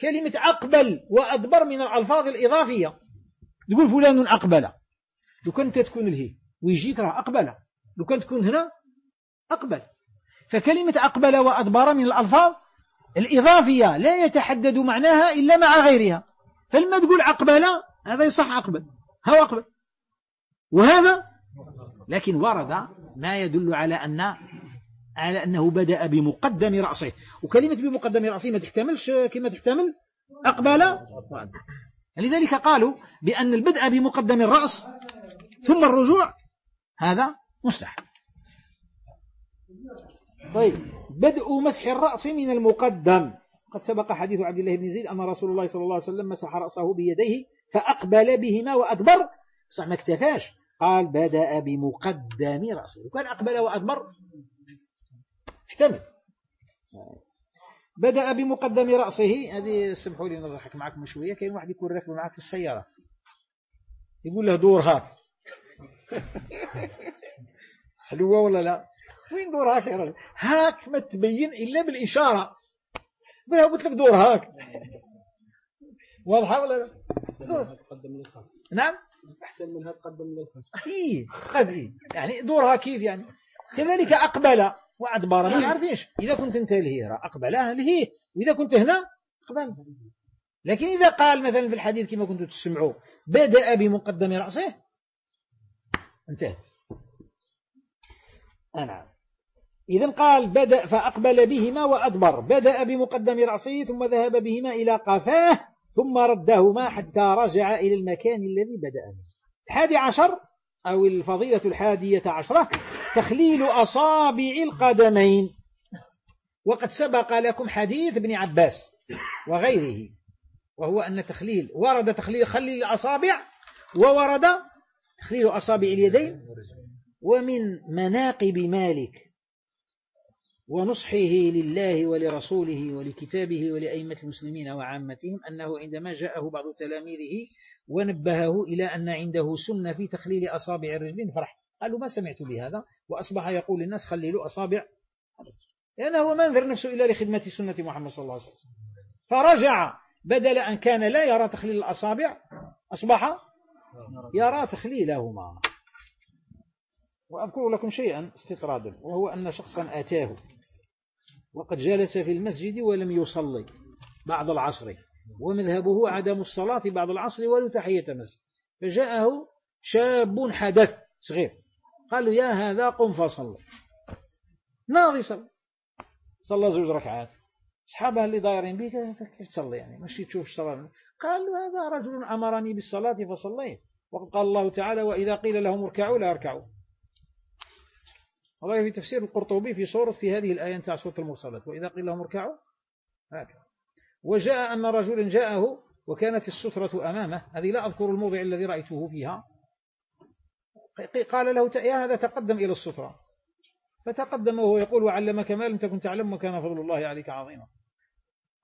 Speaker 1: كلمة أقبل وأدبر من الألفاظ الإضافية. تقول فلان أقبل. لو كنت تكون الهي ويجيك راه أقبل. لو كنت تكون هنا أقبل. فكلمة أقبل وأدبر من الألفاظ الإضافية لا يتحدد معناها إلا مع غيرها. فلما تقول أقبل هذا يصح أقبل. هو أقبل. وهذا لكن ورد ما يدل على أن على أنه بدأ بمقدم رأسه. وكلمة بمقدم رأسه ما تحتملش كما تحتمل أقبل. لذلك قالوا بأن البدء بمقدم الرأس ثم الرجوع هذا مستحب. طيب بدء مسح الرأس من المقدم. قد سبق حديث عبد الله بن زيد أن رسول الله صلى الله عليه وسلم مسح رأسه بيديه فأقبل بهما وأدبر. صح ما اكتفاش. قال بدأ بمقدم رأسه. وكان أقبل وأدبر. احتمل. بدأ بمقدم رأسه. هذه سمحوا لي نضحك معكم شوية. كاين واحد يكون راكب معك في السيارة. يقول له دور هاك حلوة ولا لا؟ وين دور هاك يا رجل؟ هاك ما تبين إلا بالإشارة. قلت قلت لك دور هاك. واضحة ولا لا؟ نعم؟
Speaker 3: أحسن منها تقدم للخلف
Speaker 1: إيه قد إيه. يعني دورها كيف يعني؟ كذلك أقبل وأدبر. ما عارفينش إذا كنت أنت الهيرة أقبل. لهيه وإذا كنت هنا أقبل. لكن إذا قال مثلا في الحديث كما كنتم تسمعوا بدأ بمقدم رأسه انتهت. نعم إذا قال بدأ فأقبل بهما وأدبر. بدأ بمقدم رأسه ثم ذهب بهما إلى قفاه ثم ردهما حتى رجع إلى المكان الذي بدأ منه الحادي عشر أو الفضيلة الحادية عشرة تخليل أصابع القدمين. وقد سبق لكم حديث ابن عباس وغيره وهو أن تخليل ورد تخليل خليل الأصابع وورد تخليل أصابع اليدين. ومن مناقب مالك ونصحه لله ولرسوله ولكتابه ولأئمة المسلمين وعامتهم أنه عندما جاءه بعض تلاميذه ونبهه إلى أن عنده سنة في تخليل أصابع الرجلين فرح. قالوا ما سمعت بهذا؟ وأصبح يقول للناس خللوا أصابع لأنه هو منذر نفسه إلى لخدمة سنة محمد صلى الله عليه وسلم. فرجع بدل أن كان لا يرى تخليل الأصابع أصبح يرى تخليلهما. وأذكر لكم شيئا استطرادا وهو أن شخصا أتاه. وقد جلس في المسجد ولم يصلي بعد العصر ومذهبه عدم الصلاة بعد العصر ولو تحية مسجد فجاءه شاب حدث صغير قالوا يا هذا قم فصل. ناضي صلى. صلى زوج ركعات. أصحابها اللي دايرين بك كيف تصلي يعني؟ ماشي تشوف الصلاة. قال هذا رجل أمرني بالصلاة فصليت. وقد قال الله تعالى وإذا قيل لهم اركعوا لا اركعوا. هذا في تفسير القرطبي في صورة في هذه الآية نتاع سورة المرسلات. وإذا قيل لهم اركعوا هكذا. وجاء أن رجلا جاءه وكانت السترة أمامه. هذه لا أذكر الموضع الذي رأيته فيها. قال له يا هذا تقدم إلى السترة. فتقدم وهو يقول وعلمك ما لم تكن تعلم وكان فضل الله عليك عظيما.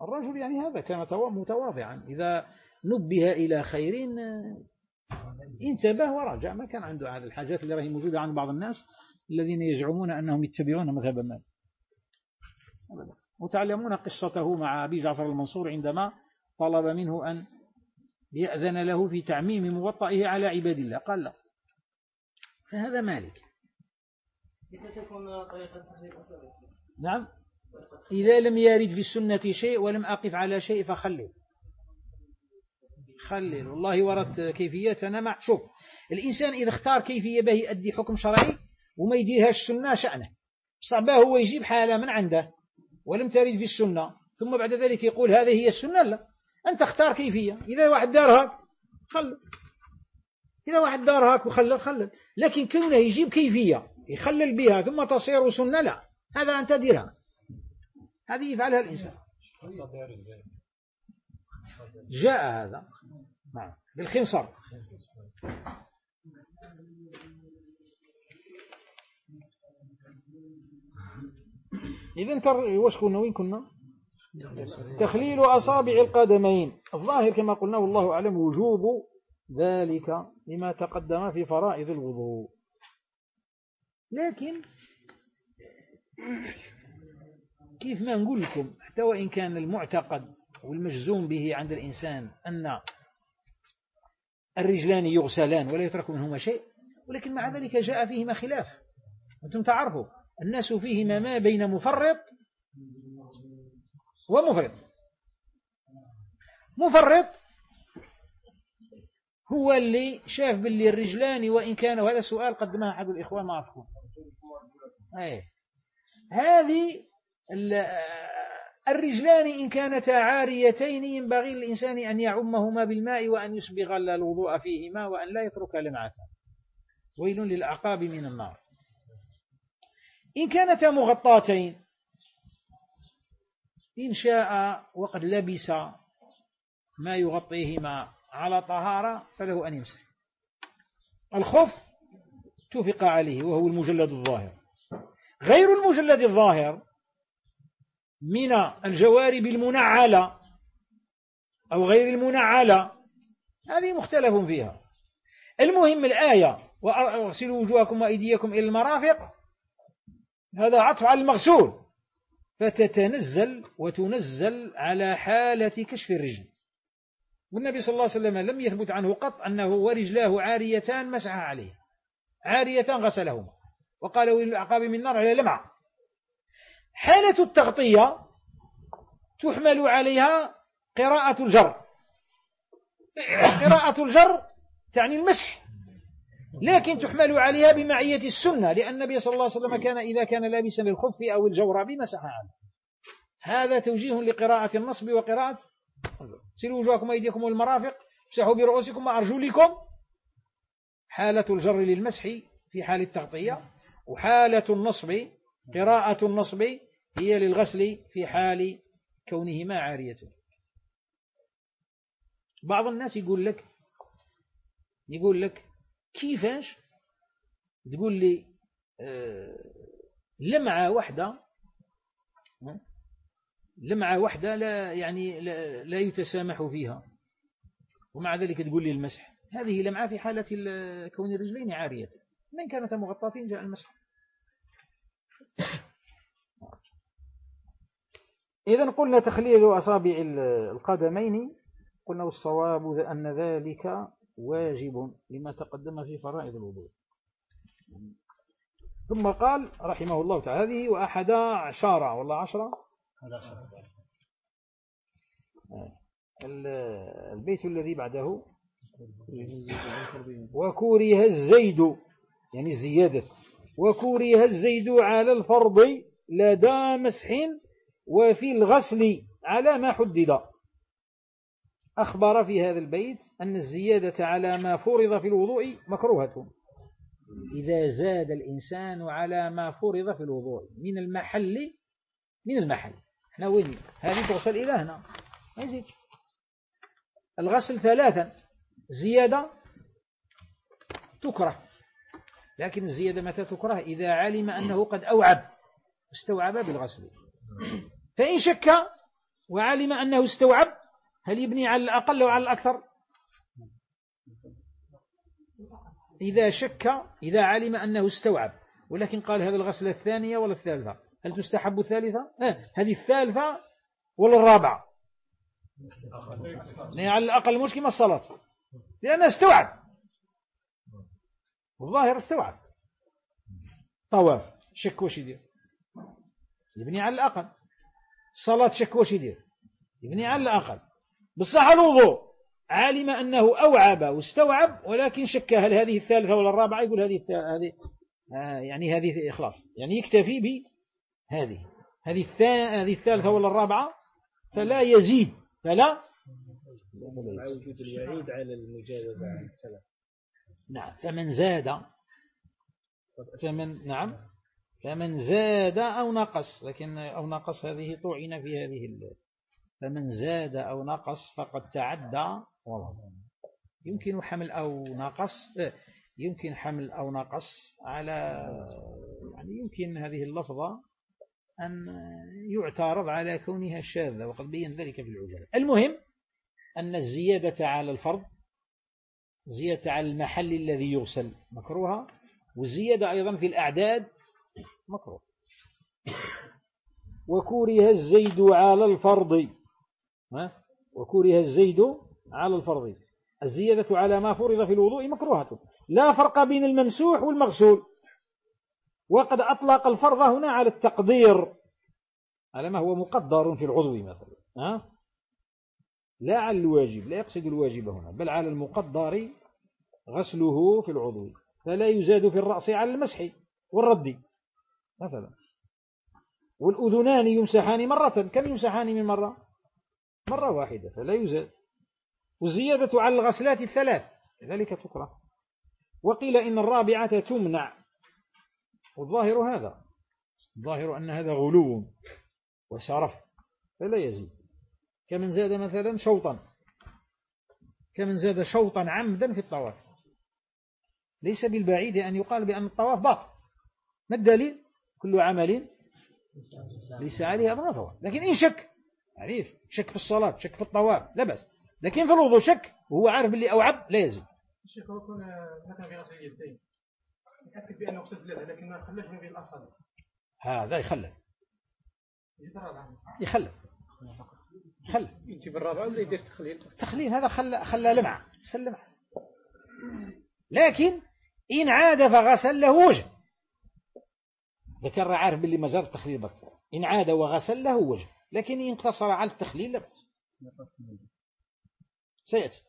Speaker 1: الرجل يعني هذا كان متواضعا. إذا نبه إلى خير انتبه ورجع ما كان عنده هذه الحاجات اللي راهي موجودة عند بعض الناس. الذين يزعمون أنهم يتبعون مذهب مالك. وتعلمون قصته مع أبي جعفر المنصور عندما طلب منه أن يأذن له في تعميم موطئه على عباد الله. قال لا. فهذا مالك. نعم. إذا لم يرد في السنة شيء ولم أقف على شيء فخلل خلل والله ورد كيفيتنا مع شوف الإنسان إذا اختار كيفية به يؤدي حكم شرعي وما يديرهاش السنة شأنه. صعبه هو يجيب حالة من عنده ولم ترد في السنة ثم بعد ذلك يقول هذه هي السنة. لا أنت اختار كيفية. إذا واحد دارها خلل إذا واحد دارها وخلل خلل. لكن كونه يجيب كيفية يخلل بها ثم تصير سنة لا. هذا أنت ديرها. هذه يفعلها الإنسان. جاء هذا. نعم. بالخنصر. إذا تر واش كنا وين كنا تخليل أصابع القدمين. الظاهر كما قلنا والله أعلم وجوب ذلك لما تقدم في فرائض الوضوء. لكن كيف ما نقول لكم حتى وإن كان المعتقد والمجزوم به عند الإنسان أن الرجلان يغسلان ولا يترك منهما شيء ولكن مع ذلك جاء فيهما خلاف. أنتم تعرفوا. الناس فيهما ما بين مفرط ومفرط. مفرط هو اللي شاف باللي الرجلان وإن كان وهذا سؤال قدمه أحد الإخوان ما أذكر أي هذه الرجلان إن كانتا عاريتين ينبغي للإنسان أن يعمهما بالماء وأن يسبغ الوضوء فيهما وأن لا يترك لمعة. ويل للأعقاب من النار. إن كانتا مغطاتين. إن شاء وقد لبس ما يغطيهما على طهارة فله أن يمسح. الخف توفق عليه وهو المجلد الظاهر. غير المجلد الظاهر من الجوارب المنعلة أو غير المنعلة هذه مختلف فيها. المهم الآية وأغسلوا وجوهكم وأيديكم إلى المرافق هذا عطف على المغسول. فتتنزل وتنزل على حالة كشف الرجل. والنبي صلى الله عليه وسلم لم يثبت عنه قط أنه ورجلاه عاريتان مسح عليه. عاريتان غسلهما. وقال وللأعقاب من النار على لمعة. حالة التغطية تحمل عليها قراءة الجر. قراءة الجر تعني المسح. لكن تحمل عليها بمعية السنة لأن النبي صلى الله عليه وسلم كان إذا كان لابسا للخف أو الجورب مسح عنه هذا توجيه لقراءة النصب وقراءة سلوا وجوهكم أيديكم والمرافق امسحوا برؤوسكم وأرجلكم. حالة الجر للمسح في حال التغطية وحالة النصب قراءة النصب هي للغسل في حال كونهما عارية. بعض الناس يقول لك يقول لك كيفاش تقول لي آه، لمعة واحدة لمعة واحدة لا يعني لا, لا يتسامح فيها. ومع ذلك تقول لي المسح. هذه لمعة في حالة كون الرجلين عارية. من كانت مغطاتين جاء المسح. إذا قلنا تخليل أصابع القدمين. قلنا الصواب أن ذلك واجب لما تقدم في فرائض الوضوء. ثم قال رحمه الله تعالى هذه وأحد عشر والله عشرة البيت الذي بعده وكره الزيد يعني الزيادة. وكره الزيد على الفرض لدى مسح وفي الغسل على ما حدد. أخبر في هذا البيت أن الزيادة على ما فرض في الوضوء مكروهة. إذا زاد الإنسان على ما فرض في الوضوء من المحل من المحل. إحنا وين؟ هذه توصل إلى هنا. ما يزيد. الغسل ثلاثا. زيادة تكره. لكن الزيادة متى تكره؟ إذا علم أنه قد أوعب. استوعب بالغسل. فإن شك وعلم أنه استوعب هل يبني على الأقل أو على الأكثر؟ إذا شك إذا علم أنه استوعب ولكن قال هذا الغسلة الثانية ولا الثالثة؟ هل تستحب الثالثة؟ هذه الثالثة ولا الرابعة؟ يعني على الأقل مش كما الصلاة. لأنه استوعب. الظاهر استوعب. طواف شك وش يدير؟ يبني على الأقل. الصلاة شك وش يدير؟ يبني على الأقل. بصح الوضوء علم أنه أوعب واستوعب ولكن شك هل هذه الثالثة ولا الرابعة؟ يقول هذه هذه آه يعني هذه خلاص يعني يكتفي بهذه هذه. هذه الثالثة ولا الرابعة؟ فلا يزيد. فلا.
Speaker 3: مع وجود الوعيد على المجاوزة عن الثلاث
Speaker 1: نعم. فمن زاد فمن نعم. فمن زاد أو نقص لكن أو نقص هذه طعن في هذه فمن زاد أو نقص فقد تعدى. والله يمكن حمل أو نقص يمكن حمل أو نقص على يعني يمكن هذه اللفظة أن يعترض على كونها شاذة وقد بين ذلك في العجلة. المهم أن الزيادة على الفرض زيادة على المحل الذي يغسل مكروها والزيادة أيضا في الأعداد مكروه. وكره الزيد على الفرض. وكره الزيد على الفرض. الزيادة على ما فرض في الوضوء مكروهة. لا فرق بين الممسوح والمغسول. وقد أطلق الفرض هنا على التقدير. على ما هو مقدر في العضو مثلا لا على الواجب لا يقصد الواجب هنا بل على المقدر غسله في العضو. فلا يزاد في الرأس على المسح والرد مثلا. والأذنان يمسحان مرة. كم يمسحان من مرة؟ مرة واحدة فلا يزاد والزيادة على الغسلات الثلاث ذلك تكره. وقيل إن الرابعة تمنع. والظاهر هذا. الظاهر أن هذا غلو وسرف فلا يزيد. كمن زاد مثلا شوطا. كمن زاد شوطا عمدا في الطواف. ليس بالبعيد أن يقال بأن الطواف باطل. ما الدليل؟ كل عمل ليس عليه طواف لكن إن شك عريف شك في الصلاة شك في الطواف لا بأس. لكن في الوضوء شك وهو عارف باللي أوعب لا يزيد
Speaker 5: الشيخ هو يكون مثلا في غسل اليدين يتأكد بأنه غسل اليد لكن ما خلاش من بين الأصابع
Speaker 1: هذا يخلف
Speaker 5: الرابعة
Speaker 1: يخلف خل
Speaker 5: يجي بالرابعة ولا يدير تخليل؟
Speaker 1: تخليل هذا خلى خلى لمعة. غسل لمعة. لكن إن عاد فغسل له وجه. ذكر عارف باللي ما جرى التخليل بكر إن عاد وغسل له وجه. لكن إن اقتصر على التخليل لا بأس سيأتي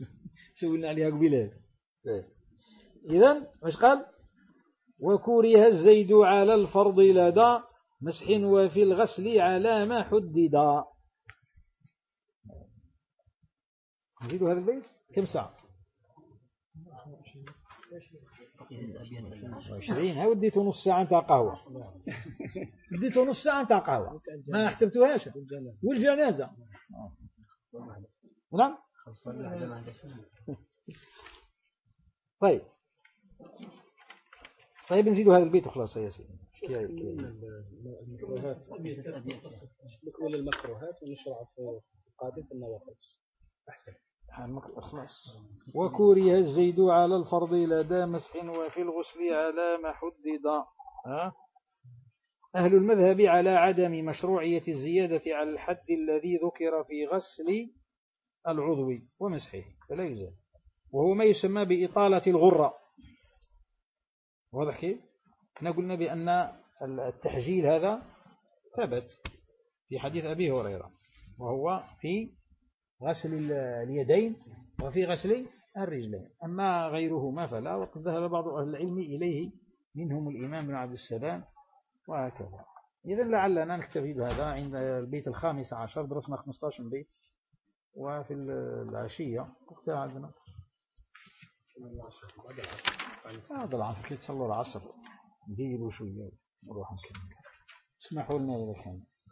Speaker 1: سولنا عليها قبيلة. إذا مش قال؟ وكره الزيد على الفرض لدى مسح وفي الغسل على ما حدد. نزيد هذا البيت كم ساعة؟ عشرين. ها وديته نص ساعة نتاع قهوة. وديته نص ساعة نتاع قهوة. ما حسبتوهاش. والجنازة. نعم؟ طيب. طيب نزيد هذا البيت وخلاص يا سيدي
Speaker 3: المكروهات نكمل المكروهات. ونشرع في القادم في النوافل
Speaker 1: خلاص. وكره الزيد على الفرض لدى مسح وفي الغسل على ما حدد. أهل المذهب على عدم مشروعية الزيادة على الحد الذي ذكر في غسل العضو ومسحه. فلا يزال. وهو ما يسمى بإطالة الغرة. واضح كيف؟ إحنا قلنا بأن التحجيل هذا ثبت في حديث أبي هريرة وهو في غسل اليدين وفي غسل الرجلين. أما غيرهما فلا وقد ذهب بعض أهل العلم إليه منهم الإمام بن عبد السلام وهكذا. إذا لعلنا نكتفي بهذا عند البيت الخامس عشر درسنا 15 بيت وفي العشية وقتها عندنا. هذا العصر كي تصلوا العصر نديروا شوية نروح نكمل اسمحوا لنا إذا كان